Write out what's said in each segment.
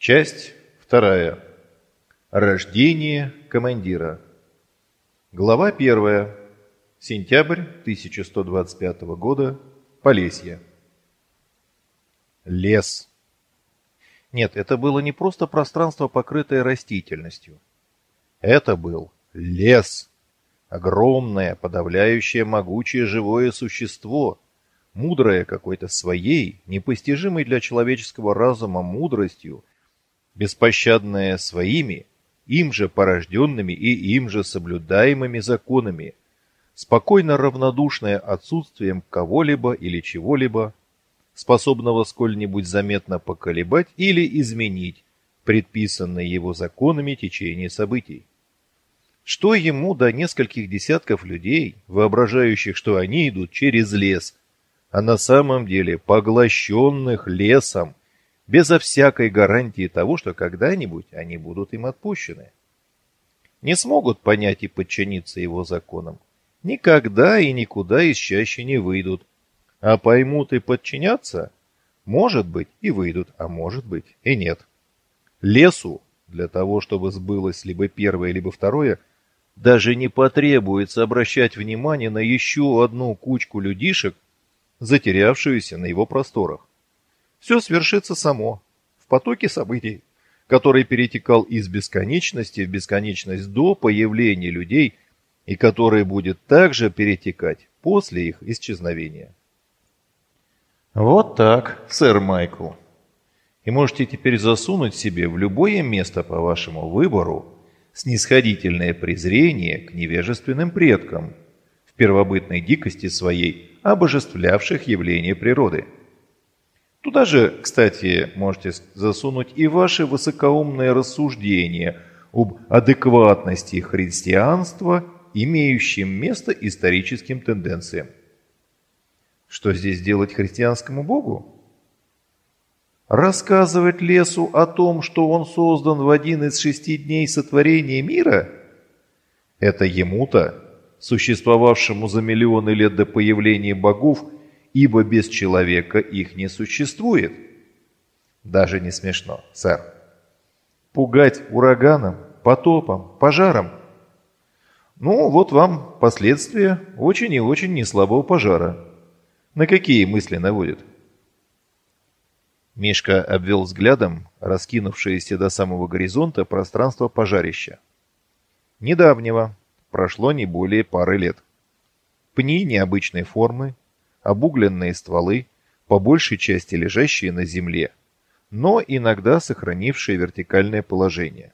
Часть вторая. Рождение командира. Глава 1. Сентябрь 1125 года. Полесье. Лес. Нет, это было не просто пространство, покрытое растительностью. Это был лес. Огромное, подавляющее, могучее живое существо, мудрое какой-то своей, непостижимой для человеческого разума мудростью, беспощадное своими, им же порожденными и им же соблюдаемыми законами, спокойно равнодушное отсутствием кого-либо или чего-либо, способного сколь-нибудь заметно поколебать или изменить предписанное его законами течение событий. Что ему до нескольких десятков людей, воображающих, что они идут через лес, а на самом деле поглощенных лесом, безо всякой гарантии того, что когда-нибудь они будут им отпущены. Не смогут понять и подчиниться его законам. Никогда и никуда из чаще не выйдут. А поймут и подчинятся, может быть, и выйдут, а может быть, и нет. Лесу, для того, чтобы сбылось либо первое, либо второе, даже не потребуется обращать внимание на еще одну кучку людишек, затерявшуюся на его просторах все свершится само, в потоке событий, который перетекал из бесконечности в бесконечность до появления людей и который будет также перетекать после их исчезновения. Вот так, сэр Майкл. И можете теперь засунуть себе в любое место по вашему выбору снисходительное презрение к невежественным предкам, в первобытной дикости своей обожествлявших явления природы – Туда же, кстати, можете засунуть и ваши высокоумные рассуждения об адекватности христианства, имеющим место историческим тенденциям. Что здесь делать христианскому Богу? Рассказывать лесу о том, что он создан в один из шести дней сотворения мира? Это ему-то, существовавшему за миллионы лет до появления богов, ибо без человека их не существует. Даже не смешно, сэр. Пугать ураганом, потопом, пожаром. Ну, вот вам последствия очень и очень неслабого пожара. На какие мысли наводит? Мишка обвел взглядом раскинувшееся до самого горизонта пространство пожарища. Недавнего, прошло не более пары лет. Пни необычной формы, обугленные стволы, по большей части лежащие на земле, но иногда сохранившие вертикальное положение.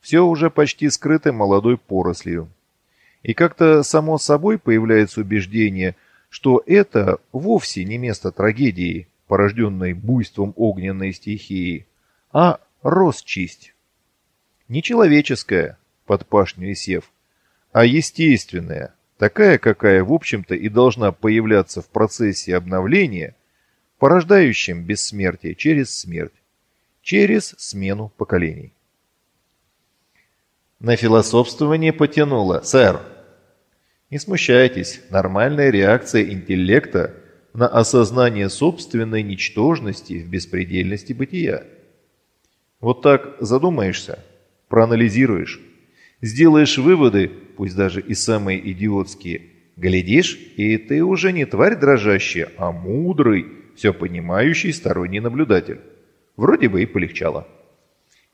Все уже почти скрыто молодой порослью. И как-то само собой появляется убеждение, что это вовсе не место трагедии, порожденной буйством огненной стихии, а росчисть. Не человеческая, под пашню сев, а естественная, такая, какая, в общем-то, и должна появляться в процессе обновления, порождающем бессмертие через смерть, через смену поколений. На философствование потянуло, сэр. Не смущайтесь, нормальная реакция интеллекта на осознание собственной ничтожности в беспредельности бытия. Вот так задумаешься, проанализируешь, сделаешь выводы, пусть даже и самые идиотские, глядишь, и ты уже не тварь дрожащая, а мудрый, все понимающий сторонний наблюдатель. Вроде бы и полегчало.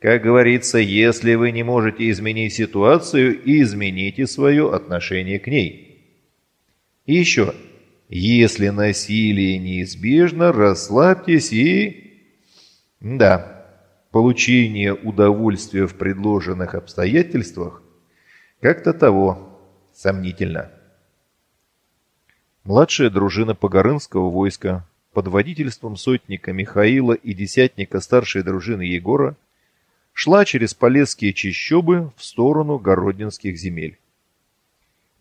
Как говорится, если вы не можете изменить ситуацию, измените свое отношение к ней. И еще, если насилие неизбежно, расслабьтесь и... Да, Получение удовольствия в предложенных обстоятельствах как-то того сомнительно. Младшая дружина Погорынского войска под водительством сотника Михаила и десятника старшей дружины Егора шла через Полесские чащобы в сторону Городнинских земель.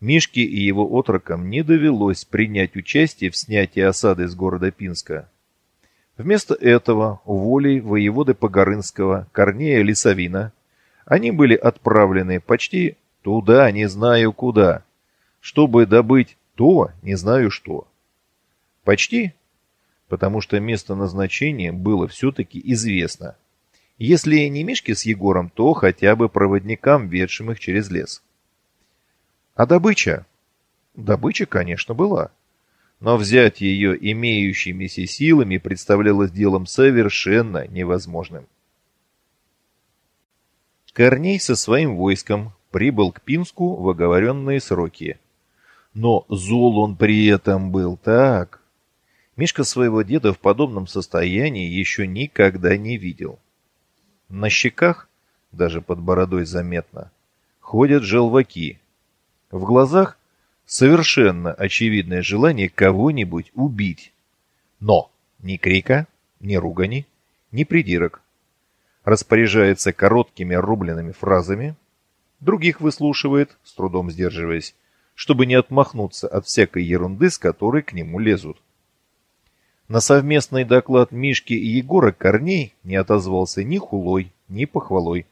Мишке и его отрокам не довелось принять участие в снятии осады из города Пинска. Вместо этого, волей воеводы Погорынского Корнея Лисовина, они были отправлены почти туда, не знаю куда, чтобы добыть то, не знаю что. Почти, потому что место назначения было все-таки известно. Если не Мишке с Егором, то хотя бы проводникам, ведшим их через лес. А добыча? Добыча, конечно, была. Но взять ее имеющимися силами представлялось делом совершенно невозможным. Корней со своим войском прибыл к Пинску в оговоренные сроки. Но зол он при этом был так. Мишка своего деда в подобном состоянии еще никогда не видел. На щеках, даже под бородой заметно, ходят желваки. В глазах совершенно очевидное желание кого-нибудь убить. Но ни крика, ни ругани, ни придирок. Распоряжается короткими рубленными фразами, других выслушивает, с трудом сдерживаясь, чтобы не отмахнуться от всякой ерунды, с которой к нему лезут. На совместный доклад Мишки и Егора Корней не отозвался ни хулой, ни похвалой.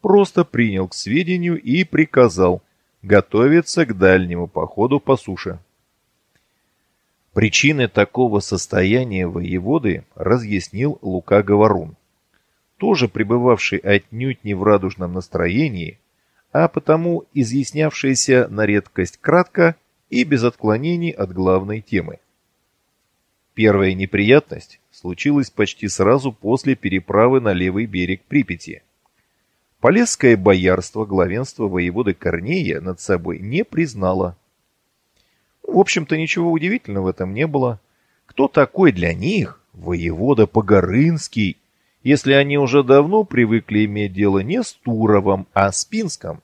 Просто принял к сведению и приказал готовиться к дальнему походу по суше. Причины такого состояния воеводы разъяснил Лука Говорун, тоже пребывавший отнюдь не в радужном настроении, а потому изъяснявшийся на редкость кратко и без отклонений от главной темы. Первая неприятность случилась почти сразу после переправы на левый берег Припяти. Полесское боярство главенство воеводы Корнея над собой не признало. В общем-то, ничего удивительного в этом не было. Кто такой для них воевода Погорынский, если они уже давно привыкли иметь дело не с Туровым, а с Пинском?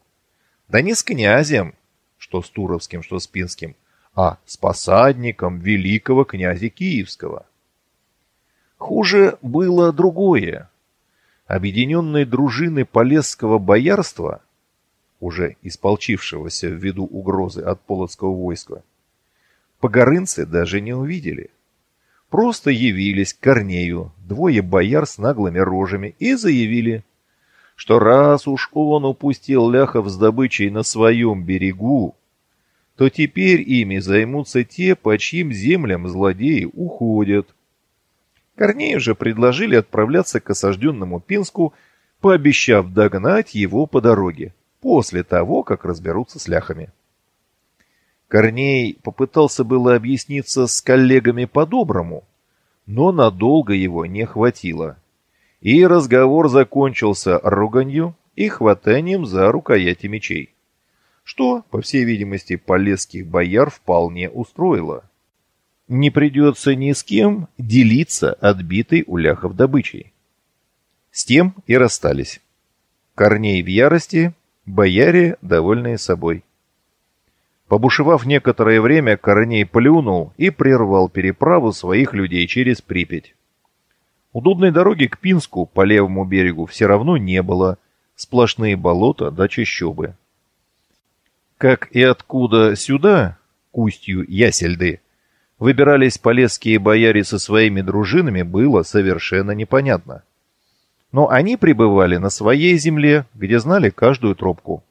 Да не с князем, что с Туровским, что с Пинским, а с посадником великого князя Киевского. Хуже было другое. Объединенные дружины Полесского боярства, уже исполчившегося ввиду угрозы от полоцкого войска, погорынцы даже не увидели. Просто явились к Корнею двое бояр с наглыми рожами и заявили, что раз уж он упустил ляхов с добычей на своем берегу, то теперь ими займутся те, по чьим землям злодеи уходят. Корнею же предложили отправляться к осажденному Пинску, пообещав догнать его по дороге, после того, как разберутся с ляхами. Корней попытался было объясниться с коллегами по-доброму, но надолго его не хватило. И разговор закончился руганью и хватанием за рукояти мечей что, по всей видимости, полесских бояр вполне устроило. Не придется ни с кем делиться отбитой у ляхов добычей. С тем и расстались. Корней в ярости, бояре, довольные собой. Побушевав некоторое время, Корней плюнул и прервал переправу своих людей через Припять. Удобной дороги к Пинску по левому берегу все равно не было, сплошные болота да чащобы. Как и откуда сюда, к устью Ясельды, выбирались полесские бояре со своими дружинами, было совершенно непонятно. Но они пребывали на своей земле, где знали каждую тропку.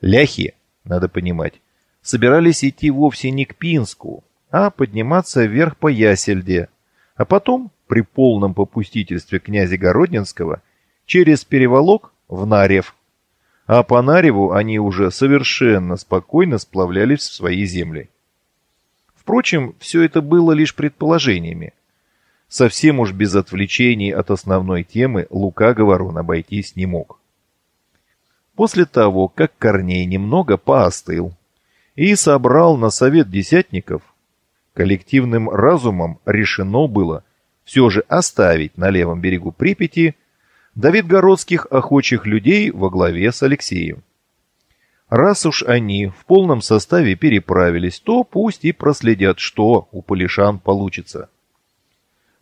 Ляхи, надо понимать, собирались идти вовсе не к Пинску, а подниматься вверх по Ясельде, а потом, при полном попустительстве князя Городненского, через переволок в Нарев а по Нареву они уже совершенно спокойно сплавлялись в свои земли. Впрочем, все это было лишь предположениями. Совсем уж без отвлечений от основной темы Лука Говорун обойтись не мог. После того, как Корней немного поостыл и собрал на совет десятников, коллективным разумом решено было все же оставить на левом берегу Припяти – давидгородских охочих людей во главе с Алексеем. Раз уж они в полном составе переправились, то пусть и проследят, что у полишан получится.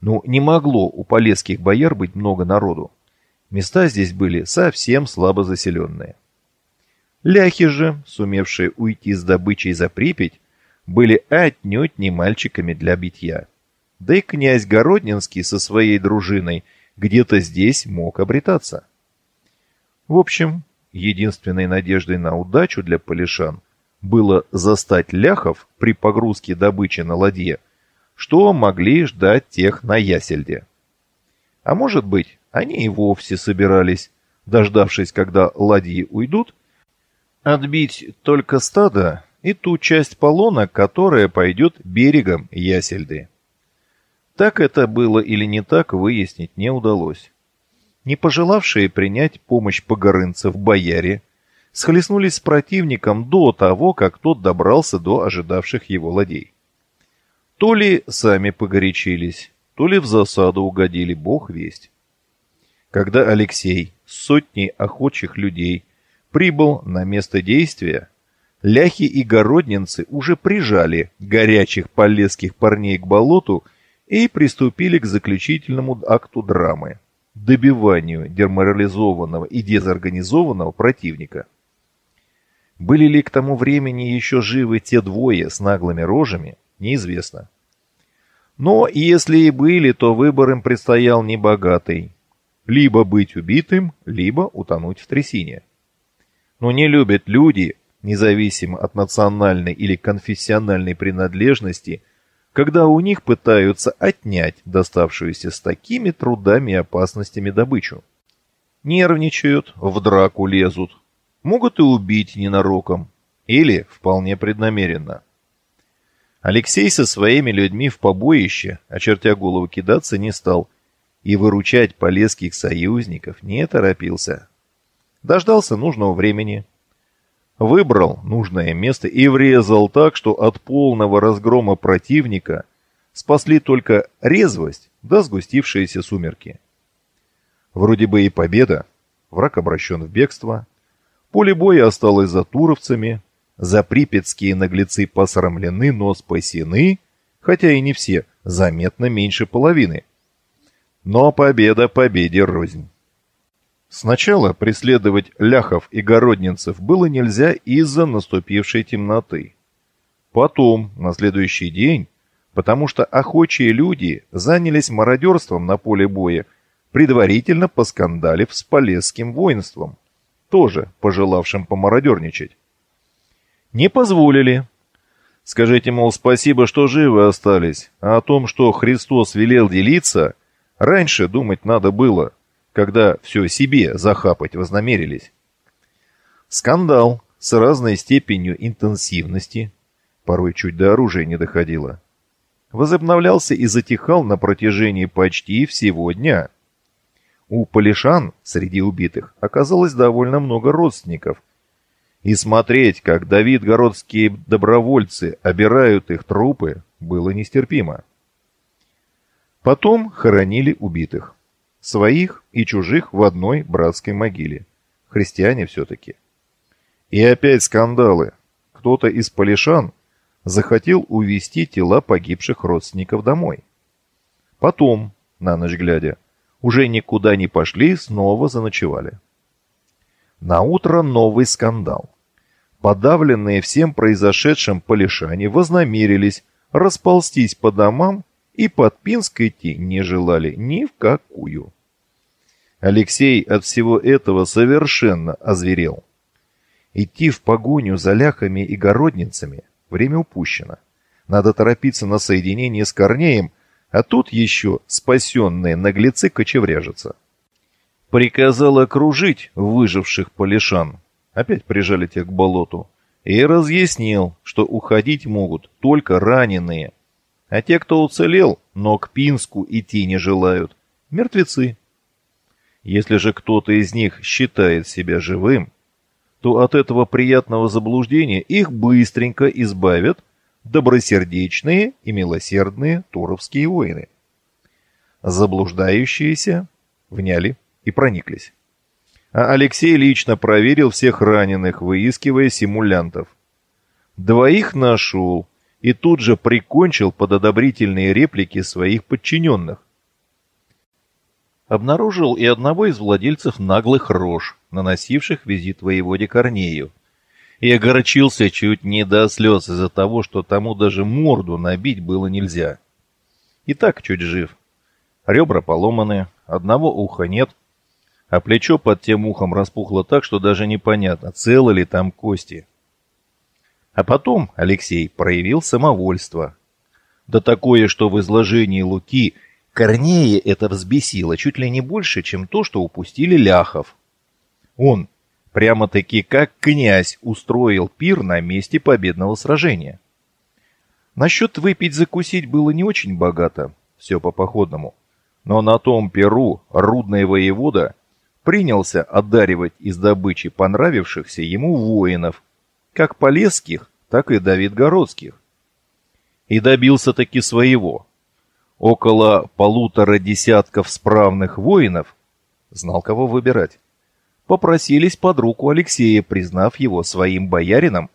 Ну, не могло у полесских бояр быть много народу. Места здесь были совсем слабо заселенные. Ляхи же, сумевшие уйти с добычей за Припять, были отнюдь не мальчиками для битья. Да и князь Городнинский со своей дружиной – где-то здесь мог обретаться. В общем, единственной надеждой на удачу для полишан было застать ляхов при погрузке добычи на ладье, что могли ждать тех на Ясельде. А может быть, они и вовсе собирались, дождавшись, когда ладьи уйдут, отбить только стадо и ту часть полона, которая пойдет берегом Ясельды. Так это было или не так, выяснить не удалось. Не пожелавшие принять помощь погорынцев бояре схлестнулись с противником до того, как тот добрался до ожидавших его ладей. То ли сами погорячились, то ли в засаду угодили, бог весть. Когда Алексей с сотней охотчих людей прибыл на место действия, ляхи и городнинцы уже прижали горячих полесских парней к болоту и приступили к заключительному акту драмы – добиванию деморализованного и дезорганизованного противника. Были ли к тому времени еще живы те двое с наглыми рожами, неизвестно. Но если и были, то выбор им предстоял небогатый. Либо быть убитым, либо утонуть в трясине. Но не любят люди, независимо от национальной или конфессиональной принадлежности, когда у них пытаются отнять доставшуюся с такими трудами и опасностями добычу. Нервничают, в драку лезут, могут и убить ненароком, или вполне преднамеренно. Алексей со своими людьми в побоище, очертя голову кидаться, не стал, и выручать полесских союзников не торопился. Дождался нужного времени, выбрал нужное место и врезал так, что от полного разгрома противника спасли только резвость да сгустившиеся сумерки. Вроде бы и победа, враг обращен в бегство, поле боя осталось за туровцами, Заприпятские наглецы посрамлены, но спасены, хотя и не все, заметно меньше половины. Но победа победе рознь. Сначала преследовать ляхов и городнинцев было нельзя из-за наступившей темноты. Потом, на следующий день, потому что охочие люди занялись мародерством на поле боя, предварительно поскандалив с полесским воинством, тоже пожелавшим помародерничать не позволили. Скажите, мол, спасибо, что живы остались, а о том, что Христос велел делиться, раньше думать надо было, когда все себе захапать вознамерились. Скандал с разной степенью интенсивности, порой чуть до оружия не доходило, возобновлялся и затихал на протяжении почти всего дня. У полишан среди убитых оказалось довольно много родственников, и смотреть, как давидгородские добровольцы обирают их трупы, было нестерпимо. Потом хоронили убитых. Своих и чужих в одной братской могиле. Христиане все-таки. И опять скандалы. Кто-то из полишан захотел увезти тела погибших родственников домой. Потом, на ночь глядя, уже никуда не пошли, снова заночевали. На утро новый скандал. Подавленные всем произошедшим полишане вознамерились расползтись по домам и под Пинск идти не желали ни в какую. Алексей от всего этого совершенно озверел. Идти в погоню за ляхами и городницами время упущено. Надо торопиться на соединение с Корнеем, а тут еще спасенные наглецы кочевряжатся. Приказал окружить выживших полишан, опять прижали тех к болоту, и разъяснил, что уходить могут только раненые, а те, кто уцелел, но к Пинску идти не желают, мертвецы. Если же кто-то из них считает себя живым, то от этого приятного заблуждения их быстренько избавят добросердечные и милосердные туровские воины. Заблуждающиеся вняли и прониклись а Алексей лично проверил всех раненых, выискивая симулянтов. Двоих нашел и тут же прикончил под одобрительные реплики своих подчиненных. Обнаружил и одного из владельцев наглых рож, наносивших визит воеводе Корнею, и огорчился чуть не до слез из-за того, что тому даже морду набить было нельзя. И так чуть жив. Ребра поломаны, одного уха нет — а плечо под тем ухом распухло так, что даже непонятно, целы ли там кости. А потом Алексей проявил самовольство. Да такое, что в изложении Луки Корнея это взбесило чуть ли не больше, чем то, что упустили ляхов. Он, прямо-таки как князь, устроил пир на месте победного сражения. Насчет выпить-закусить было не очень богато, все по походному. Но на том перу рудный воевода принялся одаривать из добычи понравившихся ему воинов, как полесских, так и давидгородских. И добился таки своего. Около полутора десятков справных воинов, знал кого выбирать, попросились под руку Алексея, признав его своим боярином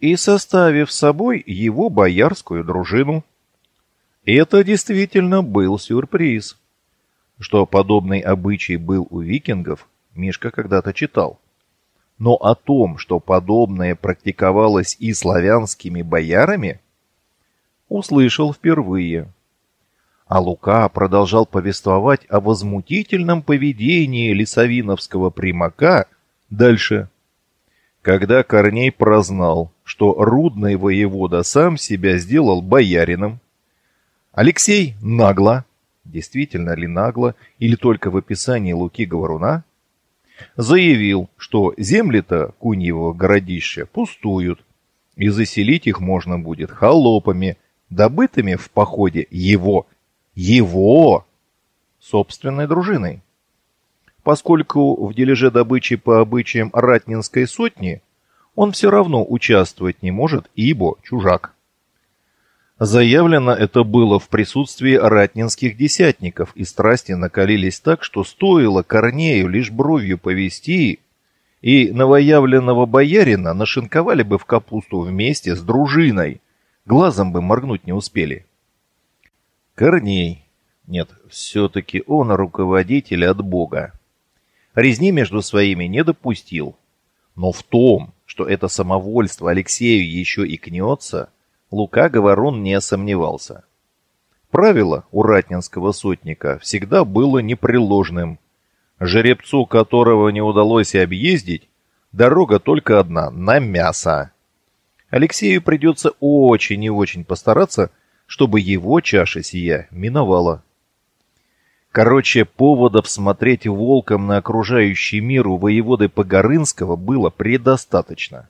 и составив собой его боярскую дружину. Это действительно был сюрприз. Что подобный обычай был у викингов, Мишка когда-то читал. Но о том, что подобное практиковалось и славянскими боярами, услышал впервые. А Лука продолжал повествовать о возмутительном поведении лесовиновского примака дальше. Когда Корней прознал, что рудный воевода сам себя сделал боярином, Алексей нагло, действительно ли нагло, или только в описании Луки Говоруна, заявил, что земли-то Куньевого городища пустуют, и заселить их можно будет холопами, добытыми в походе его его собственной дружиной. Поскольку в дележе добычи по обычаям Ратнинской сотни он все равно участвовать не может, ибо чужак. Заявлено это было в присутствии ратнинских десятников, и страсти накалились так, что стоило Корнею лишь бровью повести, и новоявленного боярина нашинковали бы в капусту вместе с дружиной, глазом бы моргнуть не успели. Корней. Нет, все-таки он руководитель от Бога. Резни между своими не допустил. Но в том, что это самовольство Алексею еще и кнется, Лука Говорон не сомневался. Правило у ратнинского сотника всегда было непреложным. Жеребцу, которого не удалось объездить, дорога только одна – на мясо. Алексею придется очень и очень постараться – чтобы его чаша сия миновала. Короче, поводов смотреть волком на окружающий мир у воеводы Погорынского было предостаточно.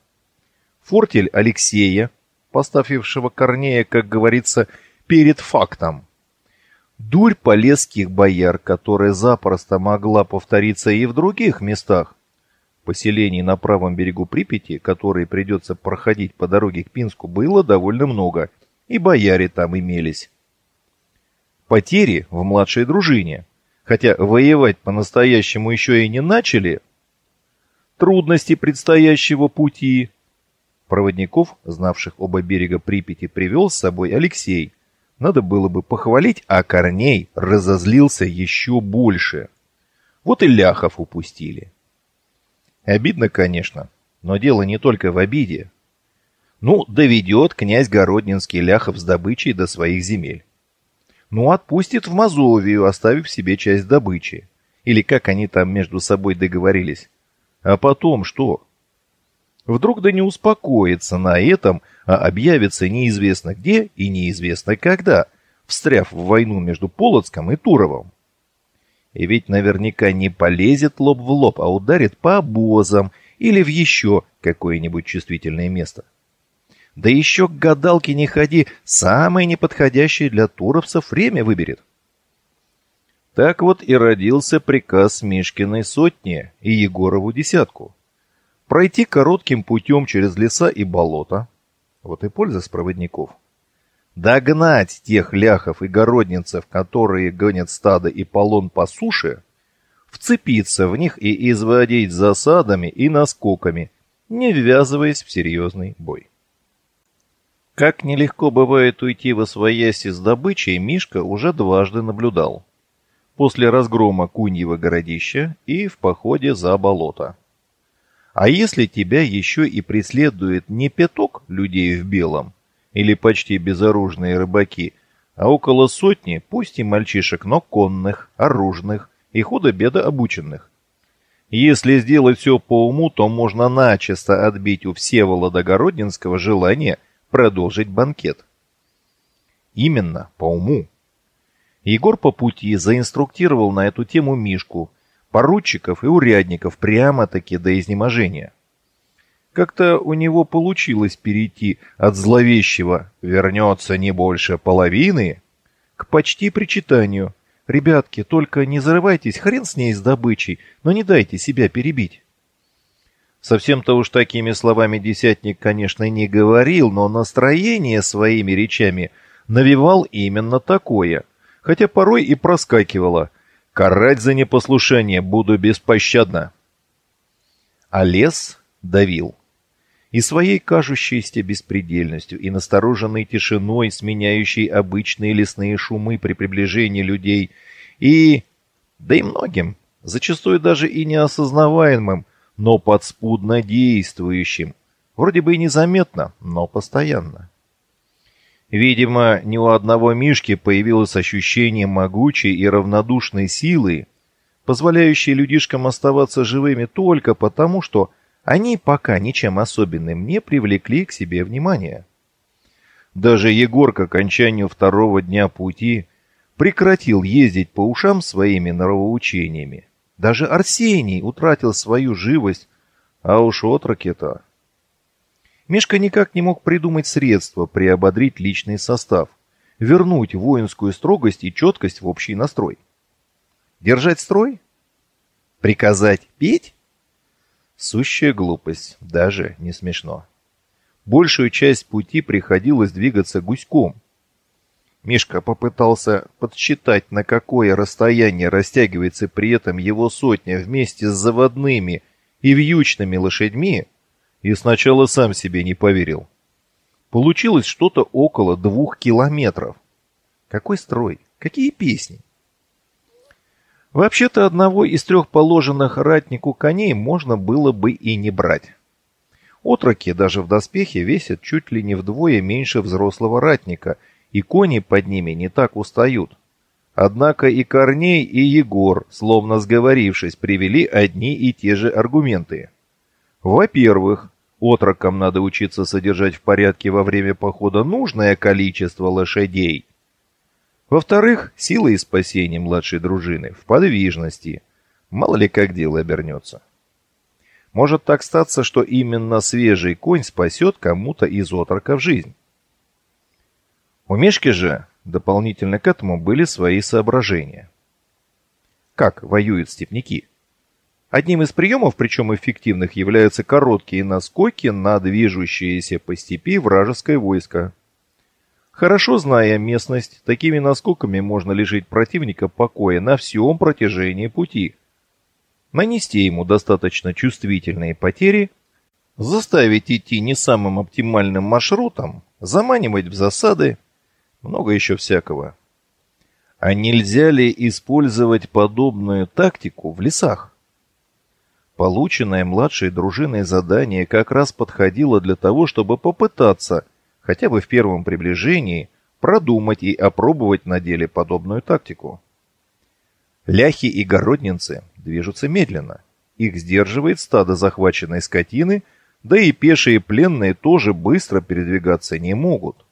Фортель Алексея, поставившего Корнея, как говорится, перед фактом. Дурь полесских бояр, которая запросто могла повториться и в других местах. Поселений на правом берегу Припяти, которые придется проходить по дороге к Пинску, было довольно много – и бояре там имелись. Потери в младшей дружине, хотя воевать по-настоящему еще и не начали. Трудности предстоящего пути. Проводников, знавших оба берега Припяти, привел с собой Алексей. Надо было бы похвалить, а Корней разозлился еще больше. Вот и ляхов упустили. Обидно, конечно, но дело не только в обиде. Ну, доведет князь Городнинский ляхов с добычей до своих земель. Ну, отпустит в Мазовию, оставив себе часть добычи. Или как они там между собой договорились. А потом что? Вдруг да не успокоится на этом, а объявится неизвестно где и неизвестно когда, встряв в войну между Полоцком и Туровым. И ведь наверняка не полезет лоб в лоб, а ударит по обозам или в еще какое-нибудь чувствительное место. Да еще к гадалке не ходи, самое неподходящее для туровцев время выберет. Так вот и родился приказ Мишкиной сотни и Егорову десятку. Пройти коротким путем через леса и болота. Вот и польза с проводников. Догнать тех ляхов и городницев, которые гонят стадо и полон по суше, вцепиться в них и изводить засадами и наскоками, не ввязываясь в серьезный бой. Как нелегко бывает уйти во свояси с добычей, Мишка уже дважды наблюдал. После разгрома Куньего городища и в походе за болото. А если тебя еще и преследует не пяток людей в белом, или почти безоружные рыбаки, а около сотни, пусть и мальчишек, но конных, оружных и худо-бедо обученных. Если сделать все по уму, то можно начисто отбить у Всеволода Городнинского желание – продолжить банкет. Именно по уму. Егор по пути заинструктировал на эту тему Мишку, поручиков и урядников прямо-таки до изнеможения. Как-то у него получилось перейти от зловещего «вернется не больше половины» к почти причитанию «Ребятки, только не зарывайтесь, хрен с ней с добычей, но не дайте себя перебить». Совсем-то уж такими словами десятник, конечно, не говорил, но настроение своими речами навевал именно такое, хотя порой и проскакивало. «Карать за непослушание буду беспощадно». А лес давил. И своей кажущейся беспредельностью, и настороженной тишиной, сменяющей обычные лесные шумы при приближении людей, и... да и многим, зачастую даже и неосознаваемым, но подспудно действующим, вроде бы и незаметно, но постоянно. Видимо, ни у одного Мишки появилось ощущение могучей и равнодушной силы, позволяющей людишкам оставаться живыми только потому, что они пока ничем особенным не привлекли к себе внимания. Даже Егор к окончанию второго дня пути прекратил ездить по ушам своими норовоучениями. Даже Арсений утратил свою живость, а уж отроки-то... Мишка никак не мог придумать средства приободрить личный состав, вернуть воинскую строгость и четкость в общий настрой. Держать строй? Приказать петь? Сущая глупость, даже не смешно. Большую часть пути приходилось двигаться гуськом. Мишка попытался подсчитать, на какое расстояние растягивается при этом его сотня вместе с заводными и вьючными лошадьми, и сначала сам себе не поверил. Получилось что-то около двух километров. Какой строй? Какие песни? Вообще-то одного из трех положенных ратнику коней можно было бы и не брать. Отроки даже в доспехе весят чуть ли не вдвое меньше взрослого ратника, и кони под ними не так устают. Однако и Корней, и Егор, словно сговорившись, привели одни и те же аргументы. Во-первых, отрокам надо учиться содержать в порядке во время похода нужное количество лошадей – во-вторых, сила и спасение младшей дружины в подвижности. Мало ли как дело обернется. Может так статься, что именно свежий конь спасет кому-то из отроков жизнь. У Мишки же дополнительно к этому были свои соображения. Как воюют степняки? Одним из приемов, причем эффективных, являются короткие наскоки на движущееся по степи вражеское войско. Хорошо зная местность, такими наскоками можно лишить противника покоя на всем протяжении пути. Нанести ему достаточно чувствительные потери, заставить идти не самым оптимальным маршрутом, заманивать в засады, много еще всякого. А нельзя ли использовать подобную тактику в лесах? Полученное младшей дружиной задание как раз подходило для того, чтобы попытаться хотя бы в первом приближении, продумать и опробовать на деле подобную тактику. Ляхи и городнинцы движутся медленно. Их сдерживает стадо захваченной скотины, да и пешие пленные тоже быстро передвигаться не могут.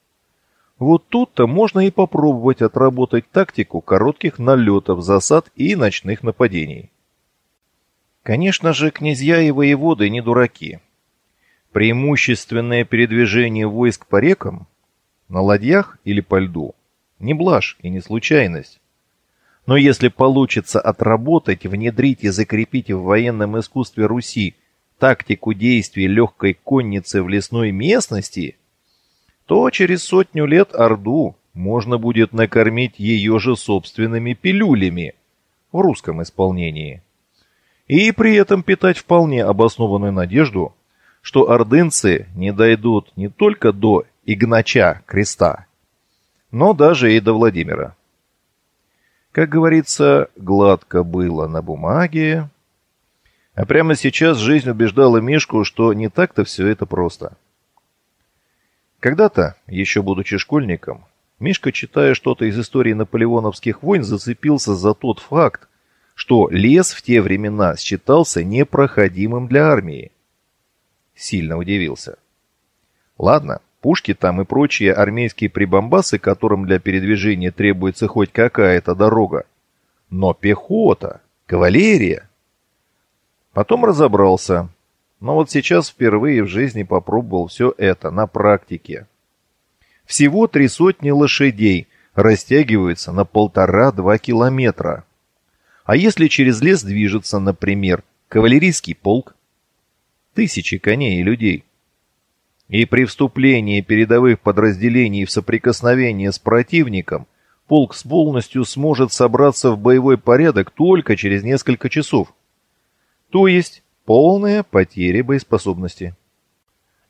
Вот тут-то можно и попробовать отработать тактику коротких налетов, засад и ночных нападений. Конечно же, князья и воеводы не дураки. Преимущественное передвижение войск по рекам, на ладьях или по льду, не блажь и не случайность. Но если получится отработать, внедрить и закрепить в военном искусстве Руси тактику действий легкой конницы в лесной местности, то через сотню лет Орду можно будет накормить ее же собственными пилюлями в русском исполнении. И при этом питать вполне обоснованную надежду, что ордынцы не дойдут не только до Игнача креста, но даже и до Владимира. Как говорится, гладко было на бумаге, а прямо сейчас жизнь убеждала Мишку, что не так-то все это просто. Когда-то, еще будучи школьником, Мишка, читая что-то из истории наполеоновских войн, зацепился за тот факт, что лес в те времена считался непроходимым для армии сильно удивился. Ладно, Пушки там и прочие армейские прибамбасы, которым для передвижения требуется хоть какая-то дорога. Но пехота, кавалерия. Потом разобрался. Но вот сейчас впервые в жизни попробовал все это на практике. Всего три сотни лошадей растягиваются на полтора-два километра. А если через лес движется, например, кавалерийский полк? Тысячи коней и людей. И при вступлении передовых подразделений в соприкосновение с противником полк с полностью сможет собраться в боевой порядок только через несколько часов. То есть полная потеря боеспособности.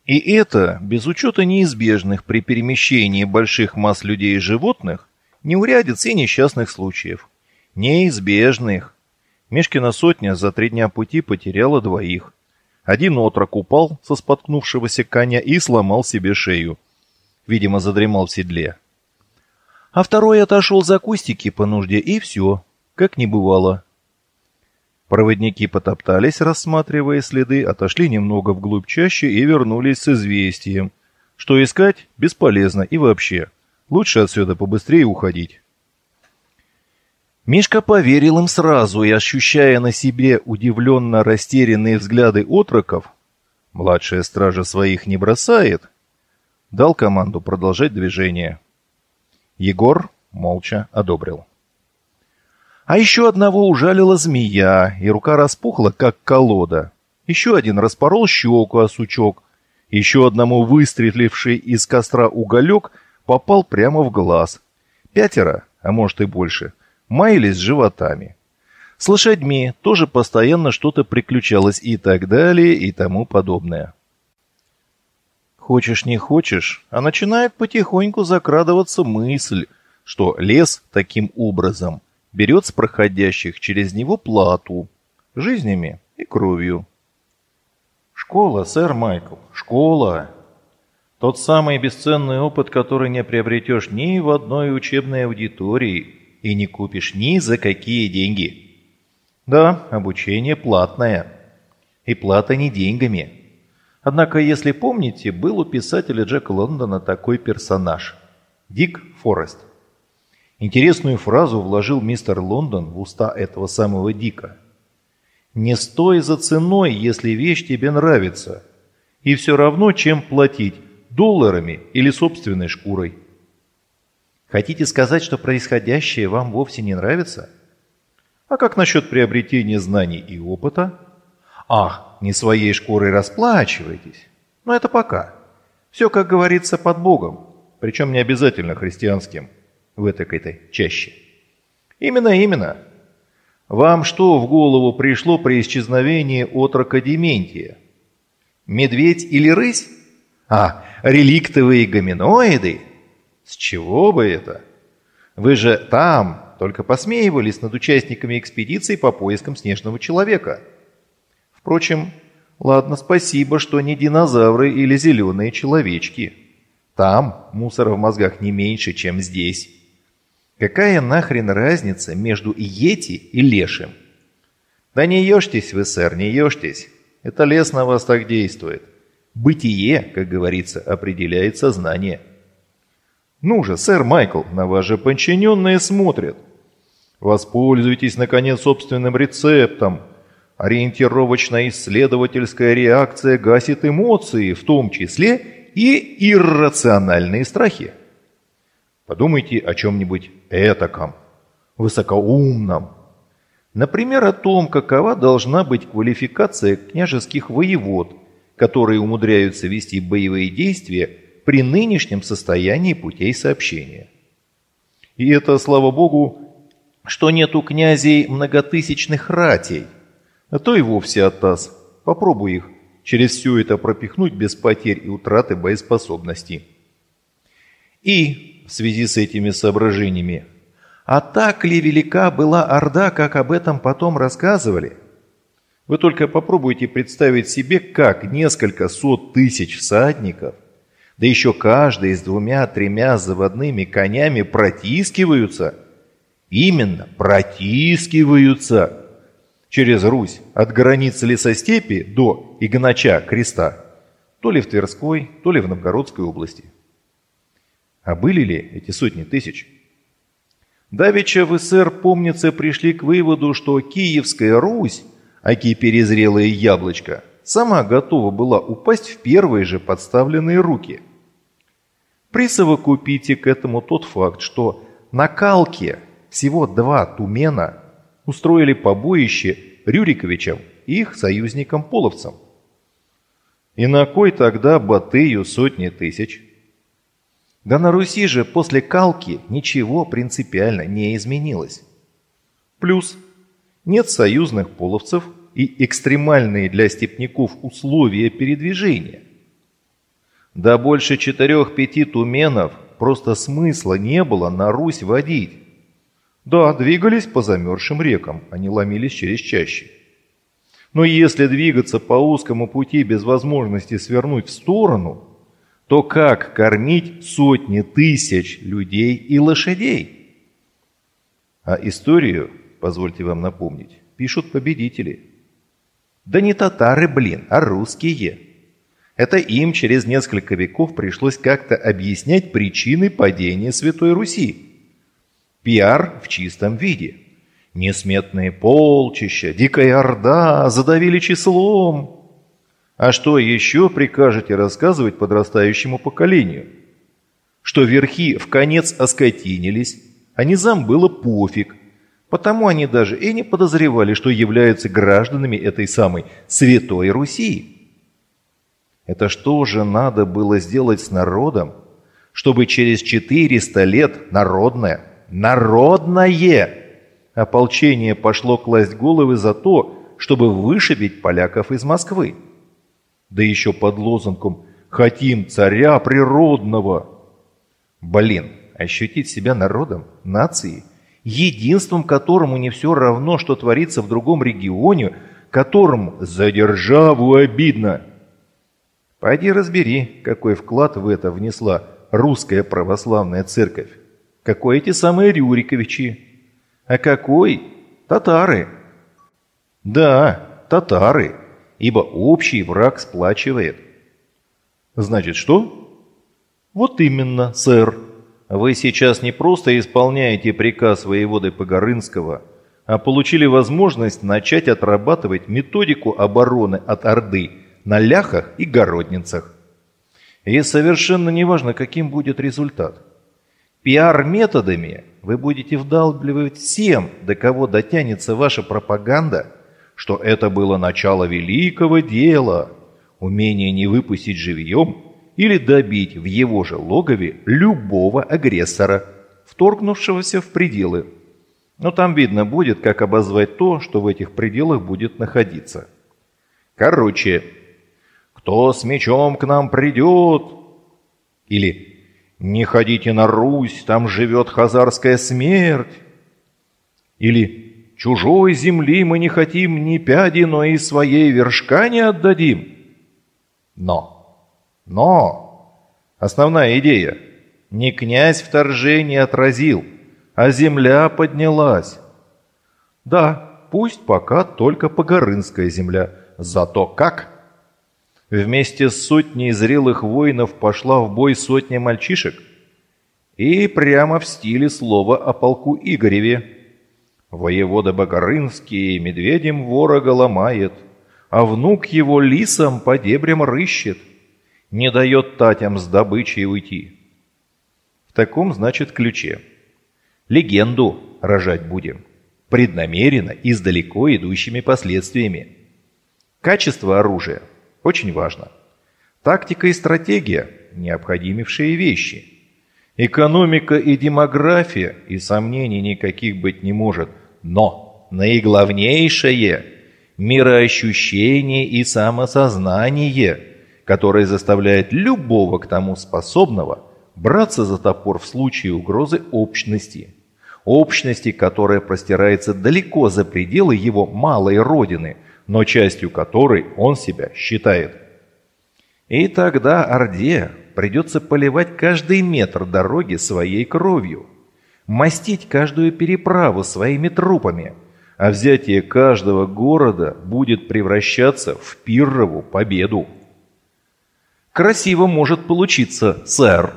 И это без учета неизбежных при перемещении больших масс людей и животных неурядиц и несчастных случаев. Неизбежных. Мешкина сотня за три дня пути потеряла двоих. Один отрок упал со споткнувшегося коня и сломал себе шею. Видимо, задремал в седле. А второй отошел за кустики по нужде, и все, как не бывало. Проводники потоптались, рассматривая следы, отошли немного вглубь чаще и вернулись с известием, что искать бесполезно и вообще. Лучше отсюда побыстрее уходить. Мишка поверил им сразу и, ощущая на себе удивленно растерянные взгляды отроков, младшая стража своих не бросает, дал команду продолжать движение. Егор молча одобрил. А еще одного ужалила змея, и рука распухла, как колода. Еще один распорол щеку о сучок. Еще одному выстреливший из костра уголек попал прямо в глаз. Пятеро, а может и больше, маялись животами. С лошадьми тоже постоянно что-то приключалось и так далее, и тому подобное. Хочешь не хочешь, а начинает потихоньку закрадываться мысль, что лес таким образом – берет с проходящих через него плату, жизнями и кровью. Школа, сэр Майкл, школа. Тот самый бесценный опыт, который не приобретешь ни в одной учебной аудитории и не купишь ни за какие деньги. Да, обучение платное. И плата не деньгами. Однако, если помните, был у писателя Джека Лондона такой персонаж – Дик Форест. Интересную фразу вложил мистер Лондон в уста этого самого Дика. «Не стой за ценой, если вещь тебе нравится. И все равно, чем платить, долларами или собственной шкурой». Хотите сказать, что происходящее вам вовсе не нравится? А как насчет приобретения знаний и опыта? Ах, не своей шкурой расплачивайтесь. Но это пока. Все, как говорится, под Богом. Причем не обязательно христианским в этой-то чаще. Именно, именно. Вам что в голову пришло при исчезновении отрока Дементия? Медведь или рысь? А, реликтовые гоминоиды? С чего бы это? Вы же там только посмеивались над участниками экспедиции по поискам снежного человека. Впрочем, ладно, спасибо, что не динозавры или зеленые человечки. Там мусора в мозгах не меньше, чем здесь. Какая нахрен разница между Йети и Лешим? Да не ешьтесь вы, сэр, не ешьтесь. Это лес на вас так действует. Бытие, как говорится, определяет сознание. Ну же, сэр Майкл, на вас же подчиненные смотрят. Воспользуйтесь, наконец, собственным рецептом. Ориентировочно-исследовательская реакция гасит эмоции, в том числе и иррациональные страхи. Подумайте о чем-нибудь этаком, высокоумном. Например, о том, какова должна быть квалификация княжеских воевод, которые умудряются вести боевые действия при нынешнем состоянии путей сообщения. И это, слава богу, что нет у князей многотысячных ратей, а то и вовсе оттас. Попробуй их через все это пропихнуть без потерь и утраты боеспособности. И в связи с этими соображениями. А так ли велика была Орда, как об этом потом рассказывали? Вы только попробуйте представить себе, как несколько сот тысяч всадников, да еще каждый с двумя-тремя заводными конями протискиваются, именно протискиваются через Русь от границы лесостепи до Игнача Креста, То ли в Тверской, то ли в Новгородской области. А были ли эти сотни тысяч? Давича в СССР, помнится, пришли к выводу, что Киевская Русь, аки перезрелое яблочко, сама готова была упасть в первые же подставленные руки. Присовокупите к этому тот факт, что на Калке всего два тумена устроили побоище Рюриковичам и их союзникам-половцам. И на кой тогда Батыю сотни тысяч? Да на Руси же после Калки ничего принципиально не изменилось. Плюс нет союзных половцев и экстремальные для степняков условия передвижения. Да больше четырех-пяти туменов просто смысла не было на Русь водить. Да, двигались по замерзшим рекам, они ломились через чаще. Но если двигаться по узкому пути без возможности свернуть в сторону – то как кормить сотни тысяч людей и лошадей? А историю, позвольте вам напомнить, пишут победители. Да не татары, блин, а русские. Это им через несколько веков пришлось как-то объяснять причины падения Святой Руси. Пиар в чистом виде. Несметные полчища, дикая орда задавили числом – а что еще прикажете рассказывать подрастающему поколению? Что верхи в конец оскотинились, а низам было пофиг, потому они даже и не подозревали, что являются гражданами этой самой Святой Руси. Это что же надо было сделать с народом, чтобы через 400 лет народное, народное ополчение пошло класть головы за то, чтобы вышибить поляков из Москвы? Да еще под лозунгом «Хотим царя природного». Блин, ощутить себя народом, нацией, единством которому не все равно, что творится в другом регионе, которому за державу обидно. Пойди разбери, какой вклад в это внесла русская православная церковь. Какой эти самые Рюриковичи? А какой татары? Да, татары ибо общий враг сплачивает. Значит, что? Вот именно, сэр. Вы сейчас не просто исполняете приказ воеводы Погорынского, а получили возможность начать отрабатывать методику обороны от Орды на ляхах и городницах. И совершенно неважно, каким будет результат. Пиар-методами вы будете вдалбливать всем, до кого дотянется ваша пропаганда – что это было начало великого дела, умение не выпустить живьем или добить в его же логове любого агрессора, вторгнувшегося в пределы. Но там видно будет, как обозвать то, что в этих пределах будет находиться. Короче, кто с мечом к нам придет? Или «Не ходите на Русь, там живет хазарская смерть». Или Чужой земли мы не хотим ни пяди, но и своей вершка не отдадим. Но, но, основная идея. Не князь вторжение отразил, а земля поднялась. Да, пусть пока только Погорынская земля, зато как? Вместе с сотней зрелых воинов пошла в бой сотня мальчишек. И прямо в стиле слова о полку Игореве – Воевода Богорынский медведем ворога ломает, а внук его лисом по дебрям рыщет, не дает татям с добычей уйти. В таком, значит, ключе. Легенду рожать будем, преднамеренно и с далеко идущими последствиями. Качество оружия очень важно. Тактика и стратегия – необходимейшие вещи. Экономика и демография, и сомнений никаких быть не может, но наиглавнейшее – мироощущение и самосознание, которое заставляет любого к тому способного браться за топор в случае угрозы общности. Общности, которая простирается далеко за пределы его малой родины, но частью которой он себя считает. И тогда Орде придется поливать каждый метр дороги своей кровью – мастить каждую переправу своими трупами, а взятие каждого города будет превращаться в пиррову победу. красиво может получиться, сэр.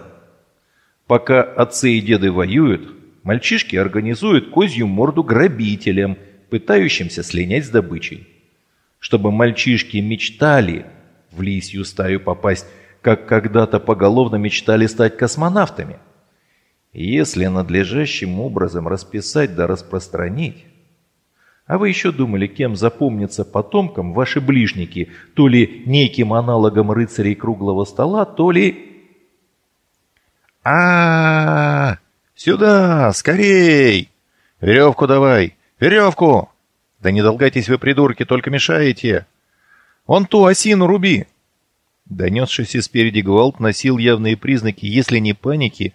Пока отцы и деды воюют, мальчишки организуют козью морду грабителям, пытающимся слинять с добычей. Чтобы мальчишки мечтали в лисью стаю попасть, как когда-то поголовно мечтали стать космонавтами. Если надлежащим образом расписать да распространить, а вы еще думали, кем запомнятся потомкам ваши ближники, то ли неким аналогом рыцарей круглого стола, то ли... а, -а, -а Сюда! Скорей! Веревку давай! Веревку! Да не долгайтесь вы, придурки, только мешаете! Он ту осину руби!» Донесшийся спереди гвалт носил явные признаки, если не паники,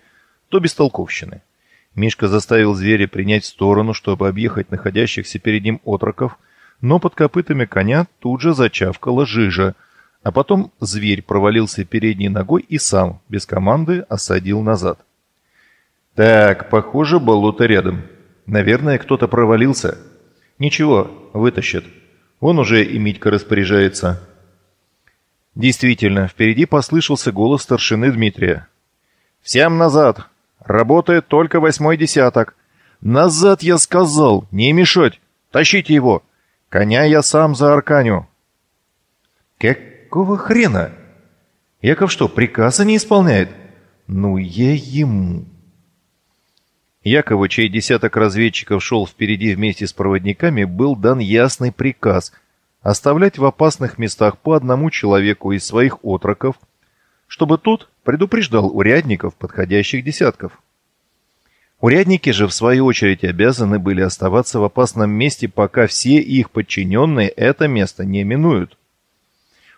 то бестолковщины. Мишка заставил зверя принять сторону, чтобы объехать находящихся перед ним отроков, но под копытами коня тут же зачавкала жижа, а потом зверь провалился передней ногой и сам, без команды, осадил назад. «Так, похоже, болото рядом. Наверное, кто-то провалился. Ничего, вытащит. Он уже и Митька распоряжается». Действительно, впереди послышался голос старшины Дмитрия. «Всем назад! Работает только восьмой десяток. Назад, я сказал, не мешать. Тащите его. Коня я сам за арканю. Какого хрена? Яков что, приказа не исполняет? Ну, я ему. Якову, чей десяток разведчиков шел впереди вместе с проводниками, был дан ясный приказ оставлять в опасных местах по одному человеку из своих отроков, чтобы тот предупреждал урядников подходящих десятков. Урядники же, в свою очередь, обязаны были оставаться в опасном месте, пока все их подчиненные это место не минуют.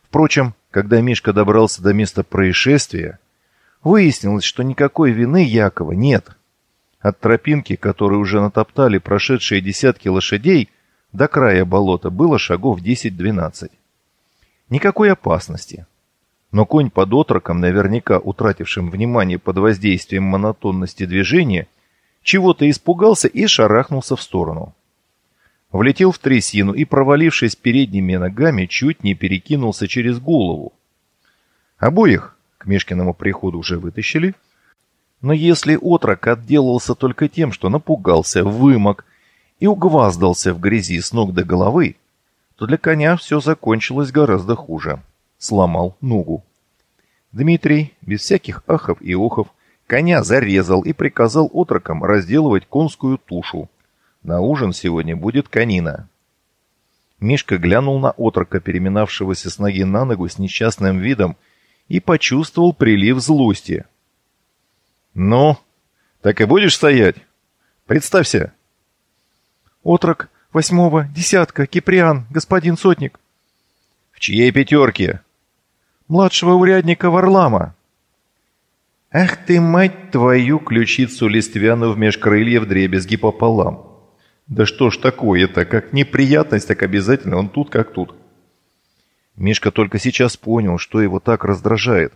Впрочем, когда Мишка добрался до места происшествия, выяснилось, что никакой вины Якова нет. От тропинки, которую уже натоптали прошедшие десятки лошадей, до края болота было шагов 10-12. Никакой опасности. Но конь под отроком, наверняка утратившим внимание под воздействием монотонности движения, чего-то испугался и шарахнулся в сторону. Влетел в трясину и, провалившись передними ногами, чуть не перекинулся через голову. Обоих к Мишкиному приходу уже вытащили. Но если отрок отделался только тем, что напугался, вымок и угваздался в грязи с ног до головы, то для коня все закончилось гораздо хуже сломал ногу. Дмитрий, без всяких ахов и охов, коня зарезал и приказал отрокам разделывать конскую тушу. На ужин сегодня будет конина. Мишка глянул на отрока, переминавшегося с ноги на ногу с несчастным видом, и почувствовал прилив злости. «Ну, так и будешь стоять? Представься!» «Отрок восьмого, десятка, Киприан, господин сотник». «В чьей пятерке?» Младшего урядника Варлама. Ах ты, мать твою, ключицу Листвяну в межкрылья в дребезги пополам. Да что ж такое-то, как неприятность, так обязательно он тут как тут. Мишка только сейчас понял, что его так раздражает.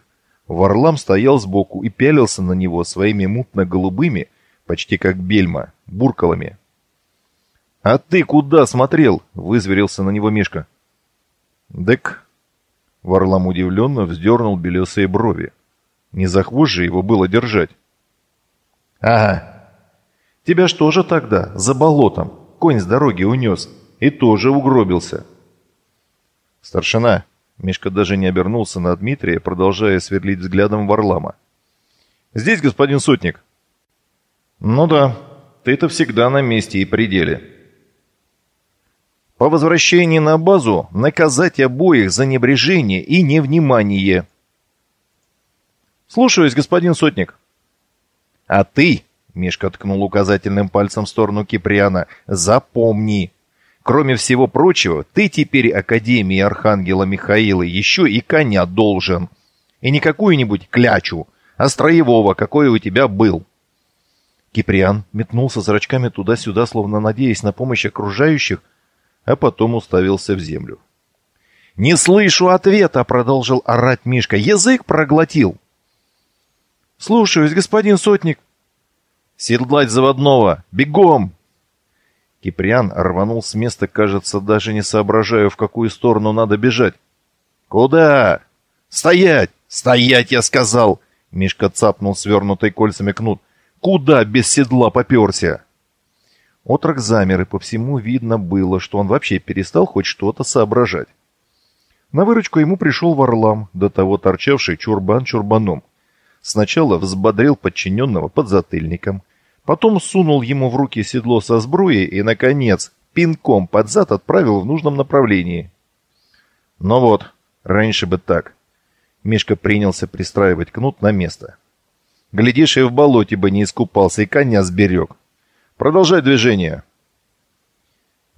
Варлам стоял сбоку и пялился на него своими мутно-голубыми, почти как бельма, буркалами. «А ты куда смотрел?» — вызверился на него Мишка. «Дык, Варлам удивленно вздернул белесые брови. Не за хвост его было держать. «Ага. Тебя что же тогда, за болотом, конь с дороги унес и тоже угробился?» «Старшина!» Мишка даже не обернулся на Дмитрия, продолжая сверлить взглядом Варлама. «Здесь, господин сотник?» «Ну да, ты-то всегда на месте и пределе». По возвращении на базу наказать обоих за небрежение и невнимание. Слушаюсь, господин сотник. А ты, Мишка ткнул указательным пальцем в сторону Киприана, запомни. Кроме всего прочего, ты теперь Академии Архангела Михаила еще и коня должен. И не какую-нибудь клячу, а строевого, какой у тебя был. Киприан метнулся зрачками туда-сюда, словно надеясь на помощь окружающих, а потом уставился в землю. «Не слышу ответа!» — продолжил орать Мишка. «Язык проглотил!» «Слушаюсь, господин сотник!» «Седлать заводного! Бегом!» Киприан рванул с места, кажется, даже не соображая, в какую сторону надо бежать. «Куда?» «Стоять! «Стоять, я сказал!» Мишка цапнул свернутый кольцами кнут. «Куда без седла поперся?» Отрок замер, и по всему видно было, что он вообще перестал хоть что-то соображать. На выручку ему пришел Варлам, до того торчавший чурбан чурбаном. Сначала взбодрил подчиненного под затыльником, потом сунул ему в руки седло со сбруей и, наконец, пинком под зад отправил в нужном направлении. «Ну вот, раньше бы так», Мишка принялся пристраивать кнут на место. Глядишь, и в болоте бы не искупался, и коня сберег. Продолжай движение.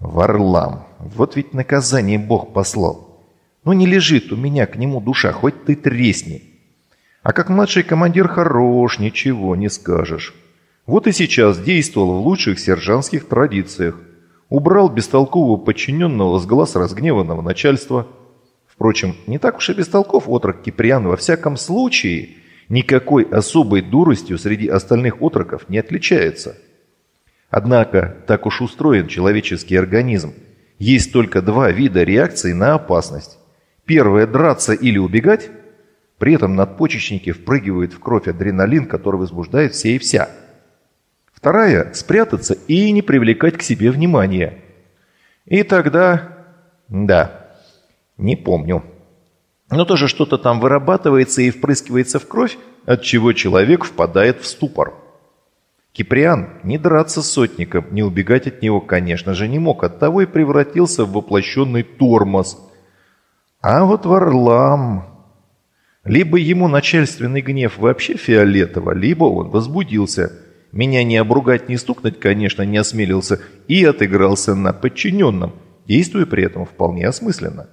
Варлам, вот ведь наказание Бог послал. Ну не лежит у меня к нему душа, хоть ты тресни. А как младший командир хорош, ничего не скажешь. Вот и сейчас действовал в лучших сержантских традициях. Убрал бестолкового подчиненного с глаз разгневанного начальства – Впрочем, не так уж и бестолков отрок Киприан во всяком случае никакой особой дуростью среди остальных отроков не отличается. Однако, так уж устроен человеческий организм. Есть только два вида реакции на опасность. Первое – драться или убегать. При этом надпочечники впрыгивают в кровь адреналин, который возбуждает все и вся. Вторая – спрятаться и не привлекать к себе внимания. И тогда... Да, не помню. Но тоже что-то там вырабатывается и впрыскивается в кровь, от чего человек впадает в ступор. Киприан не драться с сотником, не убегать от него, конечно же, не мог. Оттого и превратился в воплощенный тормоз. А вот Варлам... Либо ему начальственный гнев вообще фиолетово, либо он возбудился. Меня не обругать, не стукнуть, конечно, не осмелился и отыгрался на подчиненном, действуя при этом вполне осмысленно.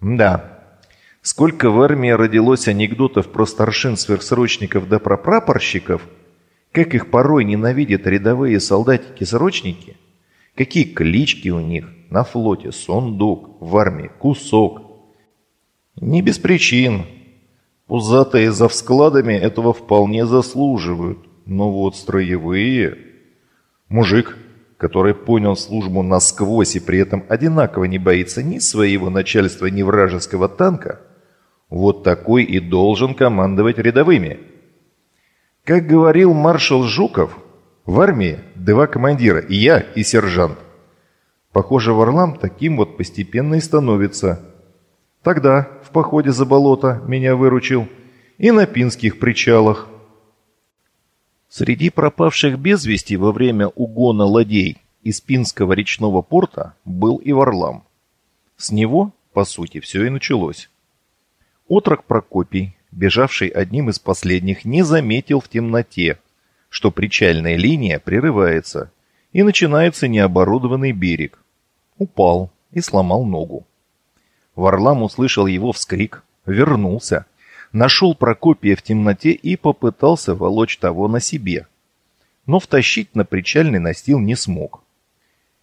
Да. Сколько в армии родилось анекдотов про старшин сверхсрочников да про прапорщиков, как их порой ненавидят рядовые солдатики-срочники, какие клички у них на флоте, сундук, в армии, кусок. Не без причин. Пузатые за вскладами этого вполне заслуживают, но вот строевые... Мужик который понял службу насквозь и при этом одинаково не боится ни своего начальства, ни вражеского танка, вот такой и должен командовать рядовыми. Как говорил маршал Жуков, в армии два командира, и я, и сержант. Похоже, Варлам таким вот постепенно и становится. Тогда, в походе за болото, меня выручил, и на пинских причалах – Среди пропавших без вести во время угона ладей из Пинского речного порта был и Варлам. С него, по сути, все и началось. Отрок Прокопий, бежавший одним из последних, не заметил в темноте, что причальная линия прерывается, и начинается необорудованный берег. Упал и сломал ногу. Варлам услышал его вскрик, вернулся – нашел Прокопия в темноте и попытался волочь того на себе. Но втащить на причальный настил не смог.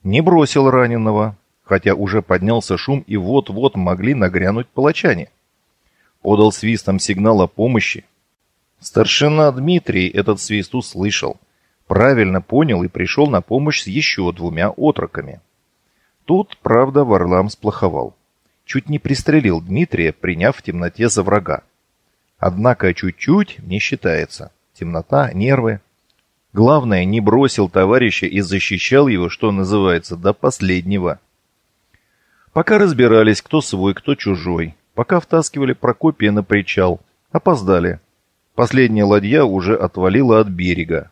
Не бросил раненого, хотя уже поднялся шум и вот-вот могли нагрянуть палачане. Подал свистом сигнал о помощи. Старшина Дмитрий этот свист услышал, правильно понял и пришел на помощь с еще двумя отроками. Тут, правда, Варлам сплоховал. Чуть не пристрелил Дмитрия, приняв в темноте за врага. Однако чуть-чуть не считается. Темнота, нервы. Главное, не бросил товарища и защищал его, что называется, до последнего. Пока разбирались, кто свой, кто чужой. Пока втаскивали Прокопия на причал. Опоздали. Последняя ладья уже отвалила от берега.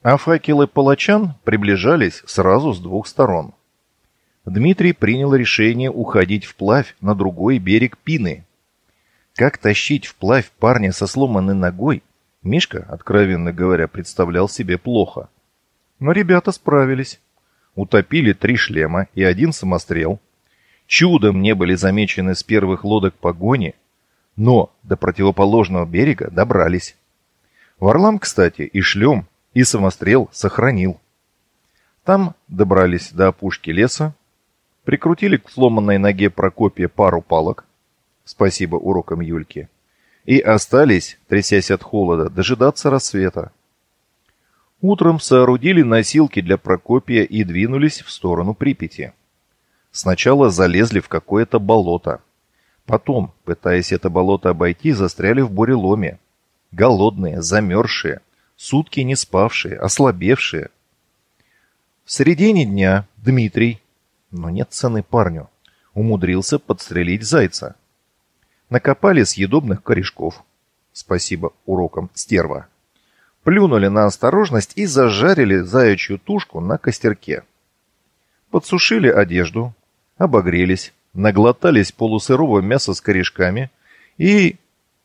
А факелы палачан приближались сразу с двух сторон. Дмитрий принял решение уходить вплавь на другой берег Пины, как тащить вплавь парня со сломанной ногой, Мишка, откровенно говоря, представлял себе плохо. Но ребята справились. Утопили три шлема и один самострел. Чудом не были замечены с первых лодок погони, но до противоположного берега добрались. Варлам, кстати, и шлем, и самострел сохранил. Там добрались до опушки леса, прикрутили к сломанной ноге Прокопия пару палок, спасибо урокам Юльки, и остались, трясясь от холода, дожидаться рассвета. Утром соорудили носилки для Прокопия и двинулись в сторону Припяти. Сначала залезли в какое-то болото. Потом, пытаясь это болото обойти, застряли в буреломе. Голодные, замерзшие, сутки не спавшие, ослабевшие. В середине дня Дмитрий, но нет цены парню, умудрился подстрелить зайца. Накопали съедобных корешков. Спасибо урокам стерва. Плюнули на осторожность и зажарили заячью тушку на костерке. Подсушили одежду, обогрелись, наглотались полусырого мяса с корешками и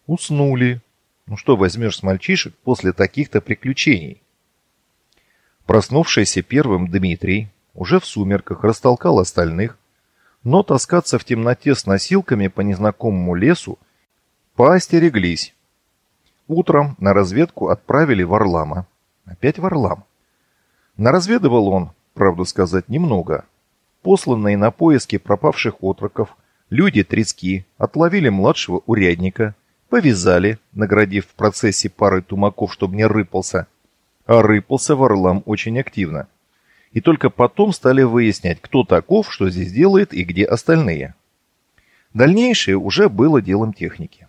уснули. Ну что возьмешь с мальчишек после таких-то приключений? Проснувшийся первым Дмитрий уже в сумерках растолкал остальных, но таскаться в темноте с носилками по незнакомому лесу поостереглись. Утром на разведку отправили Варлама. Опять Варлам. Наразведывал он, правду сказать, немного. Посланные на поиски пропавших отроков, люди трески отловили младшего урядника, повязали, наградив в процессе пары тумаков, чтобы не рыпался. А рыпался Варлам очень активно. И только потом стали выяснять, кто таков, что здесь делает и где остальные. Дальнейшее уже было делом техники.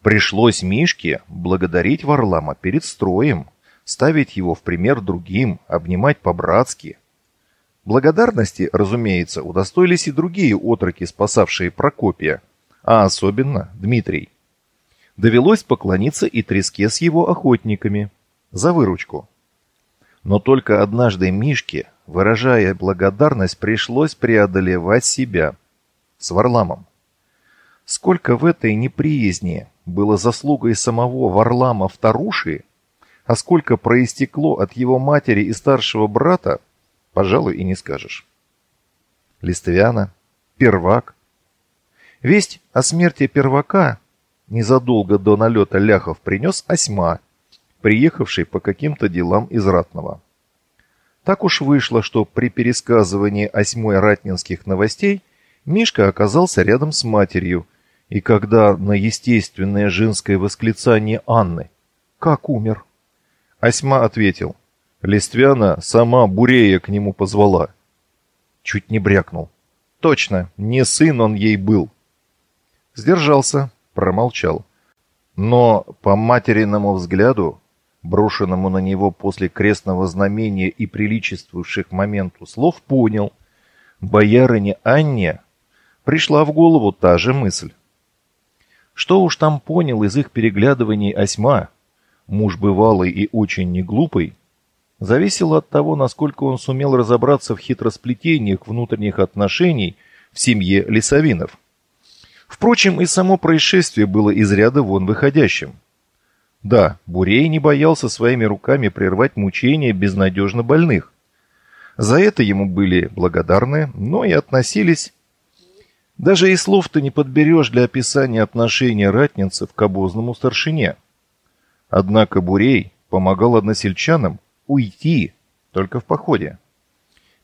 Пришлось Мишке благодарить Варлама перед строем, ставить его в пример другим, обнимать по-братски. Благодарности, разумеется, удостоились и другие отроки, спасавшие Прокопия, а особенно Дмитрий. Довелось поклониться и треске с его охотниками за выручку. Но только однажды Мишке, выражая благодарность, пришлось преодолевать себя с Варламом. Сколько в этой неприязни было заслугой самого Варлама Вторуши, а сколько проистекло от его матери и старшего брата, пожалуй, и не скажешь. Листвяна, Первак. Весть о смерти Первака незадолго до налета ляхов принес Осьма, приехавший по каким-то делам из Ратного. Так уж вышло, что при пересказывании Осьмой ратнинских новостей Мишка оказался рядом с матерью, и когда на естественное женское восклицание Анны «Как умер?» Осьма ответил «Листвяна сама Бурея к нему позвала». Чуть не брякнул. «Точно, не сын он ей был». Сдержался, промолчал. Но по материному взгляду, брошенному на него после крестного знамения и приличествующих моменту слов, понял, боярыне Анне пришла в голову та же мысль. Что уж там понял из их переглядываний Осьма, муж бывалый и очень неглупый, зависело от того, насколько он сумел разобраться в хитросплетениях внутренних отношений в семье Лисовинов. Впрочем, и само происшествие было из ряда вон выходящим. Да, Бурей не боялся своими руками прервать мучения безнадежно больных. За это ему были благодарны, но и относились даже и слов ты не подберешь для описания отношения ратнинцев к обозному старшине. Однако Бурей помогал односельчанам уйти только в походе.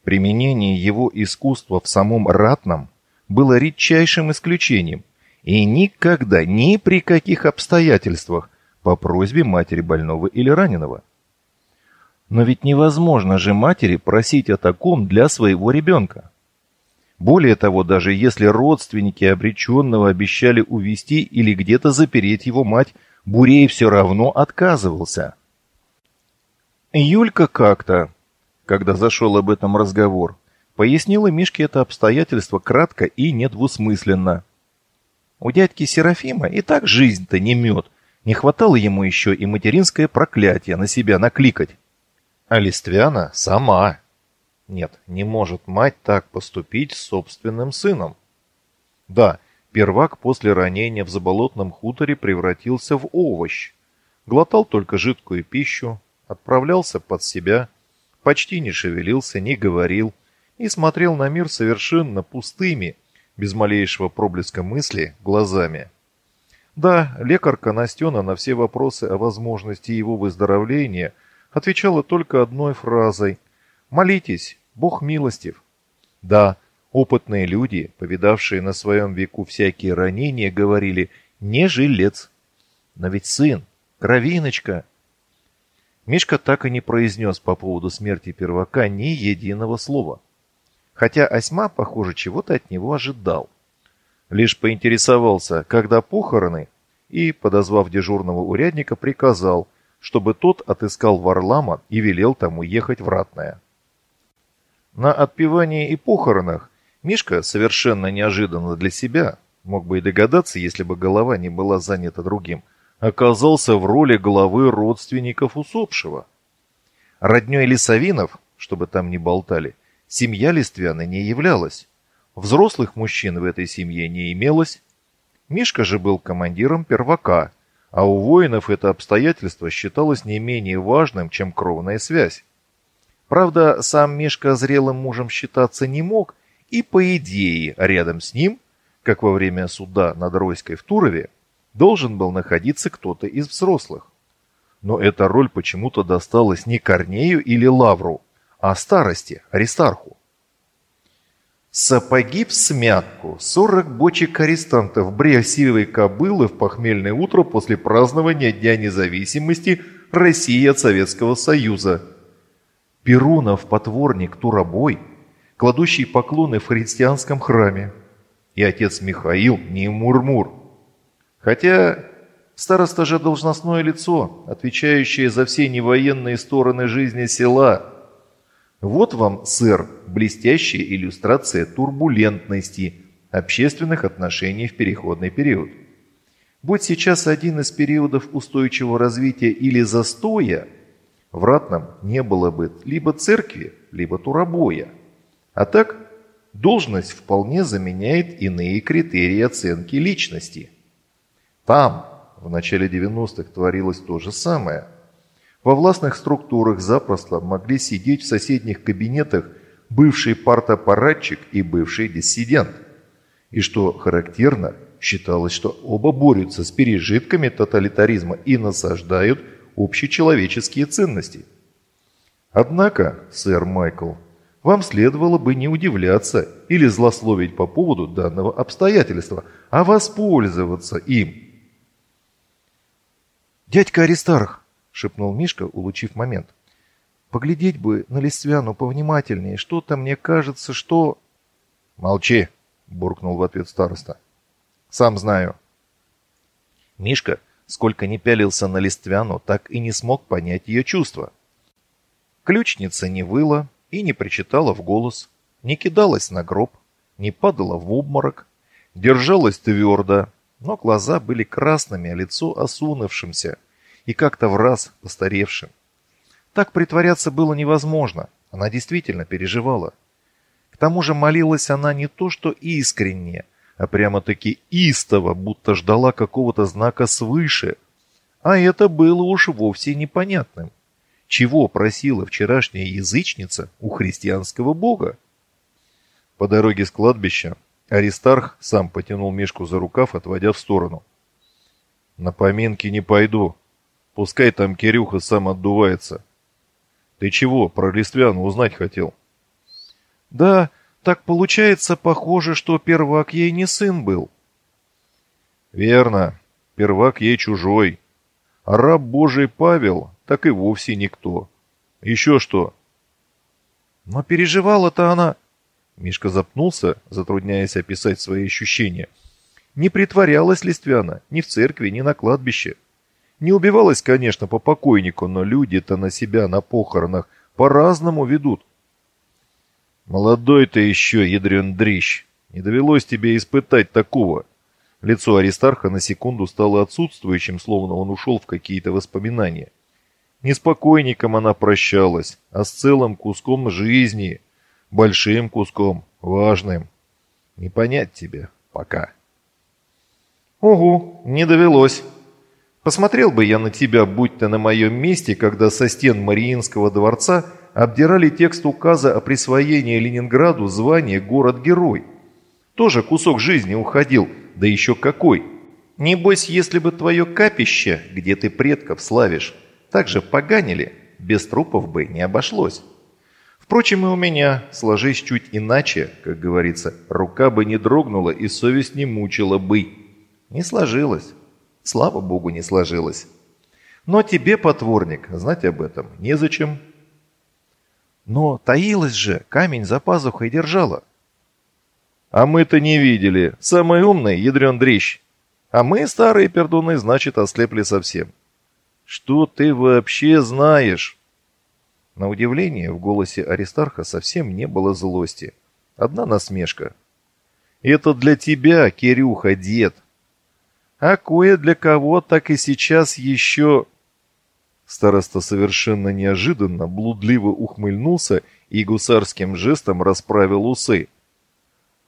Применение его искусства в самом ратном было редчайшим исключением и никогда, ни при каких обстоятельствах по просьбе матери больного или раненого. Но ведь невозможно же матери просить о таком для своего ребенка. Более того, даже если родственники обреченного обещали увести или где-то запереть его мать, Бурей все равно отказывался. Юлька как-то, когда зашел об этом разговор, пояснила Мишке это обстоятельство кратко и недвусмысленно. У дядьки Серафима и так жизнь-то не мед, не хватало ему еще и материнское проклятие на себя накликать. А Листвяна сама нет, не может мать так поступить с собственным сыном. Да, первак после ранения в заболотном хуторе превратился в овощ. Глотал только жидкую пищу, отправлялся под себя, почти не шевелился, не говорил и смотрел на мир совершенно пустыми, без малейшего проблеска мысли, глазами. Да, лекарка Настена на все вопросы о возможности его выздоровления отвечала только одной фразой «Молитесь, Бог милостив. Да, опытные люди, повидавшие на своем веку всякие ранения, говорили «не жилец». Но ведь сын, кровиночка. Мишка так и не произнес по поводу смерти первака ни единого слова. Хотя Осьма, похоже, чего-то от него ожидал. Лишь поинтересовался, когда похороны, и, подозвав дежурного урядника, приказал, чтобы тот отыскал Варлама и велел тому ехать в Ратное. На отпевании и похоронах Мишка совершенно неожиданно для себя, мог бы и догадаться, если бы голова не была занята другим, оказался в роли главы родственников усопшего. Роднёй Лисовинов, чтобы там не болтали, семья Листвяна не являлась. Взрослых мужчин в этой семье не имелось. Мишка же был командиром первака, а у воинов это обстоятельство считалось не менее важным, чем кровная связь. Правда, сам Мишка зрелым мужем считаться не мог, и, по идее, рядом с ним, как во время суда над Ройской в Турове, должен был находиться кто-то из взрослых. Но эта роль почему-то досталась не Корнею или Лавру, а старости, Аристарху. Сапоги в смятку, сорок бочек арестантов, брехсивой кобылы в похмельное утро после празднования Дня независимости России от Советского Союза. Перунов потворник Турабой, кладущий поклоны в христианском храме. И отец Михаил не мурмур. Хотя староста же должностное лицо, отвечающее за все невоенные стороны жизни села – вот вам, сэр, блестящая иллюстрация турбулентности общественных отношений в переходный период. Будь сейчас один из периодов устойчивого развития или застоя, в Ратном не было бы либо церкви, либо турабоя. А так, должность вполне заменяет иные критерии оценки личности. Там, в начале 90-х, творилось то же самое – во властных структурах запросто могли сидеть в соседних кабинетах бывший партаппаратчик и бывший диссидент. И что характерно, считалось, что оба борются с пережитками тоталитаризма и насаждают общечеловеческие ценности. Однако, сэр Майкл, вам следовало бы не удивляться или злословить по поводу данного обстоятельства, а воспользоваться им. «Дядька Аристарх, шепнул Мишка, улучив момент. «Поглядеть бы на Листвяну повнимательнее. Что-то мне кажется, что...» «Молчи!» — буркнул в ответ староста. «Сам знаю». Мишка, сколько ни пялился на Листвяну, так и не смог понять ее чувства. Ключница не выла и не причитала в голос, не кидалась на гроб, не падала в обморок, держалась твердо, но глаза были красными, а лицо осунувшимся — и как-то в раз постаревшим. Так притворяться было невозможно, она действительно переживала. К тому же молилась она не то что искренне, а прямо-таки истово, будто ждала какого-то знака свыше. А это было уж вовсе непонятным. Чего просила вчерашняя язычница у христианского бога? По дороге с кладбища Аристарх сам потянул Мишку за рукав, отводя в сторону. «На поминки не пойду», Пускай там Кирюха сам отдувается. Ты чего, про Листвяну узнать хотел? Да, так получается, похоже, что первак ей не сын был. Верно, первак ей чужой. А раб Божий Павел так и вовсе никто. Еще что? Но переживала-то она... Мишка запнулся, затрудняясь описать свои ощущения. Не притворялась Листвяна ни в церкви, ни на кладбище. Не убивалась, конечно, по покойнику, но люди-то на себя на похоронах по-разному ведут. Молодой ты еще, ядрен дрищ. Не довелось тебе испытать такого. Лицо Аристарха на секунду стало отсутствующим, словно он ушел в какие-то воспоминания. Не с покойником она прощалась, а с целым куском жизни. Большим куском, важным. Не понять тебе пока. Угу, не довелось. Посмотрел бы я на тебя, будь ты на моем месте, когда со стен Мариинского дворца обдирали текст указа о присвоении Ленинграду звания «Город-герой». Тоже кусок жизни уходил, да еще какой. Небось, если бы твое капище, где ты предков славишь, так же поганили, без трупов бы не обошлось. Впрочем, и у меня, сложись чуть иначе, как говорится, рука бы не дрогнула и совесть не мучила бы. Не сложилось. Слава богу, не сложилось. Но тебе, потворник, знать об этом незачем. Но таилась же, камень за пазухой держала. А мы-то не видели. Самый умный, ядрен дрищ. А мы, старые пердуны, значит, ослепли совсем. Что ты вообще знаешь? На удивление в голосе Аристарха совсем не было злости. Одна насмешка. Это для тебя, Кирюха, дед. А кое для кого так и сейчас еще... Староста совершенно неожиданно блудливо ухмыльнулся и гусарским жестом расправил усы.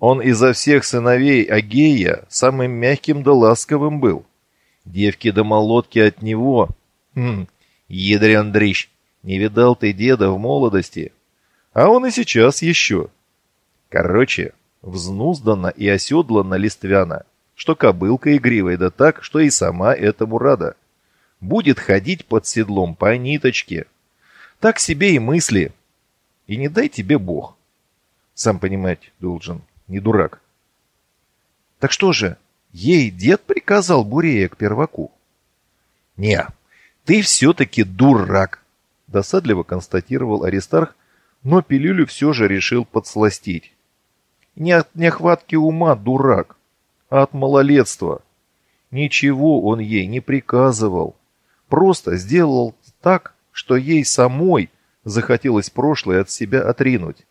Он изо всех сыновей Агея самым мягким да ласковым был. Девки да молотки от него. Хм, ядрен дрищ, не видал ты деда в молодости. А он и сейчас еще. Короче, взнуздана и оседлана Листвяна, что кобылка игривая, да так, что и сама этому рада. Будет ходить под седлом по ниточке. Так себе и мысли. И не дай тебе Бог. Сам понимать должен, не дурак. Так что же, ей дед приказал Бурея к перваку? Не, ты все-таки дурак, досадливо констатировал Аристарх, но пилюлю все же решил подсластить. Не от нехватки ума дурак, а от малолетства. Ничего он ей не приказывал. Просто сделал так, что ей самой захотелось прошлое от себя отринуть.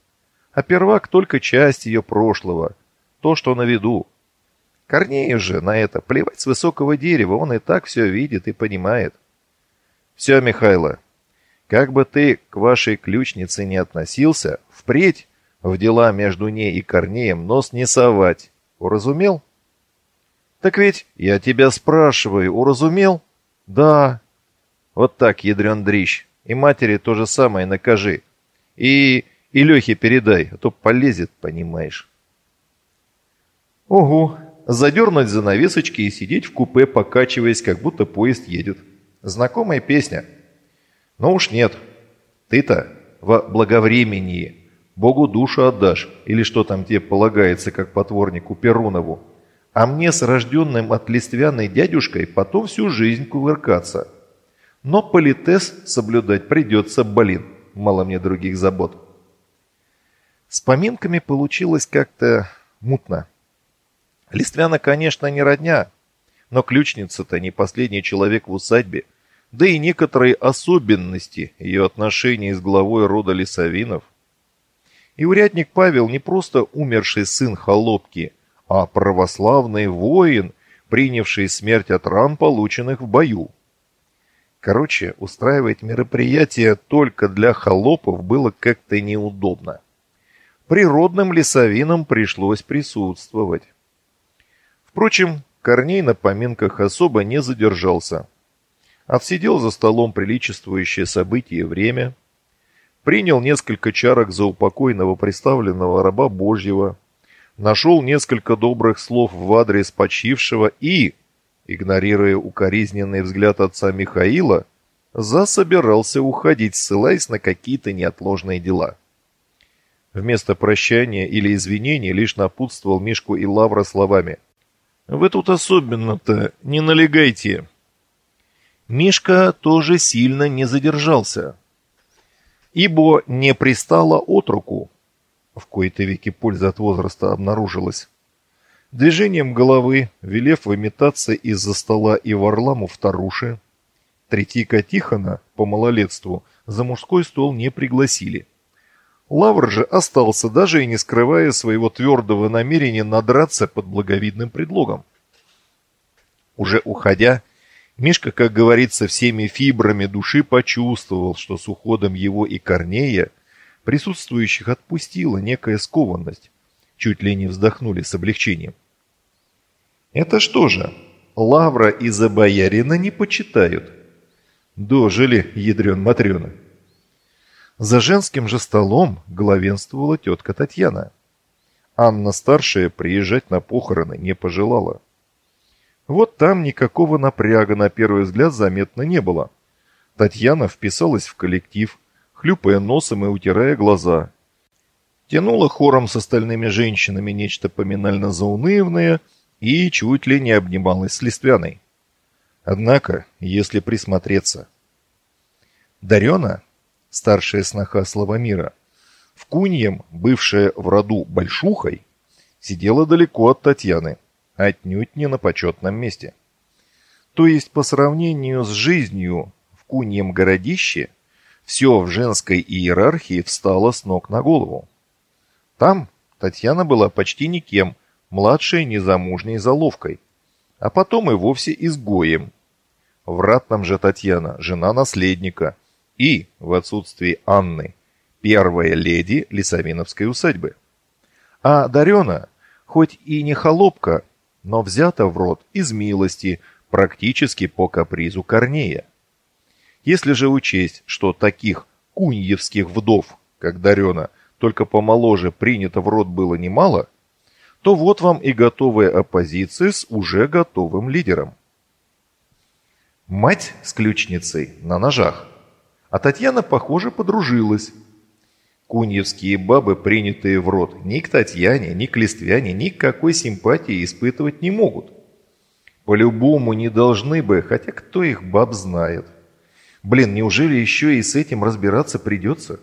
А первак только часть ее прошлого, то, что на виду. Корнею же на это плевать с высокого дерева, он и так все видит и понимает. Все, Михайло, как бы ты к вашей ключнице не относился, впредь в дела между ней и Корнеем нос не совать. Уразумел? Так ведь я тебя спрашиваю, уразумел? Да. Вот так, ядрен дрищ. И матери то же самое накажи. И, и Лехе передай, а то полезет, понимаешь. Угу. Задернуть занавесочки и сидеть в купе, покачиваясь, как будто поезд едет. Знакомая песня. Но уж нет. Ты-то во благовремении Богу душу отдашь, или что там тебе полагается, как потворнику Перунову. А мне с рожденным от листвяной дядюшкой потом всю жизнь кувыркаться. Но политес соблюдать придется, блин, мало мне других забот. С поминками получилось как-то мутно. Листвяна, конечно, не родня, но ключница-то не последний человек в усадьбе, да и некоторые особенности ее отношений с главой рода Лисовинов – и урядник Павел не просто умерший сын холопки, а православный воин, принявший смерть от ран, полученных в бою. Короче, устраивать мероприятие только для холопов было как-то неудобно. Природным лесовинам пришлось присутствовать. Впрочем, Корней на поминках особо не задержался. Отсидел за столом приличествующее событие время – принял несколько чарок за упокой новоприставленного раба Божьего, нашел несколько добрых слов в адрес почившего и, игнорируя укоризненный взгляд отца Михаила, засобирался уходить, ссылаясь на какие-то неотложные дела. Вместо прощания или извинений лишь напутствовал Мишку и Лавра словами «Вы тут особенно-то не налегайте». Мишка тоже сильно не задержался – ибо не пристало от руку. В кои-то веки польза от возраста обнаружилась. Движением головы, велев выметаться из-за стола и Варламу в Таруши, Третьяка Тихона, по малолетству, за мужской стол не пригласили. Лавр же остался, даже и не скрывая своего твердого намерения надраться под благовидным предлогом. Уже уходя, Мишка, как говорится, всеми фибрами души почувствовал, что с уходом его и Корнея присутствующих отпустила некая скованность. Чуть ли не вздохнули с облегчением. Это что же, Лавра из-за боярина не почитают? Дожили, ядрен Матрена. За женским же столом главенствовала тетка Татьяна. Анна-старшая приезжать на похороны не пожелала. Вот там никакого напряга на первый взгляд заметно не было. Татьяна вписалась в коллектив, хлюпая носом и утирая глаза. Тянула хором с остальными женщинами нечто поминально заунывное и чуть ли не обнималась с Листвяной. Однако, если присмотреться... Дарена, старшая сноха Славомира, в Куньем, бывшая в роду Большухой, сидела далеко от Татьяны, отнюдь не на почетном месте. То есть по сравнению с жизнью в Куньем городище, все в женской иерархии встало с ног на голову. Там Татьяна была почти никем, младшей незамужней заловкой, а потом и вовсе изгоем. В ратном же Татьяна, жена наследника, и, в отсутствии Анны, первая леди Лисовиновской усадьбы. А Дарена, хоть и не холопка, но взята в рот из милости, практически по капризу Корнея. Если же учесть, что таких куньевских вдов, как Дарена, только помоложе принято в рот было немало, то вот вам и готовая оппозиция с уже готовым лидером. Мать с ключницей на ножах, а Татьяна, похоже, подружилась. Куньевские бабы, принятые в рот, ни к Татьяне, ни к Листвяне никакой симпатии испытывать не могут. По-любому не должны бы, хотя кто их баб знает. Блин, неужели еще и с этим разбираться придется?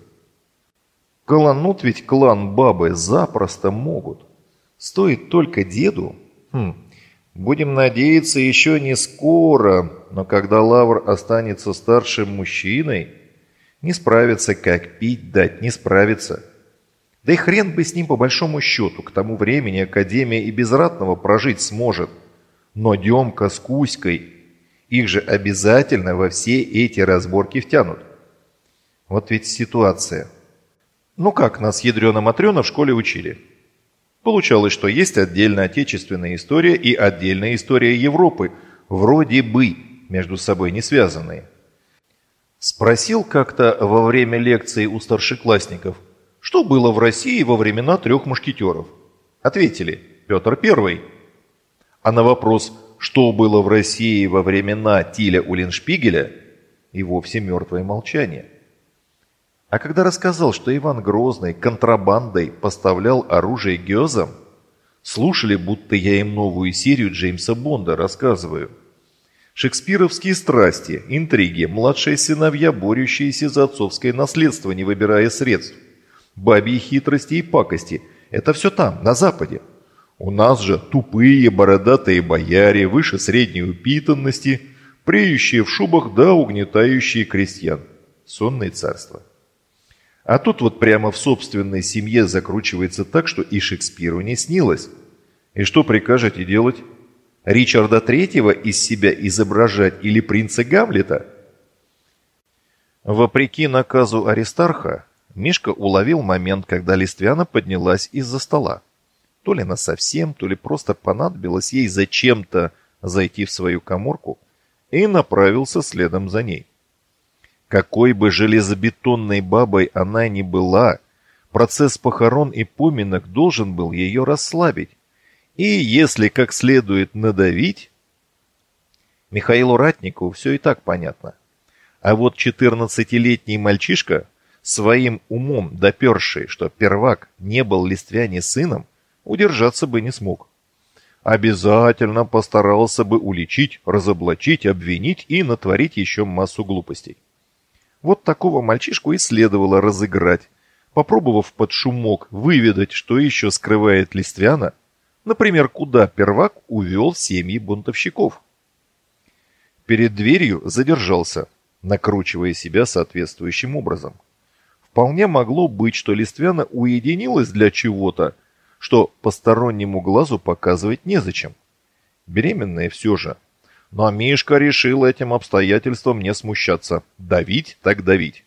Колонут ведь клан бабы запросто могут. Стоит только деду. Хм, будем надеяться, еще не скоро, но когда Лавр останется старшим мужчиной, не справится, как пить дать, не справится. Да и хрен бы с ним по большому счету, к тому времени Академия и безратного прожить сможет. Но Демка с Кузькой, их же обязательно во все эти разборки втянут. Вот ведь ситуация – ну как нас ядрено-матрено в школе учили? Получалось, что есть отдельная отечественная история и отдельная история Европы, вроде бы между собой не связанные. Спросил как-то во время лекции у старшеклассников, что было в России во времена трех мушкетеров. Ответили Петр I. А на вопрос, что было в России во времена Тиля Уллиншпигеля, и вовсе мертвое молчание. А когда рассказал, что Иван Грозный контрабандой поставлял оружие гёзам, слушали, будто я им новую серию Джеймса Бонда рассказываю. Шекспировские страсти, интриги, младшие сыновья, борющиеся за отцовское наследство, не выбирая средств. Бабьи хитрости и пакости – это все там, на Западе. У нас же тупые бородатые бояре, выше средней упитанности, преющие в шубах да угнетающие крестьян. Сонное царство. А тут вот прямо в собственной семье закручивается так, что и Шекспиру не снилось. И что прикажете делать? Ричарда Третьего из себя изображать или принца Гамлета? Вопреки наказу Аристарха, Мишка уловил момент, когда Листвяна поднялась из-за стола. То ли она совсем, то ли просто понадобилось ей зачем-то зайти в свою коморку и направился следом за ней. Какой бы железобетонной бабой она ни была, процесс похорон и поминок должен был ее расслабить. И если как следует надавить... Михаилу Ратникову все и так понятно. А вот 14-летний мальчишка, своим умом доперший, что первак не был Листвяне сыном, удержаться бы не смог. Обязательно постарался бы уличить, разоблачить, обвинить и натворить еще массу глупостей. Вот такого мальчишку и следовало разыграть, попробовав под шумок выведать, что еще скрывает Листвяна, например, куда первак увел семьи бунтовщиков. Перед дверью задержался, накручивая себя соответствующим образом. Вполне могло быть, что Листвяна уединилась для чего-то, что постороннему глазу показывать незачем. Беременная все же – но Мишка решил этим обстоятельством не смущаться. Давить так давить.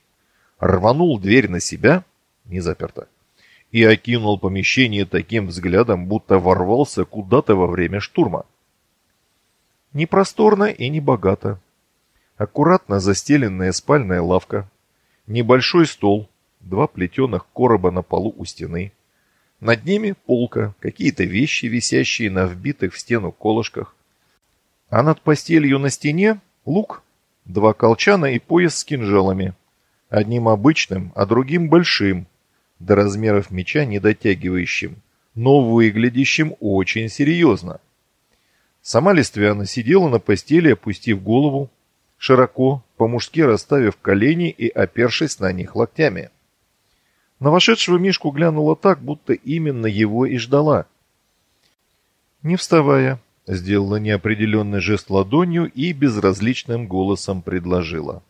Рванул дверь на себя, не заперта, и окинул помещение таким взглядом, будто ворвался куда-то во время штурма. Не просторно и не богато. Аккуратно застеленная спальная лавка, небольшой стол, два плетеных короба на полу у стены. Над ними полка, какие-то вещи, висящие на вбитых в стену колышках, а над постелью на стене лук, два колчана и пояс с кинжалами. Одним обычным, а другим большим, до размеров меча не дотягивающим, но выглядящим очень серьезно. Сама Листвяна сидела на постели, опустив голову, широко, по-мужски расставив колени и опершись на них локтями. На вошедшего Мишку глянула так, будто именно его и ждала. Не вставая, сделала неопределенный жест ладонью и безразличным голосом предложила.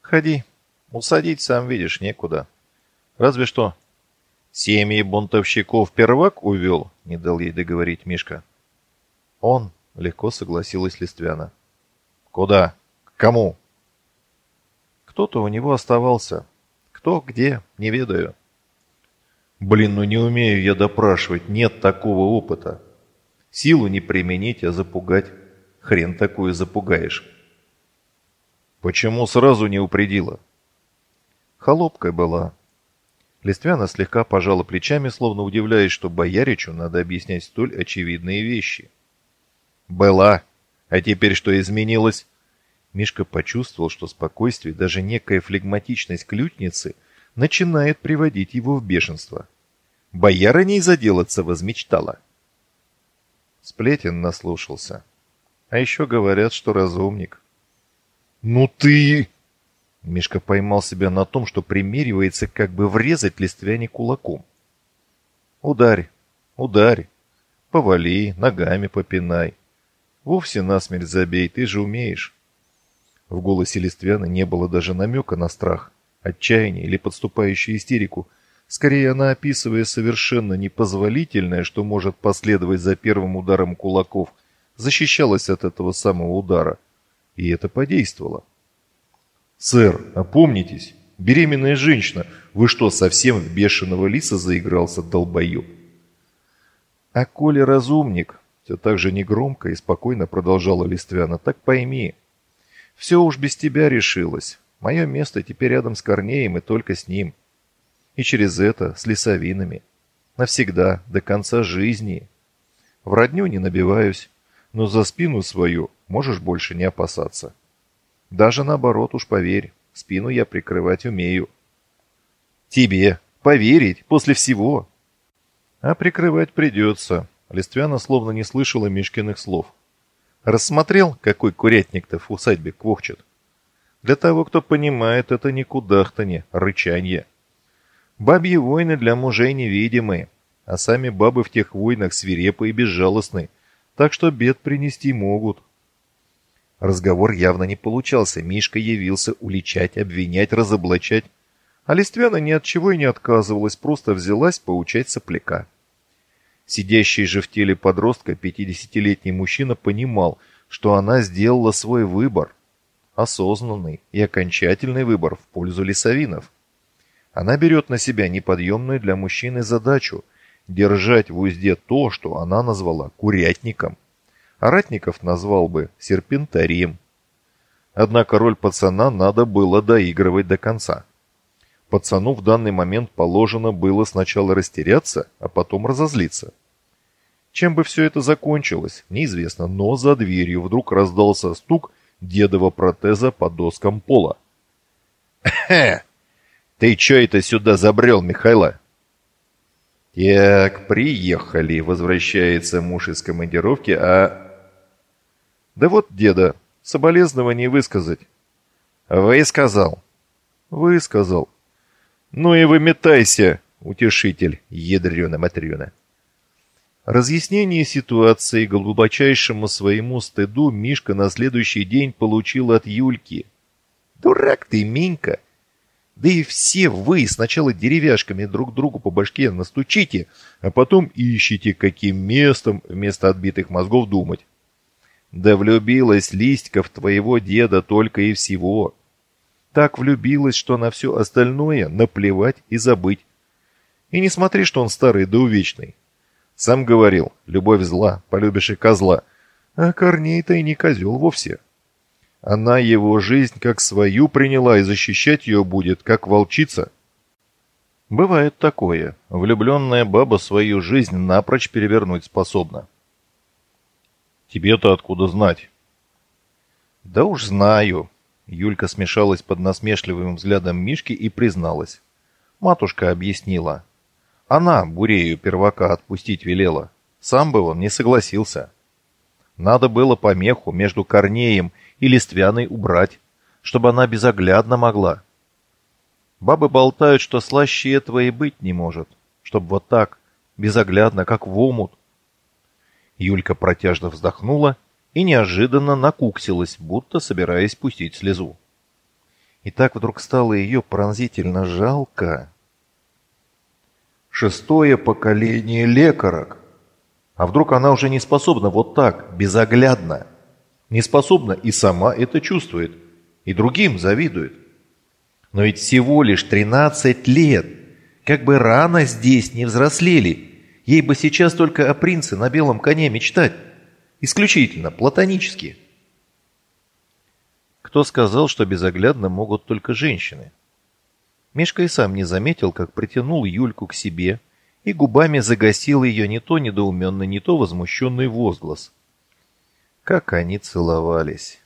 «Ходи, усадить, сам видишь, некуда. Разве что семьи бунтовщиков первак увел», — не дал ей договорить Мишка. «Он», — легко согласилась Листвяна. «Куда? К кому?» «Кто-то у него оставался. Кто, где, не ведаю». «Блин, ну не умею я допрашивать, нет такого опыта. Силу не применить, а запугать. Хрен такую запугаешь». «Почему сразу не упредила?» Холопкой была. Листвяна слегка пожала плечами, словно удивляясь, что бояричу надо объяснять столь очевидные вещи. «Была. А теперь что изменилось?» Мишка почувствовал, что спокойствие, даже некая флегматичность ключницы начинает приводить его в бешенство. Боярыней заделаться возмечтала. Сплетен наслушался. А еще говорят, что разумник. «Ну ты...» Мишка поймал себя на том, что примеривается как бы врезать Листвяне кулаком. «Ударь, ударь, повали, ногами попинай. Вовсе насмерть забей, ты же умеешь». В голосе Листвяны не было даже намека на страх, отчаяние или подступающую истерику. Скорее, она, описывая совершенно непозволительное, что может последовать за первым ударом кулаков, защищалась от этого самого удара. И это подействовало. «Сэр, опомнитесь! Беременная женщина! Вы что, совсем в бешеного лиса заигрался, долбоеб?» «А коли разумник?» Все так же негромко и спокойно продолжала Листвяна. «Так пойми, все уж без тебя решилось. Мое место теперь рядом с Корнеем и только с ним. И через это с лесовинами. Навсегда, до конца жизни. В родню не набиваюсь, но за спину свою можешь больше не опасаться. Даже наоборот уж поверь, спину я прикрывать умею. Тебе поверить после всего? А прикрывать придется. Листвяна словно не слышала Мишкиных слов. Рассмотрел, какой курятник-то в усадьбе квохчет? Для того, кто понимает, это не кудахтанье, рычанье. Бабьи войны для мужей невидимые, а сами бабы в тех войнах свирепы и безжалостны, так что бед принести могут. Разговор явно не получался, Мишка явился уличать, обвинять, разоблачать. А Листвяна ни от чего и не отказывалась, просто взялась поучать сопляка. Сидящий же в теле подростка, пятидесятилетний мужчина понимал, что она сделала свой выбор. Осознанный и окончательный выбор в пользу лесовинов. Она берет на себя неподъемную для мужчины задачу – держать в узде то, что она назвала курятником. Ратников назвал бы серпентарием. Однако роль пацана надо было доигрывать до конца. Пацану в данный момент положено было сначала растеряться, а потом разозлиться. Чем бы все это закончилось, неизвестно, но за дверью вдруг раздался стук дедова протеза по доскам пола. «Хе! Ты че это сюда забрел, Михайло?» «Так, приехали», — возвращается муж из командировки, а... «Да вот, деда, соболезнование высказать». «Высказал». «Высказал». «Ну и выметайся, утешитель, ядрена-матрена». Разъяснение ситуации глубочайшему своему стыду Мишка на следующий день получил от Юльки. «Дурак ты, Минька! Да и все вы сначала деревяшками друг другу по башке настучите, а потом ищите, каким местом вместо отбитых мозгов думать. Да влюбилась Листька в твоего деда только и всего. Так влюбилась, что на все остальное наплевать и забыть. И не смотри, что он старый да увечный. Сам говорил, любовь зла, полюбишь и козла. А Корней-то и не козел вовсе. Она его жизнь как свою приняла и защищать ее будет, как волчица. Бывает такое. Влюбленная баба свою жизнь напрочь перевернуть способна. Тебе-то откуда знать? Да уж знаю. Юлька смешалась под насмешливым взглядом Мишки и призналась. Матушка объяснила. Она Бурею первака отпустить велела. Сам бы он не согласился. Надо было помеху между Корнеем и Листвяной убрать, чтобы она безоглядно могла. Бабы болтают, что слаще этого и быть не может, чтобы вот так, безоглядно, как в омут. Юлька протяжно вздохнула и неожиданно накуксилась, будто собираясь пустить слезу. И так вдруг стало ее пронзительно жалко. Шестое поколение лекарок. А вдруг она уже не способна вот так, безоглядно? Не способна и сама это чувствует, и другим завидует. Но ведь всего лишь 13 лет. Как бы рано здесь не взрослели. Ей бы сейчас только о принце на белом коне мечтать. Исключительно, платонически. Кто сказал, что безоглядно могут только женщины? Мишка и сам не заметил, как притянул Юльку к себе и губами загасил ее не то недоуменный, не то возмущенный возглас. Как они целовались!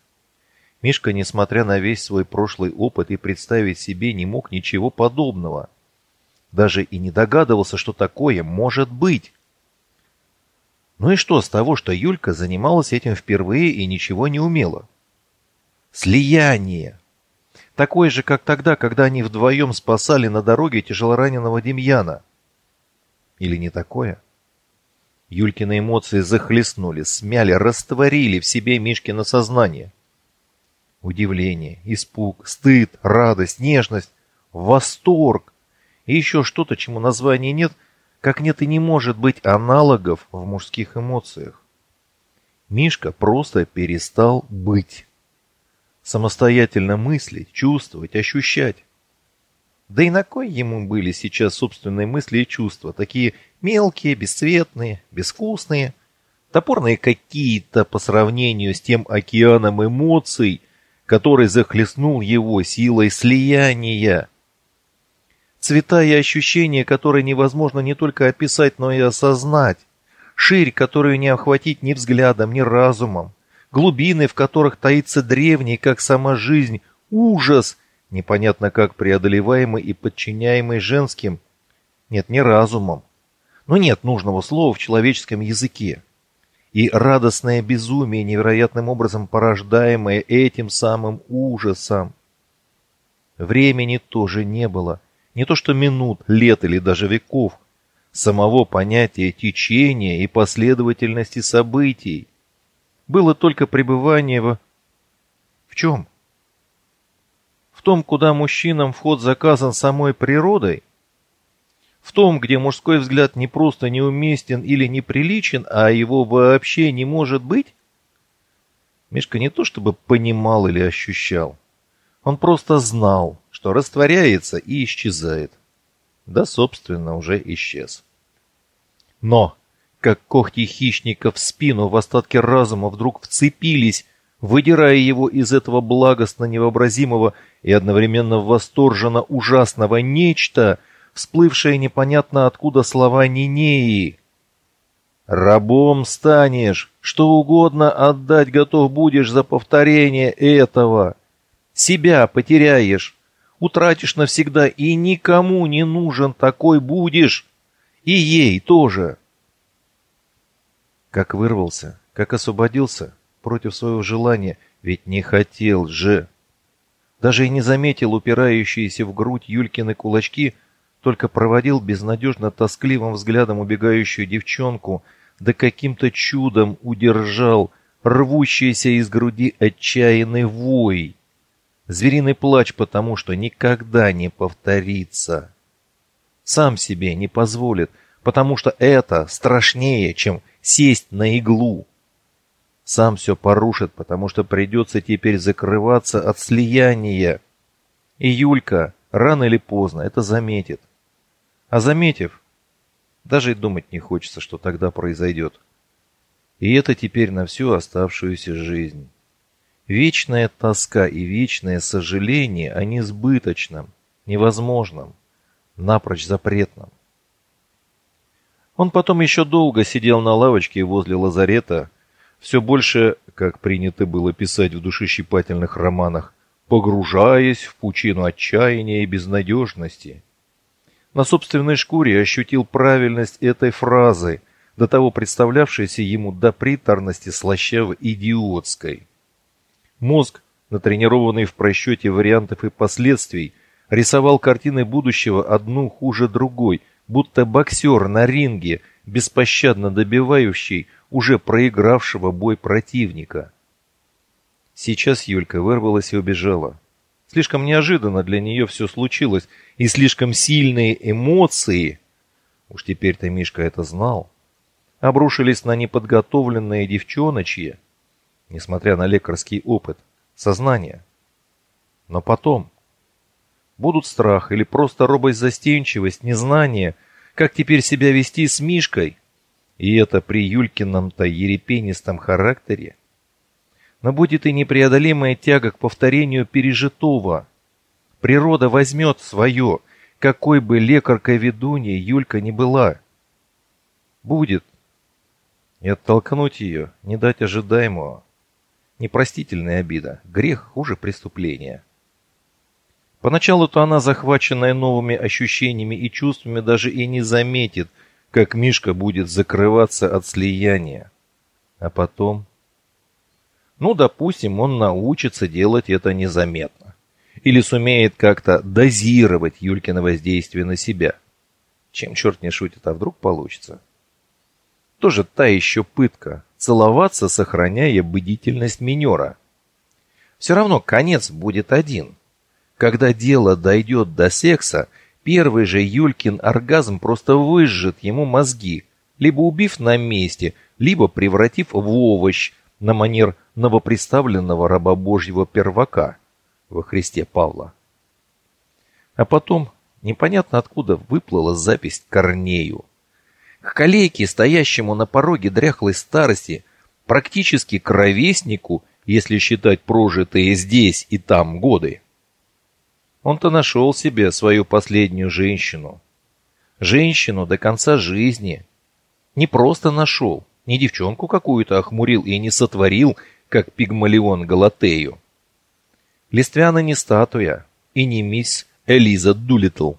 Мишка, несмотря на весь свой прошлый опыт, и представить себе не мог ничего подобного. Даже и не догадывался, что такое может быть. Ну и что с того, что Юлька занималась этим впервые и ничего не умела? Слияние. Такое же, как тогда, когда они вдвоем спасали на дороге тяжелораненого Демьяна. Или не такое? Юлькины эмоции захлестнули, смяли, растворили в себе Мишкино сознание. Удивление, испуг, стыд, радость, нежность, восторг и еще что-то, чему названия нет, как нет и не может быть аналогов в мужских эмоциях. Мишка просто перестал быть. Самостоятельно мыслить, чувствовать, ощущать. Да и на кой ему были сейчас собственные мысли и чувства, такие мелкие, бесцветные, безвкусные, топорные какие-то по сравнению с тем океаном эмоций, который захлестнул его силой слияния. Цвета и ощущения, которые невозможно не только описать, но и осознать. Ширь, которую не охватить ни взглядом, ни разумом. Глубины, в которых таится древний, как сама жизнь, ужас, непонятно как преодолеваемый и подчиняемый женским, нет, не разумом, но нет нужного слова в человеческом языке и радостное безумие, невероятным образом порождаемое этим самым ужасом. Времени тоже не было, не то что минут, лет или даже веков, самого понятия течения и последовательности событий. Было только пребывание в... В чем? В том, куда мужчинам вход заказан самой природой, в том, где мужской взгляд не просто неуместен или неприличен, а его вообще не может быть? Мишка не то чтобы понимал или ощущал. Он просто знал, что растворяется и исчезает. Да, собственно, уже исчез. Но, как когти хищника в спину в остатке разума вдруг вцепились, выдирая его из этого благостно невообразимого и одновременно восторженно ужасного нечто — всплывшие непонятно откуда слова Нинеи. «Рабом станешь, что угодно отдать готов будешь за повторение этого. Себя потеряешь, утратишь навсегда и никому не нужен такой будешь, и ей тоже». Как вырвался, как освободился против своего желания, ведь не хотел же. Даже и не заметил упирающиеся в грудь Юлькины кулачки, только проводил безнадежно тоскливым взглядом убегающую девчонку, да каким-то чудом удержал рвущийся из груди отчаянный вой. Звериный плач, потому что никогда не повторится. Сам себе не позволит, потому что это страшнее, чем сесть на иглу. Сам все порушит, потому что придется теперь закрываться от слияния. И Юлька рано или поздно это заметит. А заметив, даже и думать не хочется, что тогда произойдет. И это теперь на всю оставшуюся жизнь. Вечная тоска и вечное сожаление о несбыточном, невозможном, напрочь запретном. Он потом еще долго сидел на лавочке возле лазарета, все больше, как принято было писать в душещипательных романах, погружаясь в пучину отчаяния и безнадежности – на собственной шкуре ощутил правильность этой фразы, до того представлявшейся ему до приторности слащаво-идиотской. Мозг, натренированный в просчете вариантов и последствий, рисовал картины будущего одну хуже другой, будто боксер на ринге, беспощадно добивающей уже проигравшего бой противника. Сейчас Юлька вырвалась и убежала. Слишком неожиданно для нее все случилось, и слишком сильные эмоции, уж теперь-то Мишка это знал, обрушились на неподготовленное девчоночье, несмотря на лекарский опыт, сознание. Но потом будут страх или просто робость застенчивость, незнание, как теперь себя вести с Мишкой, и это при Юлькином-то ерепенистом характере но будет и непреодолимая тяга к повторению пережитого. Природа возьмет свое, какой бы лекаркой-ведуньей Юлька не была. Будет. И оттолкнуть ее, не дать ожидаемого. Непростительная обида, грех хуже преступления. Поначалу-то она, захваченная новыми ощущениями и чувствами, даже и не заметит, как Мишка будет закрываться от слияния. А потом ну, допустим, он научится делать это незаметно. Или сумеет как-то дозировать Юлькино воздействие на себя. Чем черт не шутит, а вдруг получится? Тоже та еще пытка. Целоваться, сохраняя бдительность минера. Все равно конец будет один. Когда дело дойдет до секса, первый же Юлькин оргазм просто выжжет ему мозги, либо убив на месте, либо превратив в овощ на манер новоприставленного раба Божьего первака во Христе Павла. А потом непонятно откуда выплыла запись Корнею. К колейке, стоящему на пороге дряхлой старости, практически к ровеснику, если считать прожитые здесь и там годы. Он-то нашел себе свою последнюю женщину. Женщину до конца жизни. Не просто нашел, не девчонку какую-то охмурил и не сотворил как Пигмалион Галатею. Листвяна не статуя и не мисс Элиза Дулитл.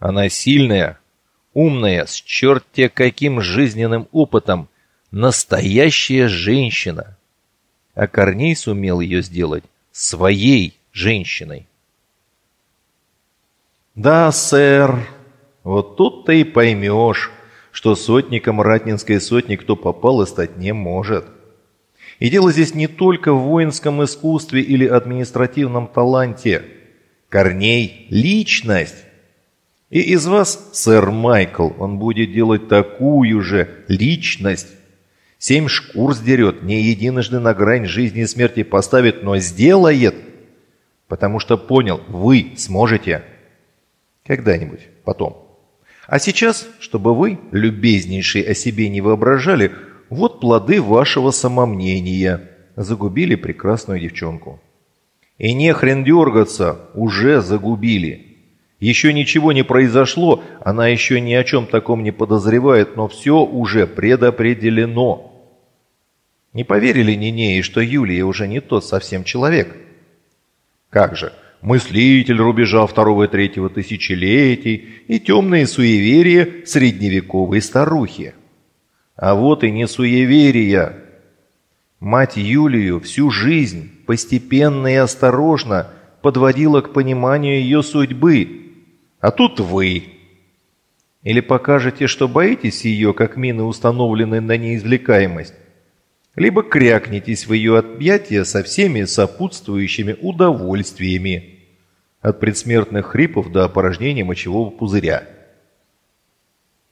Она сильная, умная, с черте каким жизненным опытом, настоящая женщина. А Корней сумел ее сделать своей женщиной. «Да, сэр, вот тут ты и поймешь, что сотником Ратнинской сотни кто попал и стать не может». И дело здесь не только в воинском искусстве или административном таланте. Корней – личность. И из вас, сэр Майкл, он будет делать такую же личность. Семь шкур сдерет, не единожды на грань жизни и смерти поставит, но сделает, потому что понял, вы сможете. Когда-нибудь, потом. А сейчас, чтобы вы, любезнейшие, о себе не воображали – вот плоды вашего самомнения. Загубили прекрасную девчонку. И не хрен дергаться, уже загубили. Еще ничего не произошло, она еще ни о чем таком не подозревает, но все уже предопределено. Не поверили Нинеи, что Юлия уже не тот совсем человек? Как же, мыслитель рубежа второго и третьего тысячелетий и темные суеверия средневековой старухи. А вот и не суеверия. Мать Юлию всю жизнь постепенно и осторожно подводила к пониманию ее судьбы. А тут вы. Или покажете, что боитесь ее, как мины установлены на неизвлекаемость, либо крякнетесь в ее объятия со всеми сопутствующими удовольствиями, от предсмертных хрипов до опорожнения мочевого пузыря.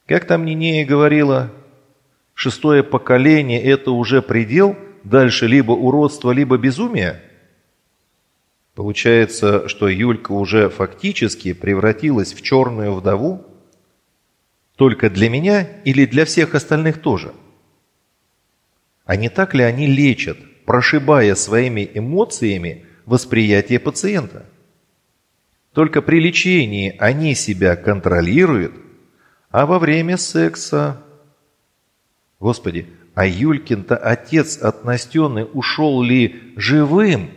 Как там Нинея говорила, Шестое поколение – это уже предел, дальше либо уродство, либо безумие? Получается, что Юлька уже фактически превратилась в черную вдову? Только для меня или для всех остальных тоже? А не так ли они лечат, прошибая своими эмоциями восприятие пациента? Только при лечении они себя контролируют, а во время секса Господи, а Юлькин-то отец от Настены ушел ли живым?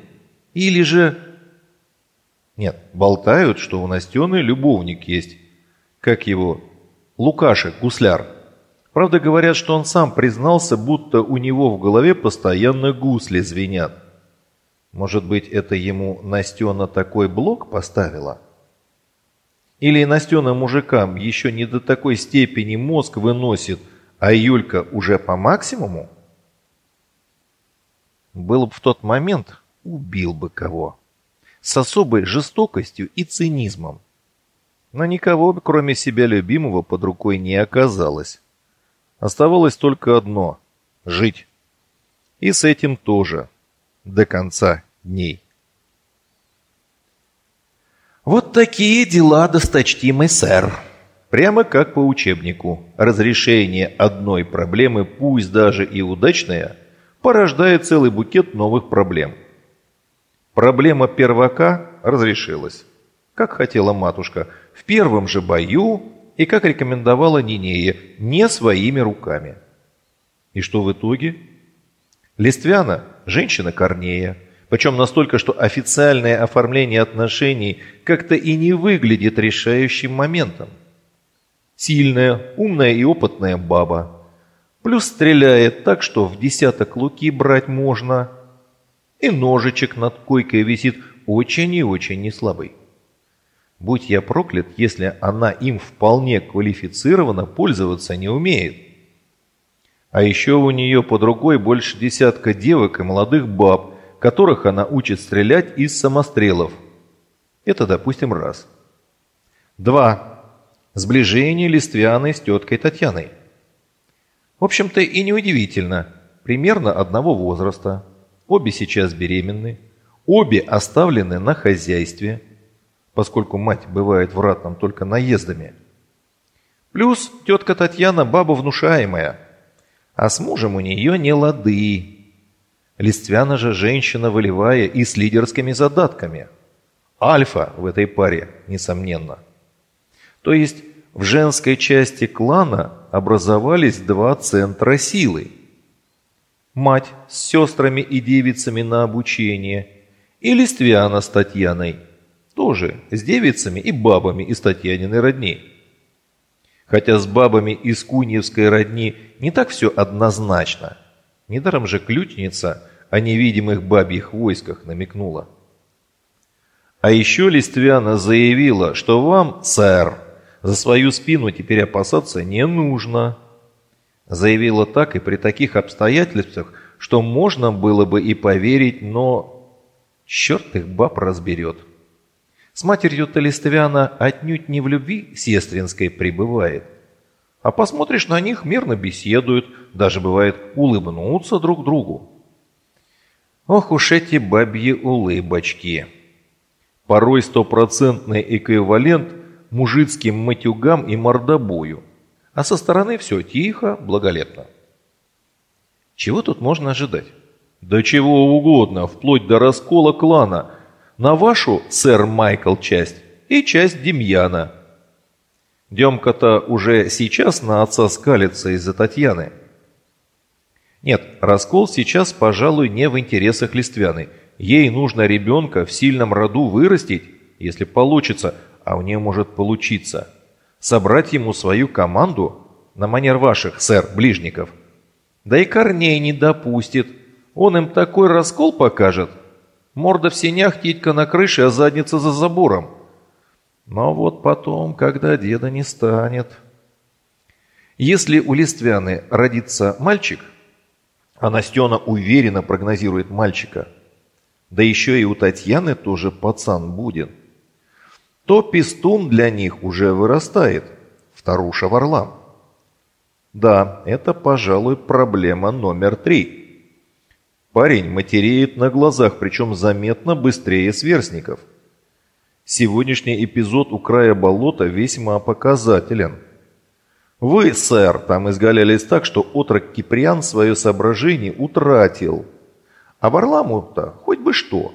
Или же... Нет, болтают, что у Настены любовник есть. Как его? Лукашек, гусляр. Правда, говорят, что он сам признался, будто у него в голове постоянно гусли звенят. Может быть, это ему Настена такой блок поставила? Или Настена мужикам еще не до такой степени мозг выносит, а Юлька уже по максимуму? Был бы в тот момент, убил бы кого. С особой жестокостью и цинизмом. Но никого, кроме себя любимого, под рукой не оказалось. Оставалось только одно — жить. И с этим тоже. До конца дней. Вот такие дела, досточтимый сэр. Прямо как по учебнику. Разрешение одной проблемы, пусть даже и удачная, порождает целый букет новых проблем. Проблема первака разрешилась, как хотела матушка, в первом же бою и как рекомендовала Нинея, не своими руками. И что в итоге? Листвяна – женщина Корнея, причем настолько, что официальное оформление отношений как-то и не выглядит решающим моментом. Сильная, умная и опытная баба. Плюс стреляет так, что в десяток луки брать можно. И ножичек над койкой висит очень и очень неслабый. Будь я проклят, если она им вполне квалифицированно пользоваться не умеет. А еще у нее под рукой больше десятка девок и молодых баб, которых она учит стрелять из самострелов. Это, допустим, раз. Два. Сближение Листвяны с теткой Татьяной. В общем-то и неудивительно. Примерно одного возраста. Обе сейчас беременны. Обе оставлены на хозяйстве, поскольку мать бывает в ратном только наездами. Плюс тетка Татьяна баба внушаемая, а с мужем у нее не лады. Листвяна же женщина волевая и с лидерскими задатками. Альфа в этой паре, несомненно. То есть в женской части клана образовались два центра силы. Мать с сестрами и девицами на обучение и Листвяна с Татьяной, тоже с девицами и бабами из Татьяниной родни. Хотя с бабами из Куньевской родни не так все однозначно. Недаром же ключница о невидимых бабьих войсках намекнула. А еще Листвяна заявила, что вам, сэр, за свою спину теперь опасаться не нужно. Заявила так и при таких обстоятельствах, что можно было бы и поверить, но черт их баб разберет. С матерью-то Листвяна отнюдь не в любви сестринской пребывает. А посмотришь на них, мирно беседуют, даже бывает улыбнутся друг другу. Ох уж эти бабьи улыбочки. Порой стопроцентный эквивалент мужицким матюгам и мордобою. А со стороны все тихо, благолепно. Чего тут можно ожидать? Да чего угодно, вплоть до раскола клана. На вашу, сэр Майкл, часть и часть Демьяна. Демка-то уже сейчас на отца скалится из-за Татьяны. Нет, раскол сейчас, пожалуй, не в интересах Листвяны. Ей нужно ребенка в сильном роду вырастить, если получится, а у нее может получиться. Собрать ему свою команду на манер ваших, сэр, ближников. Да и Корней не допустит. Он им такой раскол покажет. Морда в синях, титька на крыше, а задница за забором. Но вот потом, когда деда не станет... Если у Листвяны родится мальчик – а Настена уверенно прогнозирует мальчика. Да еще и у Татьяны тоже пацан будет. То пистун для них уже вырастает. Вторуша Варлам. Да, это, пожалуй, проблема номер три. Парень матереет на глазах, причем заметно быстрее сверстников. Сегодняшний эпизод у края болота весьма показателен – вы, сэр, там изгалялись так, что отрок Киприан свое соображение утратил. А Варламу-то хоть бы что.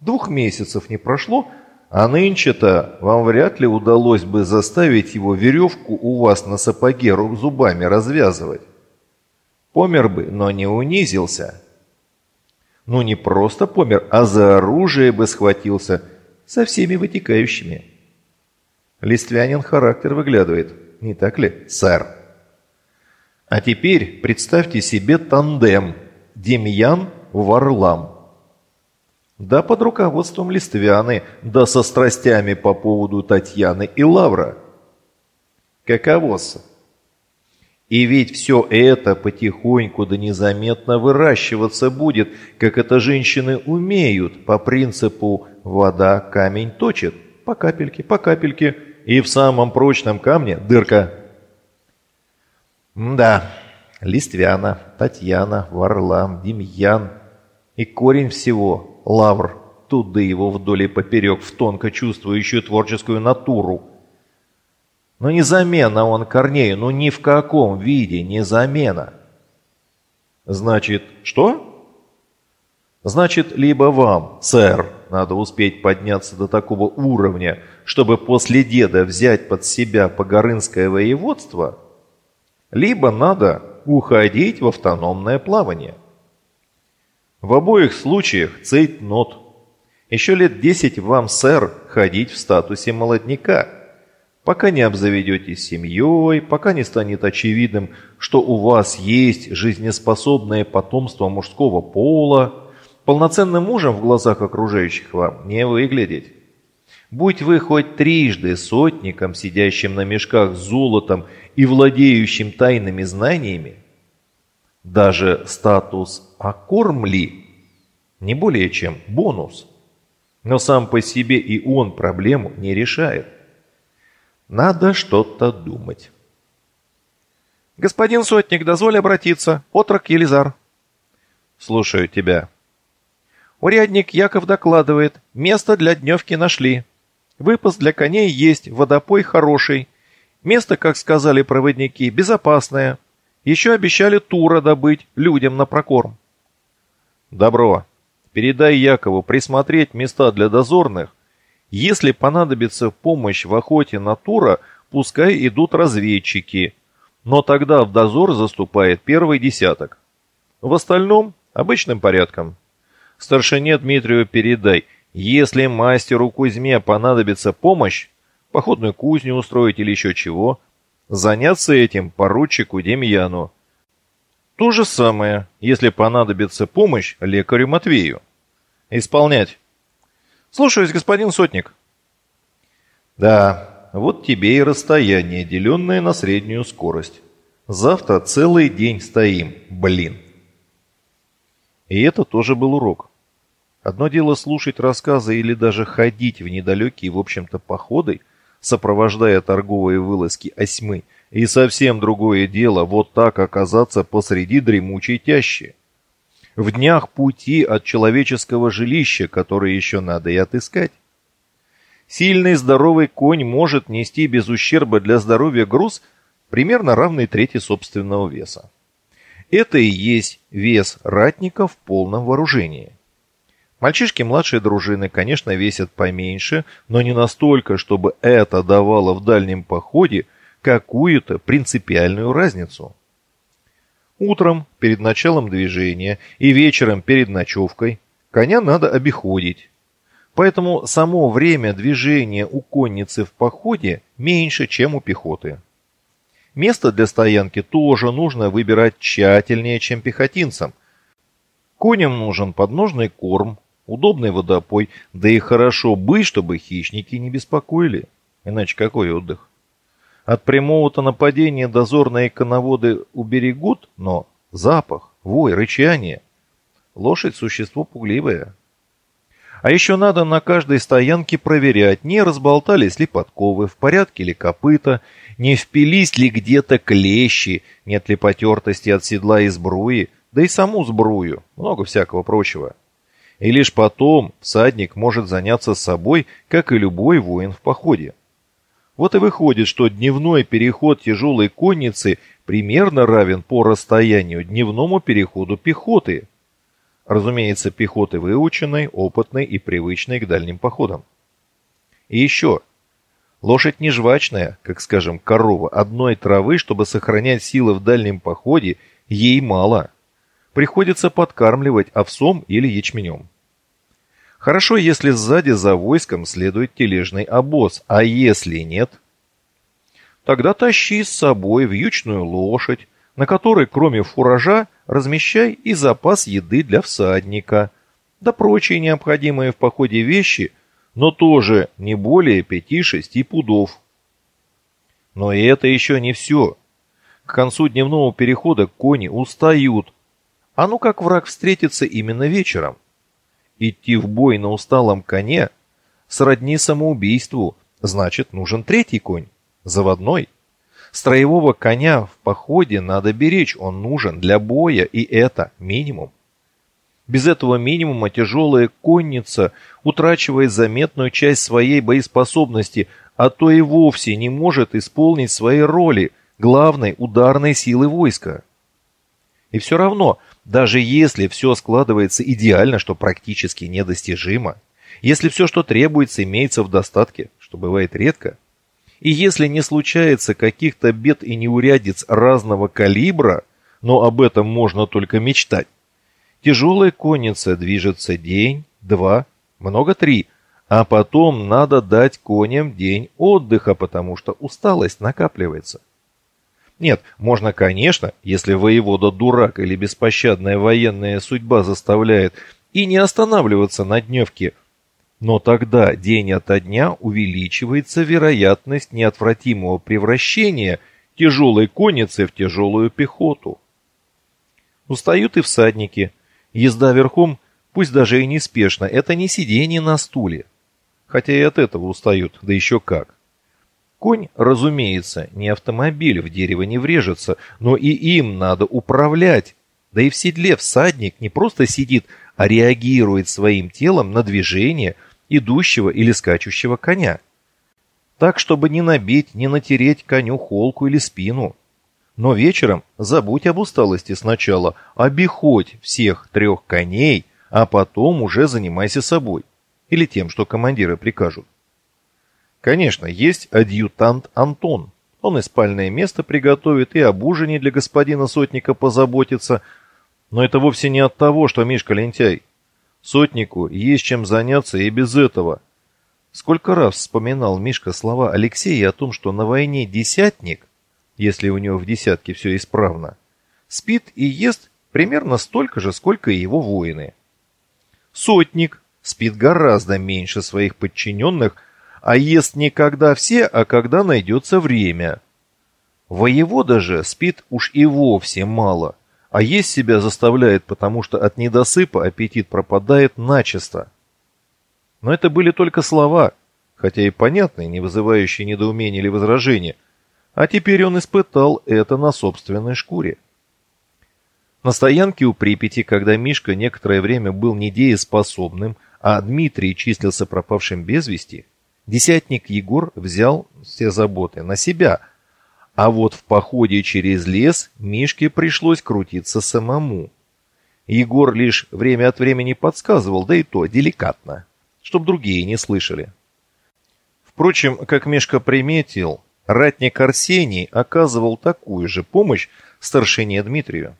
Двух месяцев не прошло, а нынче-то вам вряд ли удалось бы заставить его веревку у вас на сапоге зубами развязывать. Помер бы, но не унизился. Ну не просто помер, а за оружие бы схватился со всеми вытекающими. Листвянин характер выглядывает. Не так ли, сэр? А теперь представьте себе тандем Демьян-Варлам. Да под руководством Листвяны, да со страстями по поводу Татьяны и Лавра. Каково-с? И ведь все это потихоньку да незаметно выращиваться будет, как это женщины умеют, по принципу «вода камень точит», по капельке, по капельке, и в самом прочном камне дырка. Да, Листвяна, Татьяна, Варлам, Демьян и корень всего – Лавр, туды его вдоль и поперек в тонко чувствующую творческую натуру – но не замена он Корнею, ну ни в каком виде не замена. Значит, что? Значит, либо вам, сэр, надо успеть подняться до такого уровня, чтобы после деда взять под себя Погорынское воеводство, либо надо уходить в автономное плавание. В обоих случаях цейт нот. Еще лет десять вам, сэр, ходить в статусе молодняка – пока не обзаведетесь семьей, пока не станет очевидным, что у вас есть жизнеспособное потомство мужского пола, полноценным мужем в глазах окружающих вам не выглядеть. Будь вы хоть трижды сотником, сидящим на мешках с золотом и владеющим тайными знаниями, даже статус «окормли» не более чем бонус. Но сам по себе и он проблему не решает. Надо что-то думать. «Господин Сотник, дозволь обратиться. Отрок Елизар». «Слушаю тебя». Урядник Яков докладывает. Место для дневки нашли. Выпас для коней есть, водопой хороший. Место, как сказали проводники, безопасное. Еще обещали тура добыть людям на прокорм. Добро. Передай Якову присмотреть места для дозорных если понадобится помощь в охоте на тура, пускай идут разведчики, но тогда в дозор заступает первый десяток. В остальном обычным порядком. Старшине Дмитрию передай, если мастеру Кузьме понадобится помощь, походную кузню устроить или еще чего, заняться этим поручику Демьяну. То же самое, если понадобится помощь лекарю Матвею. Исполнять. Слушаюсь, господин Сотник. Да, вот тебе и расстояние, деленное на среднюю скорость. Завтра целый день стоим, блин. И это тоже был урок. Одно дело слушать рассказы или даже ходить в недалекие, в общем-то, походы, сопровождая торговые вылазки осьмы, и совсем другое дело вот так оказаться посреди дремучей тящи в днях пути от человеческого жилища, которое еще надо и отыскать. Сильный здоровый конь может нести без ущерба для здоровья груз, примерно равный трети собственного веса. Это и есть вес ратника в полном вооружении. Мальчишки младшей дружины, конечно, весят поменьше, но не настолько, чтобы это давало в дальнем походе какую-то принципиальную разницу. Утром, перед началом движения, и вечером перед ночевкой коня надо обиходить. Поэтому само время движения у конницы в походе меньше, чем у пехоты. Место для стоянки тоже нужно выбирать тщательнее, чем пехотинцам. Коням нужен подножный корм, удобный водопой, да и хорошо быть, чтобы хищники не беспокоили. Иначе какой отдых? От прямого-то нападения дозорные коноводы уберегут, но запах, вой, рычание. Лошадь – существо пугливое. А еще надо на каждой стоянке проверять, не разболтались ли подковы, в порядке ли копыта, не впились ли где-то клещи, нет ли потертости от седла и сбруи, да и саму сбрую, много всякого прочего. И лишь потом всадник может заняться собой, как и любой воин в походе. Вот и выходит, что дневной переход тяжелой конницы примерно равен по расстоянию дневному переходу пехоты. Разумеется, пехоты выученной, опытной и привычной к дальним походам. И еще. Лошадь не жвачная, как, скажем, корова. Одной травы, чтобы сохранять силы в дальнем походе, ей мало. Приходится подкармливать овсом или ячменем. Хорошо, если сзади за войском следует тележный обоз, а если нет? Тогда тащи с собой вьючную лошадь, на которой кроме фуража размещай и запас еды для всадника, да прочие необходимые в походе вещи, но тоже не более пяти-шести пудов. Но и это еще не все. К концу дневного перехода кони устают. А ну как враг встретится именно вечером? Идти в бой на усталом коне сродни самоубийству, значит нужен третий конь, заводной. Строевого коня в походе надо беречь, он нужен для боя, и это минимум. Без этого минимума тяжелая конница утрачивает заметную часть своей боеспособности, а то и вовсе не может исполнить свои роли главной ударной силы войска. И все равно, даже если все складывается идеально, что практически недостижимо, если все, что требуется, имеется в достатке, что бывает редко, и если не случается каких-то бед и неурядиц разного калибра, но об этом можно только мечтать, Тяжелая конница движется день, два, много три, а потом надо дать коням день отдыха, потому что усталость накапливается. Нет, можно, конечно, если воевода дурак или беспощадная военная судьба заставляет, и не останавливаться на дневке, но тогда день ото дня увеличивается вероятность неотвратимого превращения тяжелой конницы в тяжелую пехоту. Устают и всадники – Езда верхом, пусть даже и неспешно, это не сидение на стуле. Хотя и от этого устают, да еще как. Конь, разумеется, не автомобиль, в дерево не врежется, но и им надо управлять. Да и в седле всадник не просто сидит, а реагирует своим телом на движение идущего или скачущего коня. Так, чтобы не набить, не натереть коню холку или спину. Но вечером забудь об усталости сначала, обиходь всех трех коней, а потом уже занимайся собой. Или тем, что командиры прикажут. Конечно, есть адъютант Антон. Он и спальное место приготовит, и об ужине для господина сотника позаботится. Но это вовсе не от того, что Мишка лентяй. Сотнику есть чем заняться и без этого. Сколько раз вспоминал Мишка слова Алексея о том, что на войне десятник если у него в десятке все исправно, спит и ест примерно столько же, сколько и его воины. Сотник спит гораздо меньше своих подчиненных, а ест не когда все, а когда найдется время. Воевода же спит уж и вовсе мало, а есть себя заставляет, потому что от недосыпа аппетит пропадает начисто. Но это были только слова, хотя и понятные, не вызывающие недоумения или возражения – а теперь он испытал это на собственной шкуре. На стоянке у Припяти, когда Мишка некоторое время был недееспособным, а Дмитрий числился пропавшим без вести, десятник Егор взял все заботы на себя, а вот в походе через лес Мишке пришлось крутиться самому. Егор лишь время от времени подсказывал, да и то деликатно, чтоб другие не слышали. Впрочем, как Мишка приметил, Ратник Арсений оказывал такую же помощь старшине Дмитрию.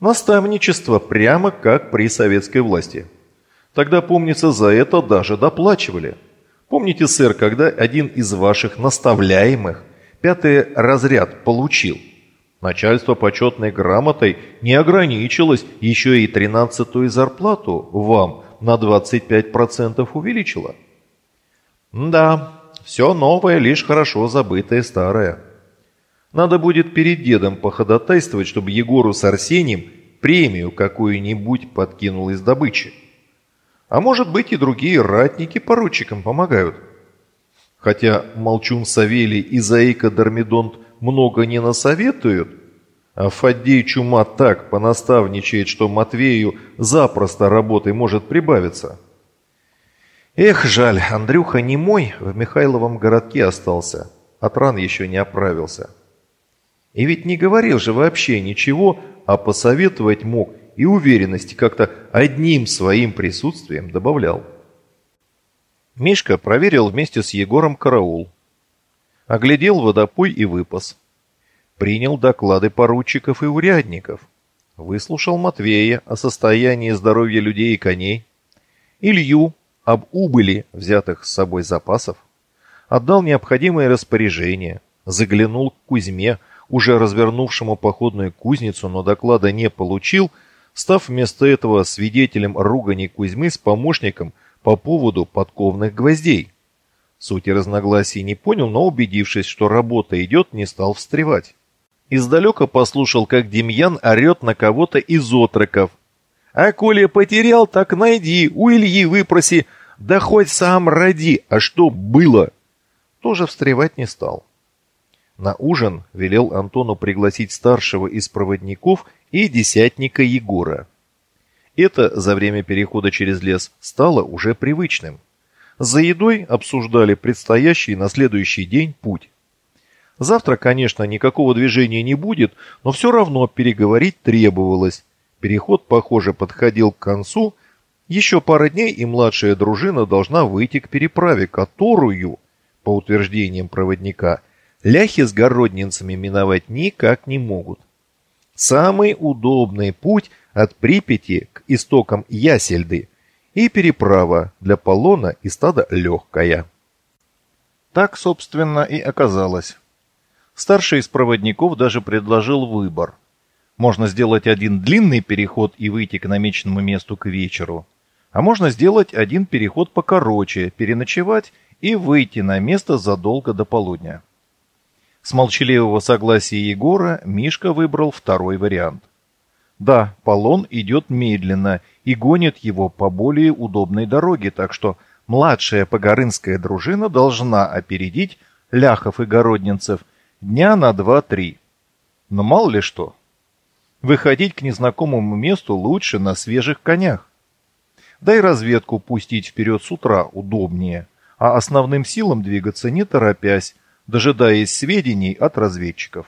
Наставничество прямо как при советской власти. Тогда, помнится, за это даже доплачивали. Помните, сэр, когда один из ваших наставляемых пятый разряд получил? Начальство почетной грамотой не ограничилось, еще и тринадцатую зарплату вам на 25% увеличило. Да, все новое, лишь хорошо забытое старое. Надо будет перед дедом походатайствовать, чтобы Егору с Арсением премию какую-нибудь подкинул из добычи. А может быть и другие ратники поручикам помогают. Хотя Молчун Савелий и Заика Дормидонт много не насоветуют, а Фаддей Чума так понаставничает, что Матвею запросто работы может прибавиться – Эх, жаль, Андрюха не мой, в Михайловом городке остался. От ран еще не оправился. И ведь не говорил же вообще ничего, а посоветовать мог и уверенности как-то одним своим присутствием добавлял. Мишка проверил вместе с Егором караул. Оглядел водопой и выпас. Принял доклады поручиков и урядников. Выслушал Матвея о состоянии здоровья людей и коней. Илью об убыли взятых с собой запасов, отдал необходимые распоряжения, заглянул к Кузьме, уже развернувшему походную кузницу, но доклада не получил, став вместо этого свидетелем ругани Кузьмы с помощником по поводу подковных гвоздей. Сути разногласий не понял, но убедившись, что работа идет, не стал встревать. Издалека послушал, как Демьян орет на кого-то из отроков. «А коли потерял, так найди, у Ильи выпроси, да хоть сам роди, а что было?» Тоже встревать не стал. На ужин велел Антону пригласить старшего из проводников и десятника Егора. Это за время перехода через лес стало уже привычным. За едой обсуждали предстоящий на следующий день путь. Завтра, конечно, никакого движения не будет, но все равно переговорить требовалось. Переход, похоже, подходил к концу. Еще пара дней, и младшая дружина должна выйти к переправе, которую, по утверждениям проводника, ляхи с городнинцами миновать никак не могут. Самый удобный путь от Припяти к истокам Ясельды и переправа для полона и стада легкая. Так, собственно, и оказалось. Старший из проводников даже предложил выбор. Можно сделать один длинный переход и выйти к намеченному месту к вечеру. А можно сделать один переход покороче, переночевать и выйти на место задолго до полудня. С молчаливого согласия Егора Мишка выбрал второй вариант. Да, Полон идет медленно и гонит его по более удобной дороге, так что младшая погорынская дружина должна опередить ляхов и городнинцев – Дня на два-три. Но мало ли что. Выходить к незнакомому месту лучше на свежих конях. Да и разведку пустить вперед с утра удобнее, а основным силам двигаться не торопясь, дожидаясь сведений от разведчиков.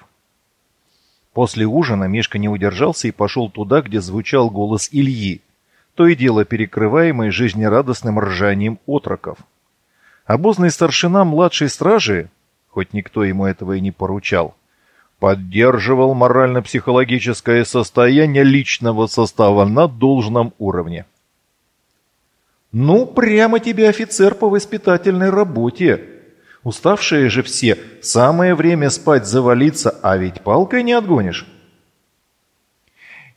После ужина Мишка не удержался и пошел туда, где звучал голос Ильи, то и дело перекрываемый жизнерадостным ржанием отроков. Обозный старшина младшей стражи, хоть никто ему этого и не поручал, поддерживал морально-психологическое состояние личного состава на должном уровне. «Ну, прямо тебе офицер по воспитательной работе. Уставшие же все, самое время спать завалиться, а ведь палкой не отгонишь».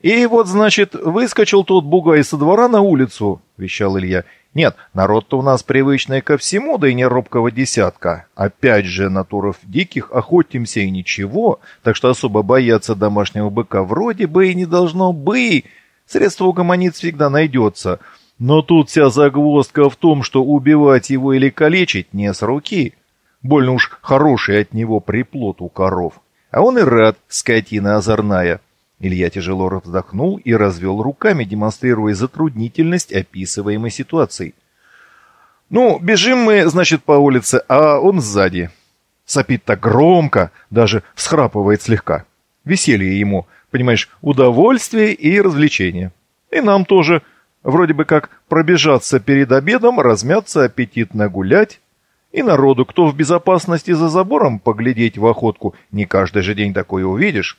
«И вот, значит, выскочил тот бугай со двора на улицу», — вещал Илья, — нет, народ-то у нас привычный ко всему, да и не робкого десятка. Опять же, натуров диких охотимся и ничего, так что особо бояться домашнего быка вроде бы и не должно быть. Средство угомонить всегда найдется. Но тут вся загвоздка в том, что убивать его или калечить не с руки. Больно уж хороший от него приплод у коров. А он и рад, скотина озорная. Илья тяжело вздохнул и развел руками, демонстрируя затруднительность описываемой ситуации. «Ну, бежим мы, значит, по улице, а он сзади. Сопит так громко, даже всхрапывает слегка. Веселье ему, понимаешь, удовольствие и развлечение. И нам тоже, вроде бы как пробежаться перед обедом, размяться, аппетитно гулять. И народу, кто в безопасности за забором, поглядеть в охотку, не каждый же день такое увидишь».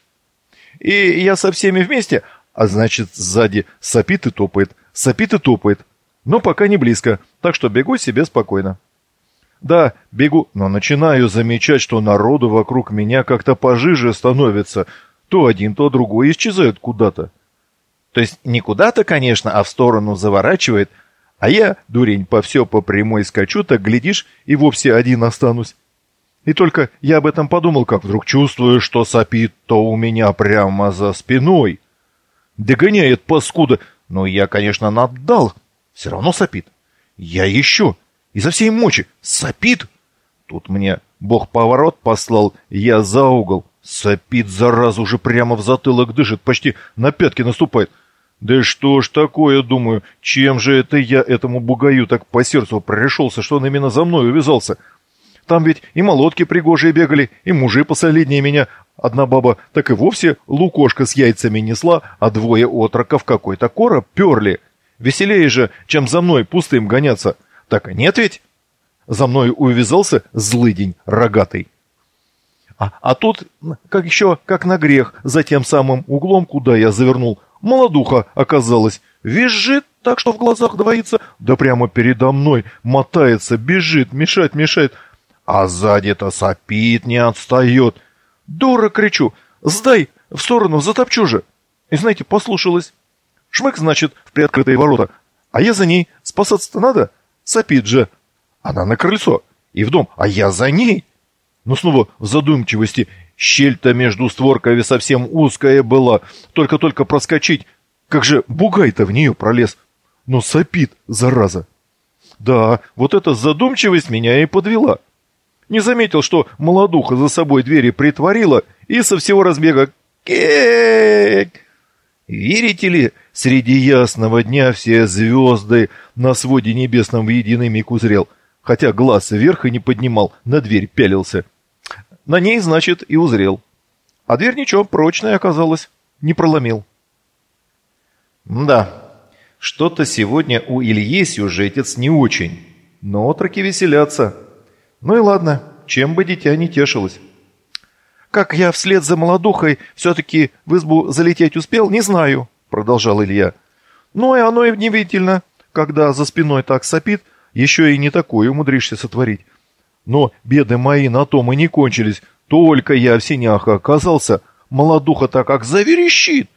И я со всеми вместе, а значит, сзади сопит и топает, сопит и топает. Но пока не близко, так что бегу себе спокойно. Да, бегу, но начинаю замечать, что народу вокруг меня как-то пожиже становится. То один, то другой исчезают куда-то. То есть не куда-то, конечно, а в сторону заворачивает, а я, дурень, по все по прямой скачу, так глядишь, и вовсе один останусь. И только я об этом подумал, как вдруг чувствую, что сопит-то у меня прямо за спиной. Догоняет паскуда, но я, конечно, наддал. Все равно сопит. Я еще, изо всей мочи, сопит. Тут мне бог поворот послал, я за угол. Сопит, зараза, уже прямо в затылок дышит, почти на пятки наступает. Да что ж такое, думаю, чем же это я этому бугаю так по сердцу пришелся, что он именно за мной увязался?» Там ведь и молотки пригожие бегали, и мужи посолиднее меня. Одна баба так и вовсе лукошка с яйцами несла, а двое отроков какой-то короб перли. Веселее же, чем за мной пустым гоняться. Так нет ведь? За мной увязался злыдень рогатый. А, а тут, как еще, как на грех, за тем самым углом, куда я завернул, молодуха оказалась. Визжит так, что в глазах двоится, да прямо передо мной мотается, бежит, мешает, мешает а сзади-то сопит, не отстает. Дура, кричу, сдай, в сторону, затопчу же. И знаете, послушалась. Шмык, значит, в приоткрытые ворота, а я за ней, спасаться-то надо, сопит же. Она на крыльцо и в дом, а я за ней. Но снова в задумчивости Щель-то между створками совсем узкая была, только-только проскочить. Как же бугай-то в нее пролез. Но сопит, зараза. Да, вот эта задумчивость меня и подвела. Не заметил, что молодуха за собой двери притворила и со всего разбега кек. Верите ли, среди ясного дня все звезды на своде небесном в единый миг узрел, хотя глаз вверх и не поднимал, на дверь пялился. На ней, значит, и узрел. А дверь ничего, прочная оказалась. Не проломил. Да, что-то сегодня у Ильи сюжетец не очень. Но отроки веселятся. Ну и ладно, чем бы дитя не тешилось. «Как я вслед за молодухой все-таки в избу залететь успел, не знаю», — продолжал Илья. «Ну и оно и удивительно, когда за спиной так сопит, еще и не такое умудришься сотворить. Но беды мои на том и не кончились. Только я в синях оказался, молодуха-то как заверещит.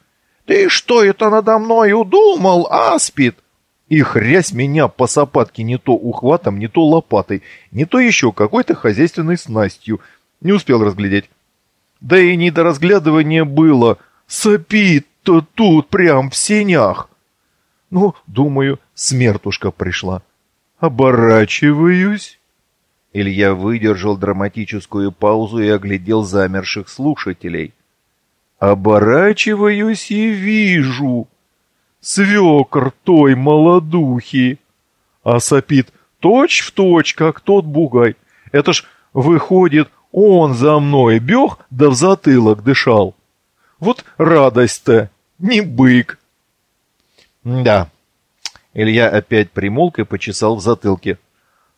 «Ты что это надо мной удумал, аспид?» И хрясь меня по сапатке не то ухватом, не то лопатой, не то еще какой-то хозяйственной снастью. Не успел разглядеть. Да и не до разглядывания было. Сопит-то тут прям в сенях. Ну, думаю, смертушка пришла. Оборачиваюсь. Илья выдержал драматическую паузу и оглядел замерших слушателей. Оборачиваюсь и вижу. Свекр той молодухи. А сопит точь в точь, как тот бугай. Это ж, выходит, он за мной бег, да в затылок дышал. Вот радость-то, не бык. Да. Илья опять примолк и почесал в затылке.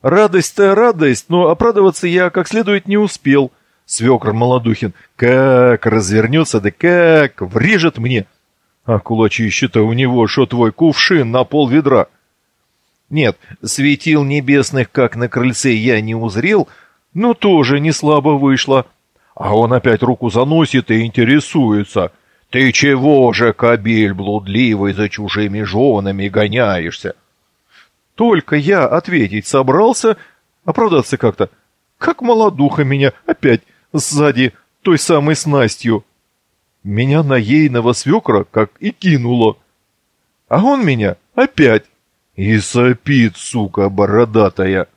Радость-то радость, но оправдываться я как следует не успел. Свекр Молодухин как развернется, да как врежет мне. А кулачище-то у него, что твой кувшин на пол ведра. Нет, светил небесных, как на крыльце, я не узрел, но тоже не слабо вышло. А он опять руку заносит и интересуется. «Ты чего же, кобель блудливый, за чужими женами гоняешься?» Только я ответить собрался, оправдаться как-то. Как молодуха меня опять сзади той самой снастью. Меня на ейного свекра как и кинуло. А он меня опять. И сопит, сука бородатая.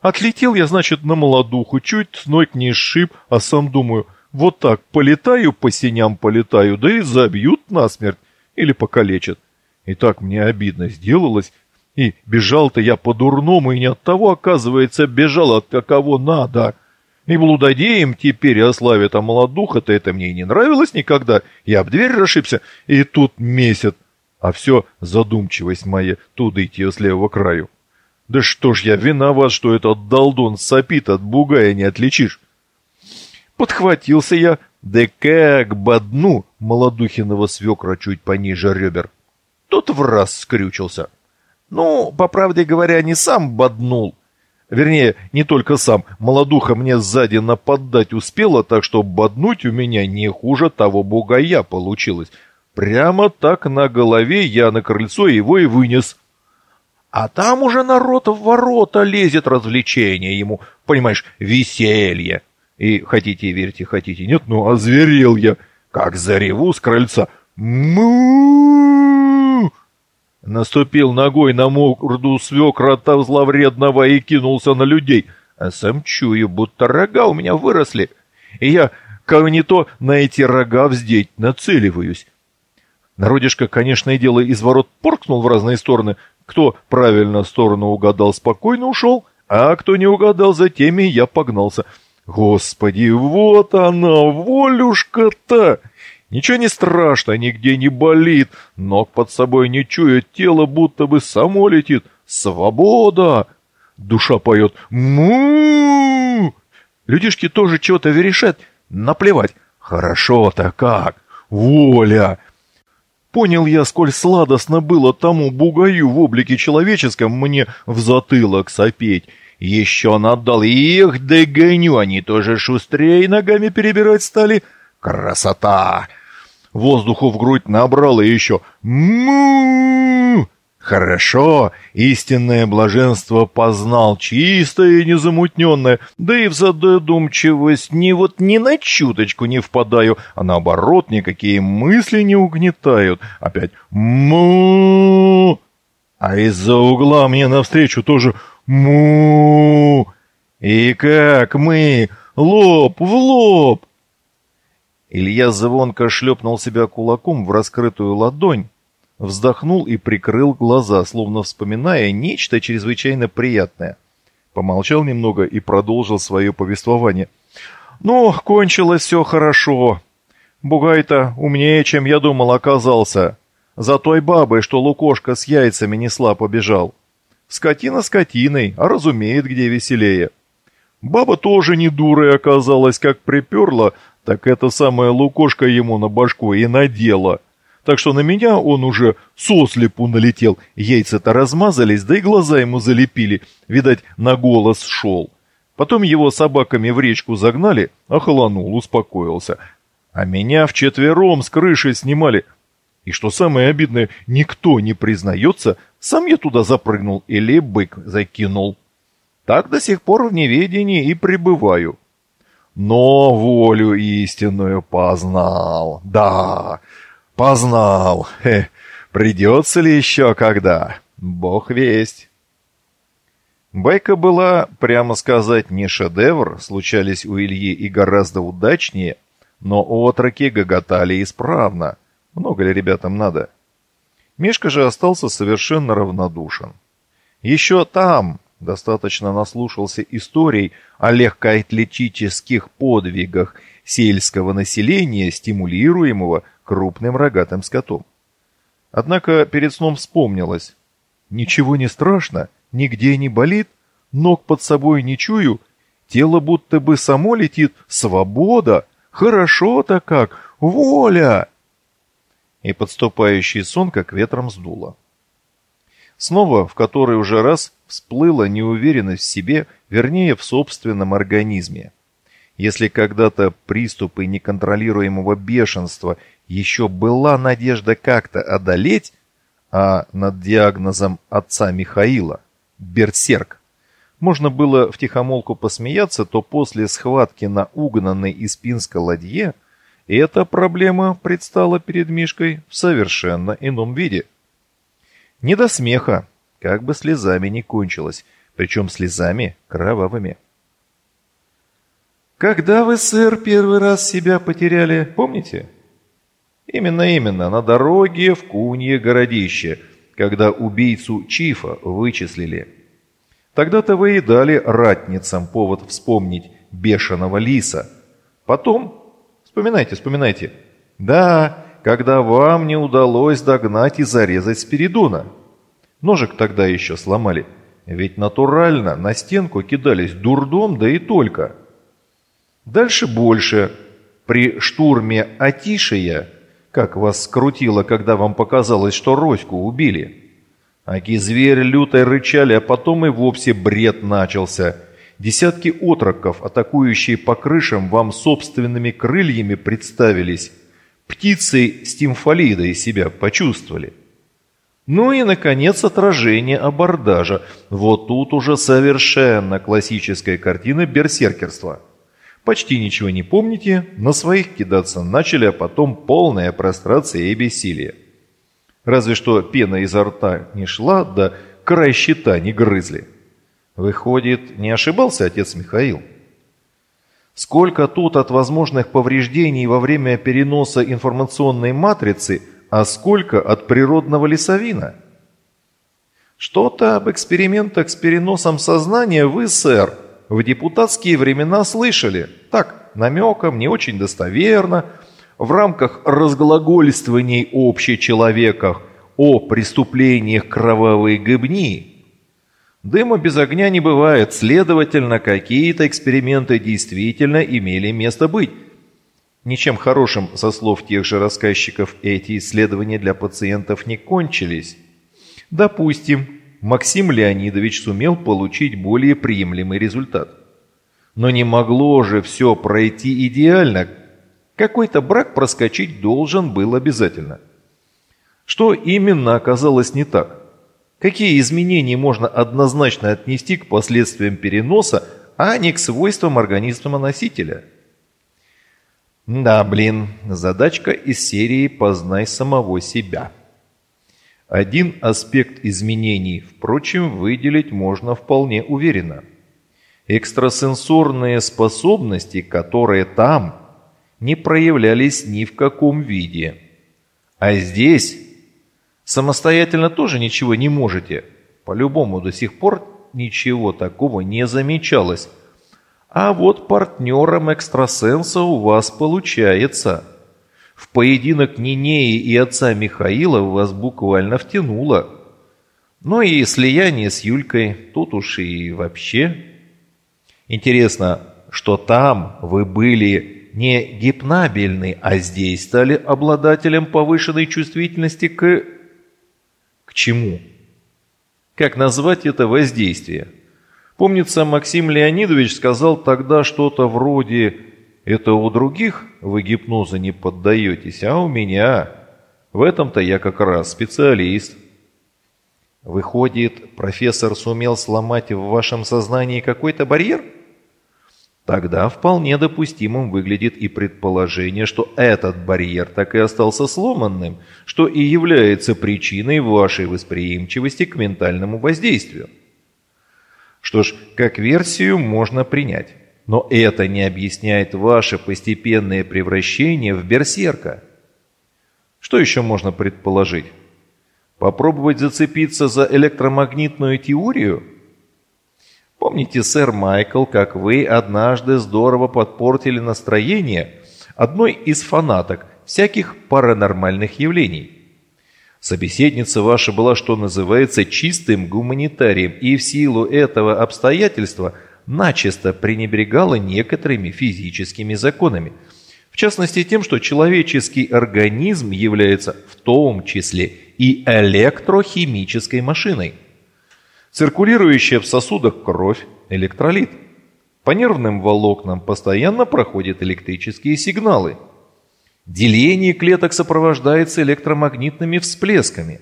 Отлетел я, значит, на молодуху, чуть ноги не сшиб, а сам думаю, вот так полетаю по синям полетаю, да и забьют насмерть или покалечат. И так мне обидно сделалось, и бежал-то я по-дурному, и не от того, оказывается, бежал от какого надо. И блудодеем теперь а молодуха-то это мне и не нравилось никогда. Я об дверь расшибся, и тут месяц. А все задумчивость моя, туда идти с левого краю. Да что ж я виноват, что этот долдон сопит от бугая не отличишь. Подхватился я, да как бодну молодухиного свекра чуть пониже ребер. Тот в раз скрючился. Ну, по правде говоря, не сам боднул. Вернее, не только сам. Молодуха мне сзади нападать успела, так что боднуть у меня не хуже того бугая получилось. Прямо так на голове я на крыльцо его и вынес. А там уже народ в ворота лезет развлечение ему, понимаешь, веселье. И хотите верьте, хотите нет, ну озверел я, как зареву с крыльца. Му! Наступил ногой на морду свекра-то зловредного и кинулся на людей. А сам чую, будто рога у меня выросли. И я, как не то, на эти рога вздеть нацеливаюсь. Народишко, конечно, и дело из ворот поркнул в разные стороны. Кто правильно сторону угадал, спокойно ушел, а кто не угадал, за теми я погнался. Господи, вот она, волюшка-то! Ничего не страшно, нигде не болит, ног под собой не чует, тело будто бы само летит. Свобода! Душа поет му Людишки тоже чего-то верешат, наплевать. Хорошо-то как! Воля! Понял я, сколь сладостно было тому бугаю в облике человеческом мне в затылок сопеть. Еще надал их догоню, они тоже шустрее ногами перебирать стали. Красота! Воздуху в грудь набрал и еще му Хорошо, истинное блаженство познал, чистое и незамутненное, да и в задумчивость ни вот ни на чуточку не впадаю, а наоборот никакие мысли не угнетают. Опять му а из-за угла мне навстречу тоже му И как мы, лоб в лоб. Илья звонко шлепнул себя кулаком в раскрытую ладонь, вздохнул и прикрыл глаза, словно вспоминая нечто чрезвычайно приятное. Помолчал немного и продолжил свое повествование. «Ну, кончилось все хорошо. Бугай-то умнее, чем я думал, оказался. За той бабой, что Лукошка с яйцами несла, побежал. Скотина скотиной, а разумеет, где веселее. Баба тоже не дурой оказалась, как приперла, так эта самая Лукошка ему на башку и надела. Так что на меня он уже сослепу налетел. Яйца-то размазались, да и глаза ему залепили. Видать, на голос шел. Потом его собаками в речку загнали, охолонул, успокоился. А меня вчетвером с крыши снимали. И что самое обидное, никто не признается, сам я туда запрыгнул или бык закинул. Так до сих пор в неведении и пребываю. Но волю истинную познал. Да, Познал. Хе, придется ли еще когда? Бог весть. Байка была, прямо сказать, не шедевр, случались у Ильи и гораздо удачнее, но отроки гоготали исправно. Много ли ребятам надо? Мишка же остался совершенно равнодушен. Еще там достаточно наслушался историй о легкоатлетических подвигах сельского населения, стимулируемого крупным рогатым скотом. Однако перед сном вспомнилось. Ничего не страшно, нигде не болит, ног под собой не чую, тело будто бы само летит. Свобода! Хорошо-то как! Воля! И подступающий сон как ветром сдуло. Снова в который уже раз всплыла неуверенность в себе, вернее, в собственном организме. Если когда-то приступы неконтролируемого бешенства еще была надежда как-то одолеть, а над диагнозом отца Михаила – берсерк, можно было втихомолку посмеяться, то после схватки на угнанной из Пинска ладье эта проблема предстала перед Мишкой в совершенно ином виде. Не до смеха, как бы слезами не кончилось, причем слезами кровавыми. «Когда вы, сэр, первый раз себя потеряли, помните?» «Именно, именно, на дороге в Кунье городище, когда убийцу Чифа вычислили. Тогда-то вы и дали ратницам повод вспомнить бешеного лиса. Потом, вспоминайте, вспоминайте, да, когда вам не удалось догнать и зарезать Спиридона. Ножик тогда еще сломали, ведь натурально на стенку кидались дурдом, да и только». Дальше больше. При штурме Атишия, как вас скрутило, когда вам показалось, что Роську убили. Аки зверь люто рычали, а потом и вовсе бред начался. Десятки отроков, атакующие по крышам, вам собственными крыльями представились. Птицы стимфолида из себя почувствовали. Ну и, наконец, отражение абордажа. Вот тут уже совершенно классическая картина берсеркерства – Почти ничего не помните, на своих кидаться начали, а потом полная прострация и бессилие. Разве что пена изо рта не шла, да край щита не грызли. Выходит, не ошибался отец Михаил? Сколько тут от возможных повреждений во время переноса информационной матрицы, а сколько от природного лесовина? Что-то об экспериментах с переносом сознания вы, сэр, в депутатские времена слышали. Так, намеком, не очень достоверно, в рамках разглагольствований общечеловеках о преступлениях кровавой гыбни. Дыма без огня не бывает, следовательно, какие-то эксперименты действительно имели место быть. Ничем хорошим, со слов тех же рассказчиков, эти исследования для пациентов не кончились. Допустим, Максим Леонидович сумел получить более приемлемый результат. Но не могло же все пройти идеально. Какой-то брак проскочить должен был обязательно. Что именно оказалось не так? Какие изменения можно однозначно отнести к последствиям переноса, а не к свойствам организма-носителя? Да, блин, задачка из серии «Познай самого себя». Один аспект изменений, впрочем, выделить можно вполне уверенно. Экстрасенсорные способности, которые там не проявлялись ни в каком виде. А здесь самостоятельно тоже ничего не можете. По-любому до сих пор ничего такого не замечалось. А вот партнером экстрасенса у вас получается. В поединок Нинеи и отца Михаила вас буквально втянуло. Ну и слияние с Юлькой, тут уж и вообще. Интересно, что там вы были не гипнабельны, а здесь стали обладателем повышенной чувствительности к к чему? Как назвать это воздействие? Помнится, Максим Леонидович сказал тогда что-то вроде «Это у других вы гипноза не поддаетесь, а у меня. В этом-то я как раз специалист». Выходит, профессор сумел сломать в вашем сознании какой-то барьер? Тогда вполне допустимым выглядит и предположение, что этот барьер так и остался сломанным, что и является причиной вашей восприимчивости к ментальному воздействию. Что ж, как версию можно принять, но это не объясняет ваше постепенное превращение в берсерка. Что еще можно предположить? Попробовать зацепиться за электромагнитную теорию – Помните, сэр Майкл, как вы однажды здорово подпортили настроение одной из фанаток всяких паранормальных явлений? Собеседница ваша была, что называется, чистым гуманитарием, и в силу этого обстоятельства начисто пренебрегала некоторыми физическими законами. В частности, тем, что человеческий организм является в том числе и электрохимической машиной – Циркулирующая в сосудах кровь – электролит. По нервным волокнам постоянно проходят электрические сигналы. Деление клеток сопровождается электромагнитными всплесками.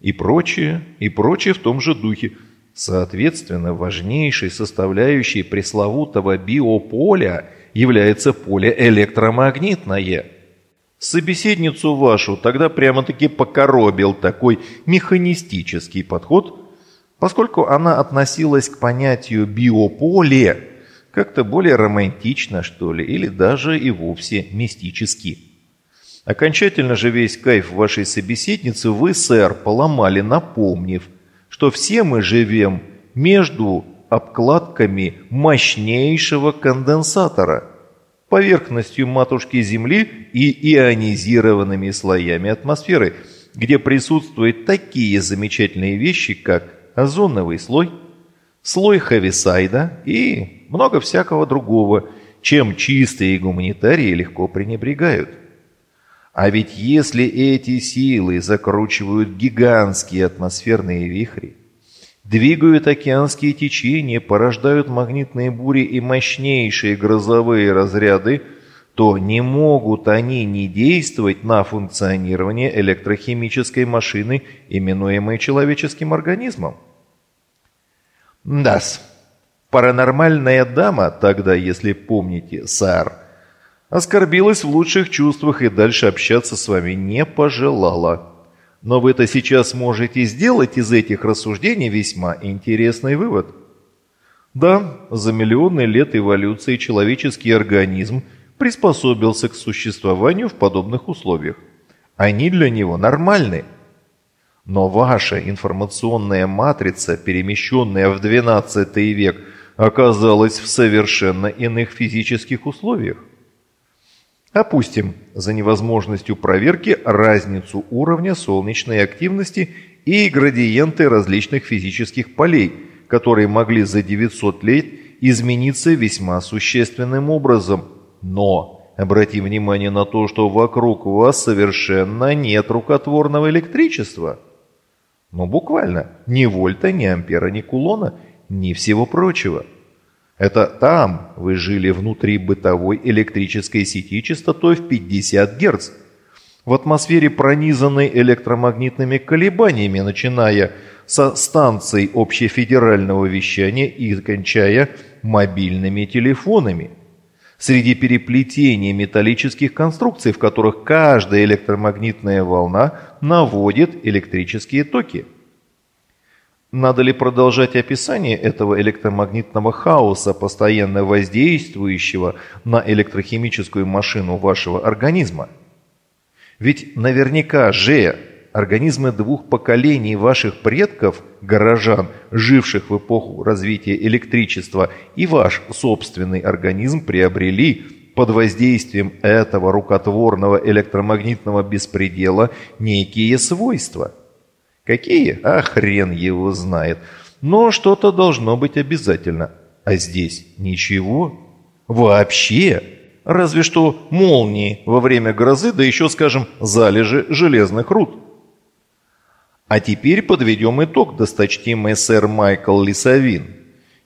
И прочее, и прочее в том же духе. Соответственно, важнейшей составляющей пресловутого биополя является поле электромагнитное. Собеседницу вашу тогда прямо-таки покоробил такой механистический подход – поскольку она относилась к понятию «биополе» как-то более романтично, что ли, или даже и вовсе мистически. Окончательно же весь кайф вашей собеседницы вы, сэр, поломали, напомнив, что все мы живем между обкладками мощнейшего конденсатора, поверхностью матушки Земли и ионизированными слоями атмосферы, где присутствуют такие замечательные вещи, как озоновый слой, слой хависайда и много всякого другого, чем чистые гуманитарии легко пренебрегают. А ведь если эти силы закручивают гигантские атмосферные вихри, двигают океанские течения, порождают магнитные бури и мощнейшие грозовые разряды, то не могут они не действовать на функционирование электрохимической машины, именуемой человеческим организмом. Дас. Паранормальная дама тогда, если помните, сэр, оскорбилась в лучших чувствах и дальше общаться с вами не пожелала. Но вы-то сейчас можете сделать из этих рассуждений весьма интересный вывод. Да, за миллионы лет эволюции человеческий организм приспособился к существованию в подобных условиях. Они для него нормальны – но ваша информационная матрица, перемещенная в XII век, оказалась в совершенно иных физических условиях. Опустим за невозможностью проверки разницу уровня солнечной активности и градиенты различных физических полей, которые могли за 900 лет измениться весьма существенным образом. Но обрати внимание на то, что вокруг вас совершенно нет рукотворного электричества – ну, буквально. Ни вольта, ни ампера, ни кулона, ни всего прочего. Это там вы жили внутри бытовой электрической сети частотой в 50 Гц. в атмосфере пронизанной электромагнитными колебаниями, начиная со станций общефедерального вещания и кончая мобильными телефонами. Среди переплетения металлических конструкций, в которых каждая электромагнитная волна наводит электрические токи. Надо ли продолжать описание этого электромагнитного хаоса, постоянно воздействующего на электрохимическую машину вашего организма? Ведь наверняка же организмы двух поколений ваших предков, горожан, живших в эпоху развития электричества, и ваш собственный организм приобрели под воздействием этого рукотворного электромагнитного беспредела некие свойства. Какие? А хрен его знает. Но что-то должно быть обязательно. А здесь ничего. Вообще. Разве что молнии во время грозы, да еще, скажем, залежи железных руд. А теперь подведем итог, досточтимый сэр Майкл Лисовин.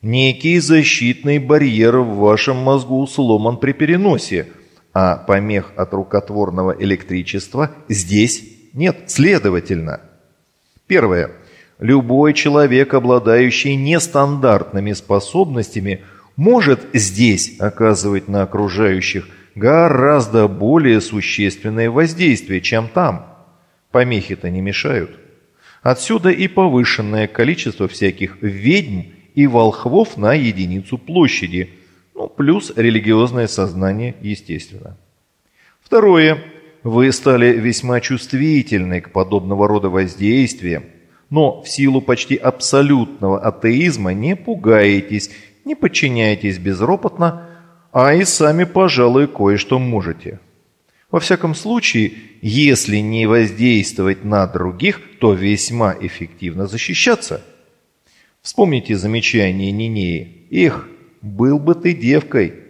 Некий защитный барьер в вашем мозгу сломан при переносе, а помех от рукотворного электричества здесь нет, следовательно. Первое. Любой человек, обладающий нестандартными способностями, может здесь оказывать на окружающих гораздо более существенное воздействие, чем там. Помехи-то не мешают. Отсюда и повышенное количество всяких ведьм и волхвов на единицу площади, ну, плюс религиозное сознание, естественно. Второе. Вы стали весьма чувствительны к подобного рода воздействиям, но в силу почти абсолютного атеизма не пугаетесь, не подчиняйтесь безропотно, а и сами, пожалуй, кое-что можете. Во всяком случае, если не воздействовать на других, то весьма эффективно защищаться. Вспомните замечание Нинеи. «Эх, был бы ты девкой!»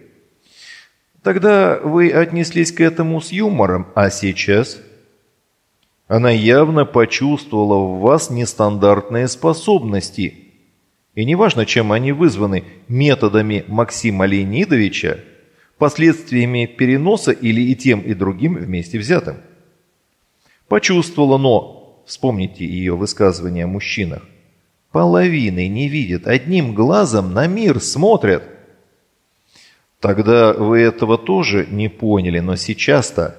Тогда вы отнеслись к этому с юмором, а сейчас? Она явно почувствовала в вас нестандартные способности. И неважно, чем они вызваны, методами Максима Леонидовича – последствиями переноса или и тем, и другим вместе взятым. Почувствовала, но, вспомните ее высказывание о мужчинах, половины не видят, одним глазом на мир смотрят. Тогда вы этого тоже не поняли, но сейчас-то,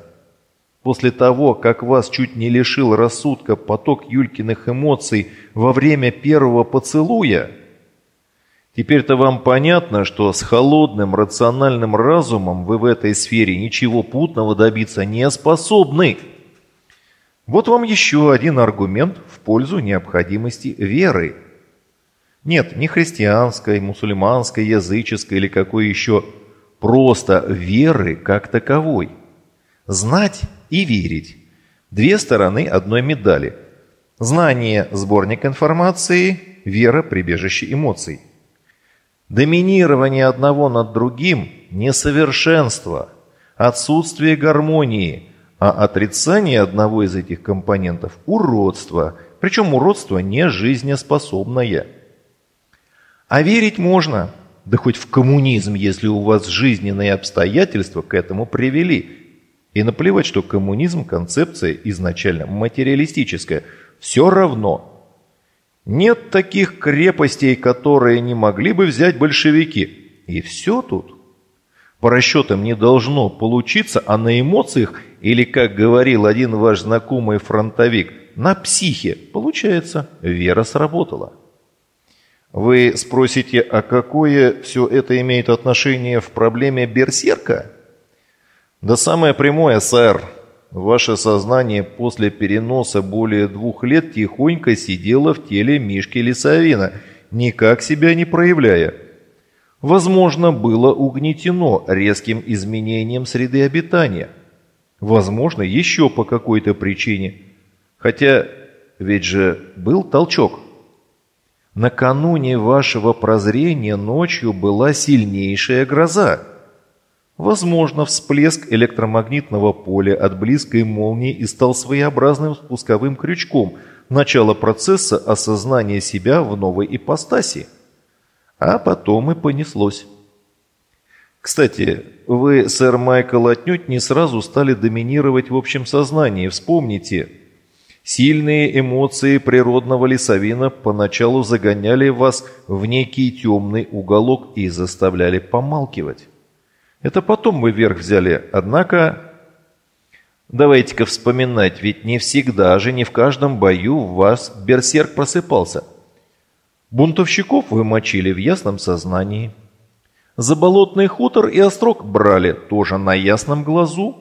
после того, как вас чуть не лишил рассудка поток Юлькиных эмоций во время первого поцелуя – Теперь-то вам понятно, что с холодным рациональным разумом вы в этой сфере ничего путного добиться не способны. Вот вам еще один аргумент в пользу необходимости веры. Нет, не христианской, мусульманской, языческой или какой еще, просто веры как таковой. Знать и верить – две стороны одной медали. Знание – сборник информации, вера – прибежище эмоций – Доминирование одного над другим – несовершенство, отсутствие гармонии, а отрицание одного из этих компонентов – уродство, причем уродство не жизнеспособное. А верить можно, да хоть в коммунизм, если у вас жизненные обстоятельства к этому привели. И наплевать, что коммунизм – концепция изначально материалистическая. Все равно – нет таких крепостей, которые не могли бы взять большевики. И все тут. По расчетам не должно получиться, а на эмоциях, или, как говорил один ваш знакомый фронтовик, на психе, получается, вера сработала. Вы спросите, а какое все это имеет отношение в проблеме берсерка? Да самое прямое, сэр. Ваше сознание после переноса более двух лет тихонько сидело в теле Мишки Лисовина, никак себя не проявляя. Возможно, было угнетено резким изменением среды обитания. Возможно, еще по какой-то причине. Хотя ведь же был толчок. Накануне вашего прозрения ночью была сильнейшая гроза. Возможно, всплеск электромагнитного поля от близкой молнии и стал своеобразным спусковым крючком начала процесса осознания себя в новой ипостаси. А потом и понеслось. Кстати, вы, сэр Майкл, отнюдь не сразу стали доминировать в общем сознании. Вспомните, сильные эмоции природного лесовина поначалу загоняли вас в некий темный уголок и заставляли помалкивать. Это потом мы вверх взяли, однако... Давайте-ка вспоминать, ведь не всегда же, не в каждом бою в вас берсерк просыпался. Бунтовщиков вы мочили в ясном сознании – Заболотный хутор и острог брали тоже на ясном глазу.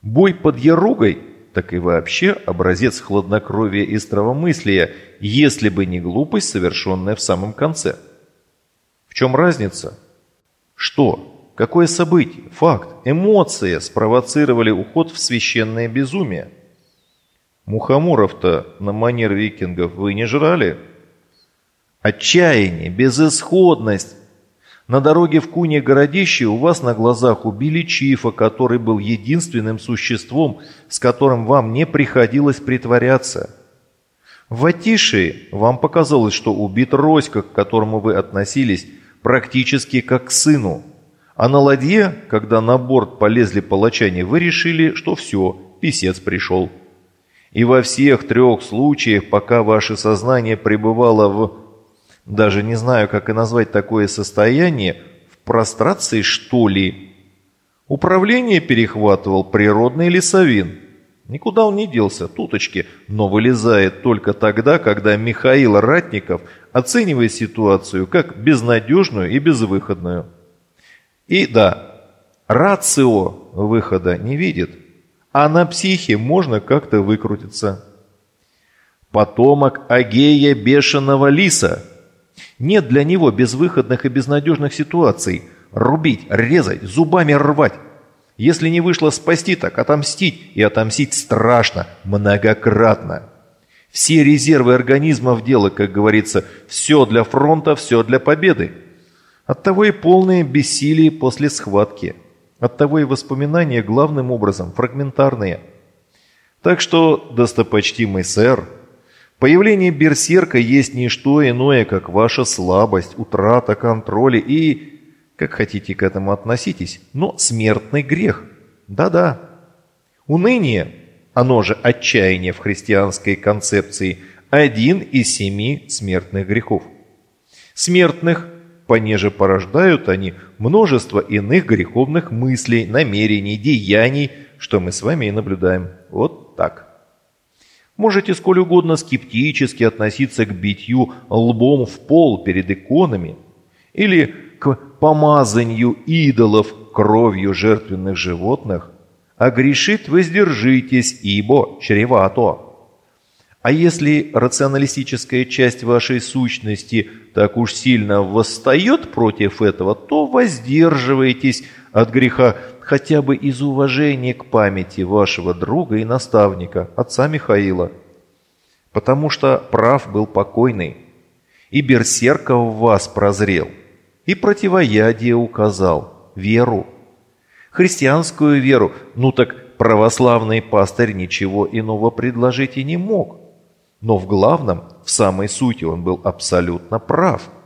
Бой под Яругой, так и вообще образец хладнокровия и здравомыслия, если бы не глупость, совершенная в самом конце. В чем разница? Что? Какое событие, факт, эмоция спровоцировали уход в священное безумие? Мухоморов-то на манер викингов вы не жрали? Отчаяние, безысходность, на дороге в Куне городище у вас на глазах убили Чифа, который был единственным существом, с которым вам не приходилось притворяться. В Атишии вам показалось, что убит Роська, к которому вы относились практически как к сыну. А на ладье, когда на борт полезли палачане, вы решили, что все, писец пришел. И во всех трех случаях, пока ваше сознание пребывало в даже не знаю, как и назвать такое состояние, в прострации что ли. Управление перехватывал природный лесовин. Никуда он не делся, туточки, но вылезает только тогда, когда Михаил Ратников оценивает ситуацию как безнадежную и безвыходную. И да, рацио выхода не видит, а на психе можно как-то выкрутиться. Потомок Агея Бешеного Лиса – нет для него безвыходных и безнадежных ситуаций. Рубить, резать, зубами рвать. Если не вышло спасти, так отомстить. И отомстить страшно, многократно. Все резервы организма в дело, как говорится, все для фронта, все для победы. Оттого и полное бессилие после схватки. Оттого и воспоминания главным образом фрагментарные. Так что, достопочтимый сэр, Появление берсерка есть не что иное, как ваша слабость, утрата контроля и, как хотите к этому относитесь, но смертный грех. Да-да. Уныние, оно же отчаяние в христианской концепции, один из семи смертных грехов. Смертных, понеже порождают они множество иных греховных мыслей, намерений, деяний, что мы с вами и наблюдаем. Вот так. Можете сколь угодно скептически относиться к битью лбом в пол перед иконами или к помазанию идолов кровью жертвенных животных, а грешит воздержитесь, ибо чревато. А если рационалистическая часть вашей сущности так уж сильно восстает против этого, то воздерживайтесь от греха хотя бы из уважения к памяти вашего друга и наставника, отца Михаила. Потому что прав был покойный, и берсерка в вас прозрел, и противоядие указал, веру. Христианскую веру, ну так православный пастырь ничего иного предложить и не мог. Но в главном, в самой сути он был абсолютно прав –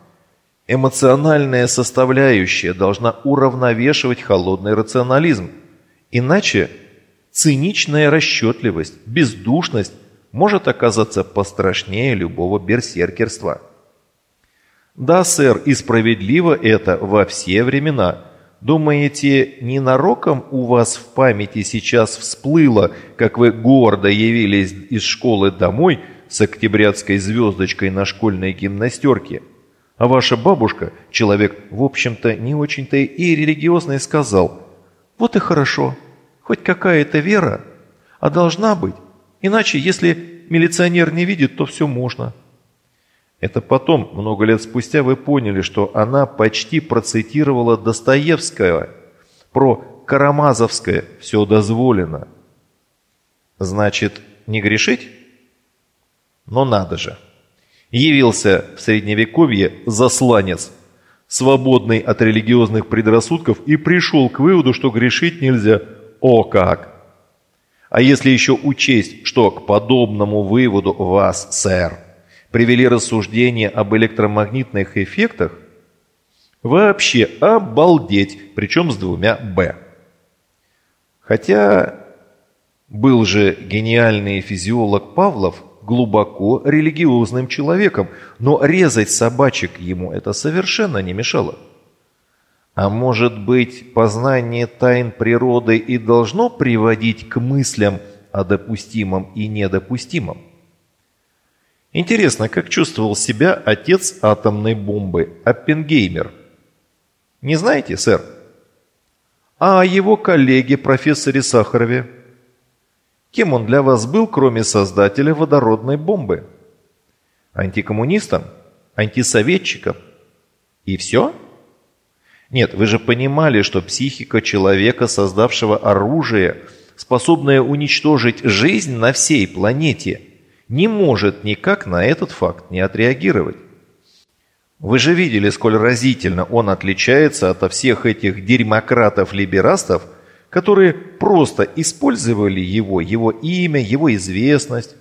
Эмоциональная составляющая должна уравновешивать холодный рационализм. Иначе циничная расчетливость, бездушность может оказаться пострашнее любого берсеркерства. Да, сэр, и справедливо это во все времена. Думаете, ненароком у вас в памяти сейчас всплыло, как вы гордо явились из школы домой с октябрятской звездочкой на школьной гимнастерке – а ваша бабушка, человек, в общем-то, не очень-то и религиозный, сказал, вот и хорошо, хоть какая-то вера, а должна быть, иначе, если милиционер не видит, то все можно. Это потом, много лет спустя, вы поняли, что она почти процитировала Достоевского про Карамазовское «все дозволено». Значит, не грешить? Но надо же. Явился в Средневековье засланец, свободный от религиозных предрассудков, и пришел к выводу, что грешить нельзя. О как! А если еще учесть, что к подобному выводу вас, сэр, привели рассуждения об электромагнитных эффектах, Вообще обалдеть, причем с двумя «Б». Хотя был же гениальный физиолог Павлов глубоко религиозным человеком, но резать собачек ему это совершенно не мешало. А может быть, познание тайн природы и должно приводить к мыслям о допустимом и недопустимом? Интересно, как чувствовал себя отец атомной бомбы Оппенгеймер – не знаете, сэр? А о его коллеге, профессоре Сахарове? Кем он для вас был, кроме создателя водородной бомбы? Антикоммунистом? Антисоветчиком? И все? Нет, вы же понимали, что психика человека, создавшего оружие, способное уничтожить жизнь на всей планете, не может никак на этот факт не отреагировать. Вы же видели, сколь разительно он отличается от всех этих дерьмократов-либерастов, которые просто использовали его, его имя, его известность.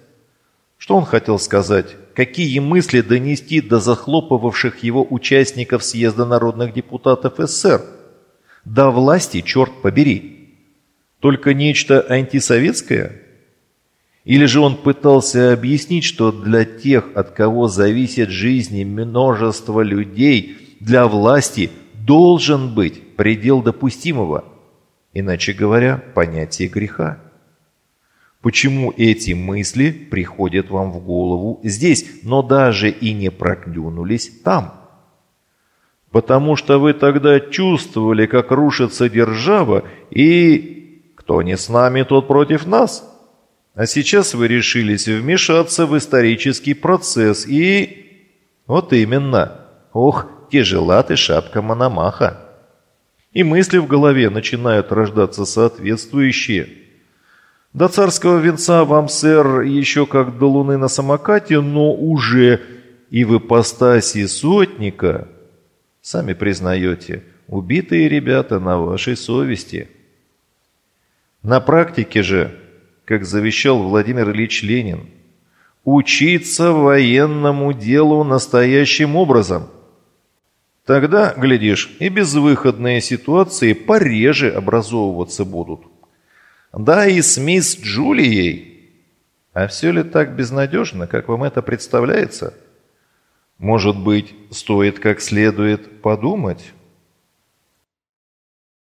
Что он хотел сказать? Какие мысли донести до захлопывавших его участников съезда народных депутатов СССР? До власти, черт побери. Только нечто антисоветское? Или же он пытался объяснить, что для тех, от кого зависит жизни множество людей, для власти должен быть предел допустимого, иначе говоря, понятие греха. Почему эти мысли приходят вам в голову здесь, но даже и не проклюнулись там? Потому что вы тогда чувствовали, как рушится держава, и кто не с нами, тот против нас – а сейчас вы решились вмешаться в исторический процесс и... Вот именно. Ох, тяжела ты шапка Мономаха. И мысли в голове начинают рождаться соответствующие. До царского венца вам, сэр, еще как до луны на самокате, но уже и в ипостаси сотника, сами признаете, убитые ребята на вашей совести. На практике же как завещал Владимир Ильич Ленин, учиться военному делу настоящим образом. Тогда, глядишь, и безвыходные ситуации пореже образовываться будут. Да и с мисс Джулией. А все ли так безнадежно, как вам это представляется? Может быть, стоит как следует подумать?»